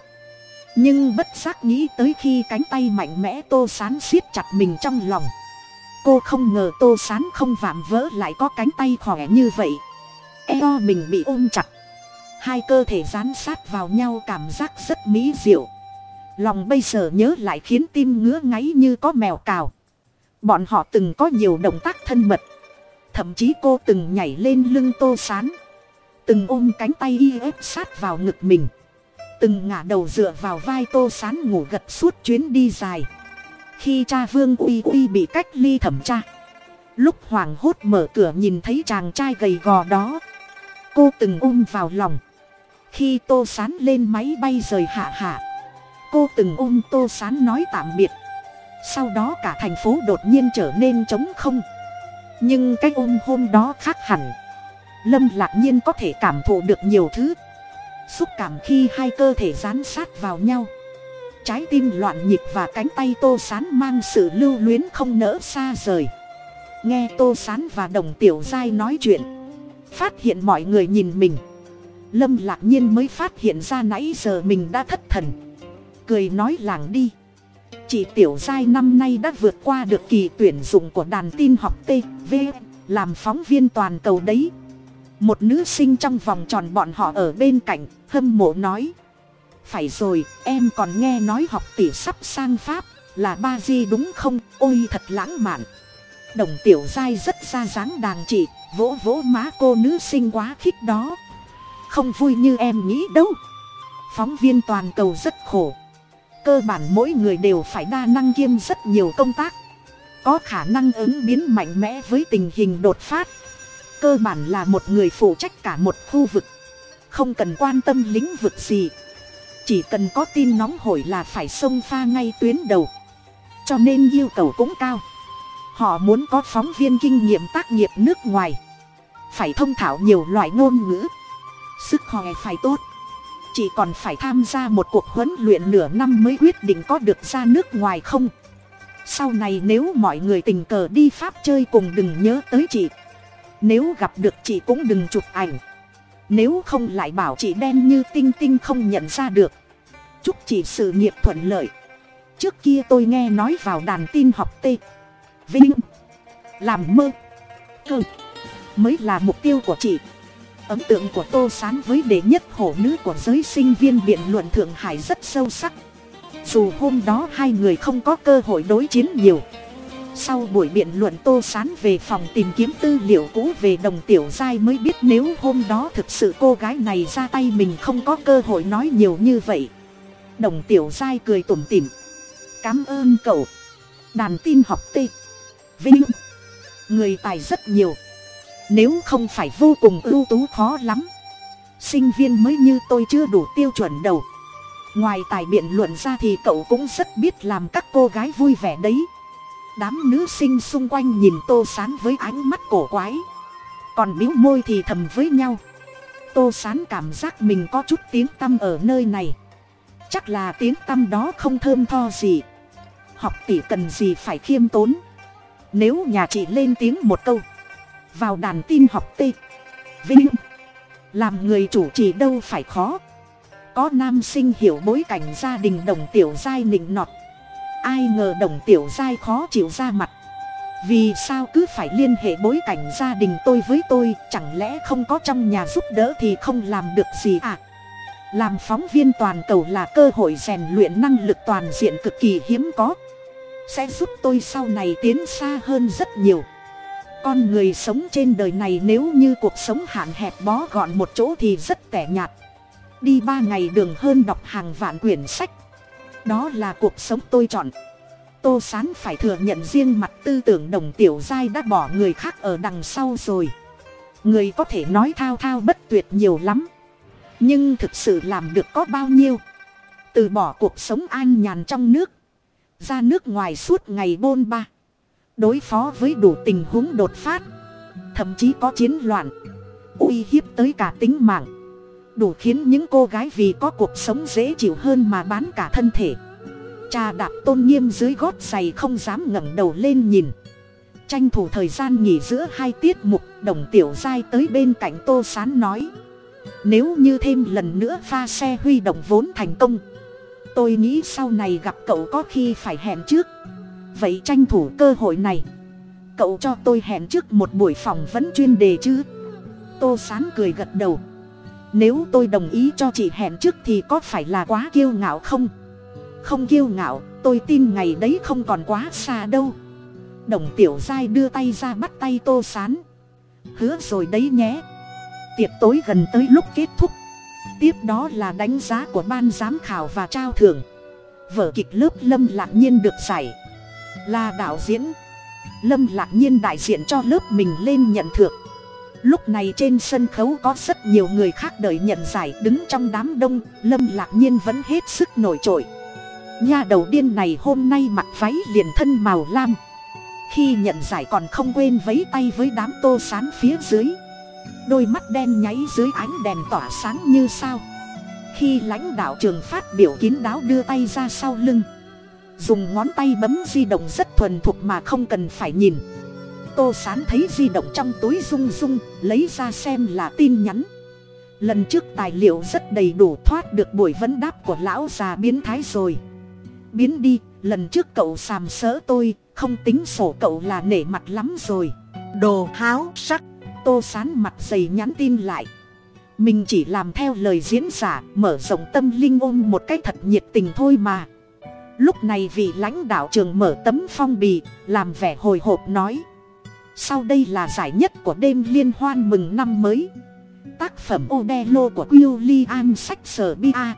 Nhưng bất giác nghĩ tới khi cánh tay mạnh mẽ tô sán siết chặt mình trong lòng. Cô không ngờ tô sán không vạm vỡ lại có cánh tay khỏe như vậy. Eo mình bị ôm chặt. Hai cơ thể dán sát vào nhau cảm giác rất mỹ diệu lòng bây giờ nhớ lại khiến tim ngứa ngáy như có mèo cào. Bọn họ từng có nhiều động tác thân mật. Thậm chí cô từng nhảy lên lưng tô sán. Từng ôm cánh tay y ép sát vào ngực mình. Từng ngả đầu dựa vào vai tô sán ngủ gật suốt chuyến đi dài. Khi cha vương uy uy bị cách ly thẩm tra, lúc hoàng hốt mở cửa nhìn thấy chàng trai gầy gò đó, cô từng ôm vào lòng. Khi tô sán lên máy bay rời hạ hạ cô từng ôm tô sán nói tạm biệt. Sau đó cả thành phố đột nhiên trở nên trống không. Nhưng cái ôm hôm đó khác hẳn. Lâm lạc nhiên có thể cảm thụ được nhiều thứ. Xúc cảm khi hai cơ thể dán sát vào nhau. Trái tim loạn nhịp và cánh tay tô sán mang sự lưu luyến không nỡ xa rời. Nghe tô sán và đồng tiểu giai nói chuyện, phát hiện mọi người nhìn mình. Lâm lạc nhiên mới phát hiện ra nãy giờ mình đã thất thần cười nói làng đi. Chị tiểu giai năm nay đã vượt qua được kỳ tuyển dụng của đàn tin học t, v, làm phóng viên toàn cầu đấy. Một nữ sinh trong vòng tròn bọn họ ở bên cạnh, hâm mộ nói. Phải rồi, em còn nghe nói học tỷ sắp sang pháp, là ba di đúng không? Ôi thật lãng mạn. Đồng tiểu giai rất ra dáng đàng chị vỗ vỗ má cô nữ sinh quá khích đó. Không vui như em nghĩ đâu. Phóng viên toàn cầu rất khổ cơ bản mỗi người đều phải đa năng kiêm rất nhiều công tác. Có khả năng ứng biến mạnh mẽ với tình hình đột phát. Cơ bản là một người phụ trách cả một khu vực. Không cần quan tâm lĩnh vực gì. Chỉ cần có tin nóng hổi là phải xông pha ngay tuyến đầu. Cho nên yêu cầu cũng cao. Họ muốn có phóng viên kinh nghiệm tác nghiệp nước ngoài. Phải thông thạo nhiều loại ngôn ngữ. Sức khỏe phải tốt chị còn phải tham gia một cuộc huấn luyện nửa năm mới quyết định có được ra nước ngoài không. Sau này nếu mọi người tình cờ đi pháp chơi cùng đừng nhớ tới chị. Nếu gặp được chị cũng đừng chụp ảnh. Nếu không lại bảo chị đen như tinh tinh không nhận ra được. Chúc chị sự nghiệp thuận lợi. Trước kia tôi nghe nói vào đàn tin học t. Vinh. Làm mơ. Cơ. Mới là mục tiêu của chị ấn tượng của tô s á n với đệ nhất hổ nữ của giới sinh viên biện luận thượng hải rất sâu sắc. Dù hôm đó hai người không có cơ hội đối chiến nhiều, sau buổi biện luận tô s á n về phòng tìm kiếm tư liệu cũ về đồng tiểu giai mới biết nếu hôm đó thực sự cô gái này ra tay mình không có cơ hội nói nhiều như vậy. Đồng tiểu giai cười tủm tỉm. Cảm ơn cậu. Đàn tin học t. Vinh. Người tài rất nhiều nếu không phải vô cùng ưu tú khó lắm. Sinh viên mới như tôi chưa đủ tiêu chuẩn đầu ngoài tài biện luận ra thì cậu cũng rất biết làm các cô gái vui vẻ đấy. Đám nữ sinh xung quanh nhìn tô sán với ánh mắt cổ quái. Còn biếu môi thì thầm với nhau. Tô sán cảm giác mình có chút tiếng tăm ở nơi này. Chắc là tiếng tăm đó không thơm tho gì. Học tỷ cần gì phải khiêm tốn. Nếu nhà chị lên tiếng một câu vào đàn tin học t. Vinh. Làm người chủ trì đâu phải khó. Có nam sinh hiểu bối cảnh gia đình đồng tiểu giai nịnh nọt. Ai ngờ đồng tiểu giai khó chịu ra mặt. Vì sao cứ phải liên hệ bối cảnh gia đình tôi với tôi, chẳng lẽ không có trong nhà giúp đỡ thì không làm được gì à? Làm phóng viên toàn cầu là cơ hội rèn luyện năng lực toàn diện cực kỳ hiếm có. Sẽ giúp tôi sau này tiến xa hơn rất nhiều con người sống trên đời này nếu như cuộc sống hạn hẹp bó gọn một chỗ thì rất tẻ nhạt. Đi ba ngày đường hơn đọc hàng vạn quyển sách. Đó là cuộc sống tôi chọn. Tô sán phải thừa nhận riêng mặt tư tưởng đồng tiểu giai đã bỏ người khác ở đằng sau rồi. Người có thể nói thao thao bất tuyệt nhiều lắm. Nhưng thực sự làm được có bao nhiêu? Từ bỏ cuộc sống an nhàn trong nước, ra nước ngoài suốt ngày bôn ba đối phó với đủ tình huống đột phát. Thậm chí có chiến loạn, uy hiếp tới cả tính mạng. Đủ khiến những cô gái vì có cuộc sống dễ chịu hơn mà bán cả thân thể. Cha đạp tôn nghiêm dưới gót giày không dám ngẩng đầu lên nhìn. Tranh thủ thời gian nghỉ giữa hai tiết mục, đồng tiểu giai tới bên cạnh tô sán nói. Nếu như thêm lần nữa pha xe huy động vốn thành công, tôi nghĩ sau này gặp cậu có khi phải hẹn trước vậy tranh thủ cơ hội này. Cậu cho tôi hẹn trước một buổi phỏng vấn chuyên đề chứ? Tô sán cười gật đầu. Nếu tôi đồng ý cho chị hẹn trước thì có phải là quá kiêu ngạo không? Không kiêu ngạo, tôi tin ngày đấy không còn quá xa đâu. Đồng tiểu giai đưa tay ra bắt tay tô sán. Hứa rồi đấy nhé. Tiệc tối gần tới lúc kết thúc. Tiếp đó là đánh giá của ban giám khảo và trao thưởng. Vở kịch lớp lâm lạc nhiên được giải là đạo diễn. Lâm lạc nhiên đại diện cho lớp mình lên nhận thưởng. Lúc này trên sân khấu có rất nhiều người khác đợi nhận giải đứng trong đám đông, lâm lạc nhiên vẫn hết sức nổi trội. Nha đầu điên này hôm nay mặc váy liền thân màu lam. Khi nhận giải còn không quên vấy tay với đám tô sán phía dưới. Đôi mắt đen nháy dưới ánh đèn tỏa sáng như sao. Khi lãnh đạo trường phát biểu kín đáo đưa tay ra sau lưng dùng ngón tay bấm di động rất thuần thục mà không cần phải nhìn. Tô sán thấy di động trong túi rung rung lấy ra xem là tin nhắn. Lần trước tài liệu rất đầy đủ thoát được buổi vấn đáp của lão già biến thái rồi. Biến đi lần trước cậu sàm sỡ tôi không tính sổ cậu là nể mặt lắm rồi. Đồ háo sắc. Tô sán mặt dày nhắn tin lại. Mình chỉ làm theo lời diễn giả mở rộng tâm linh ôm một cách thật nhiệt tình thôi mà lúc này vị lãnh đạo trường mở tấm phong bì, làm vẻ hồi hộp nói. Sau đây là giải nhất của đêm liên hoan mừng năm mới. Tác phẩm Odello của William Shakespeare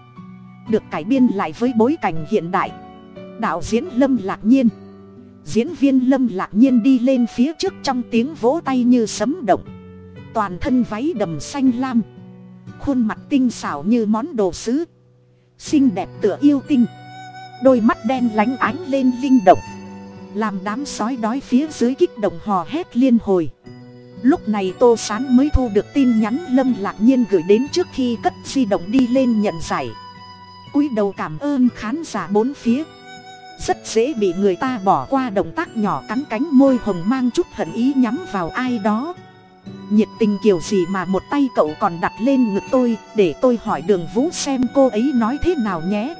được cải biên lại với bối cảnh hiện đại. Đạo diễn lâm lạc nhiên. Diễn viên lâm lạc nhiên đi lên phía trước trong tiếng vỗ tay như sấm động. Toàn thân váy đầm xanh lam. Khuôn mặt tinh xảo như món đồ sứ. Xinh đẹp tựa yêu tinh đôi mắt đen lánh ánh lên linh động. Làm đám sói đói phía dưới kích động hò hét liên hồi. Lúc này tô sán mới thu được tin nhắn lâm lạc nhiên gửi đến trước khi cất di động đi lên nhận giải. Cúi đầu cảm ơn khán giả bốn phía. Rất dễ bị người ta bỏ qua động tác nhỏ cắn cánh môi hồng mang chút hận ý nhắm vào ai đó. Nhiệt tình kiểu gì mà một tay cậu còn đặt lên ngực tôi, để tôi hỏi đường vũ xem cô ấy nói thế nào nhé.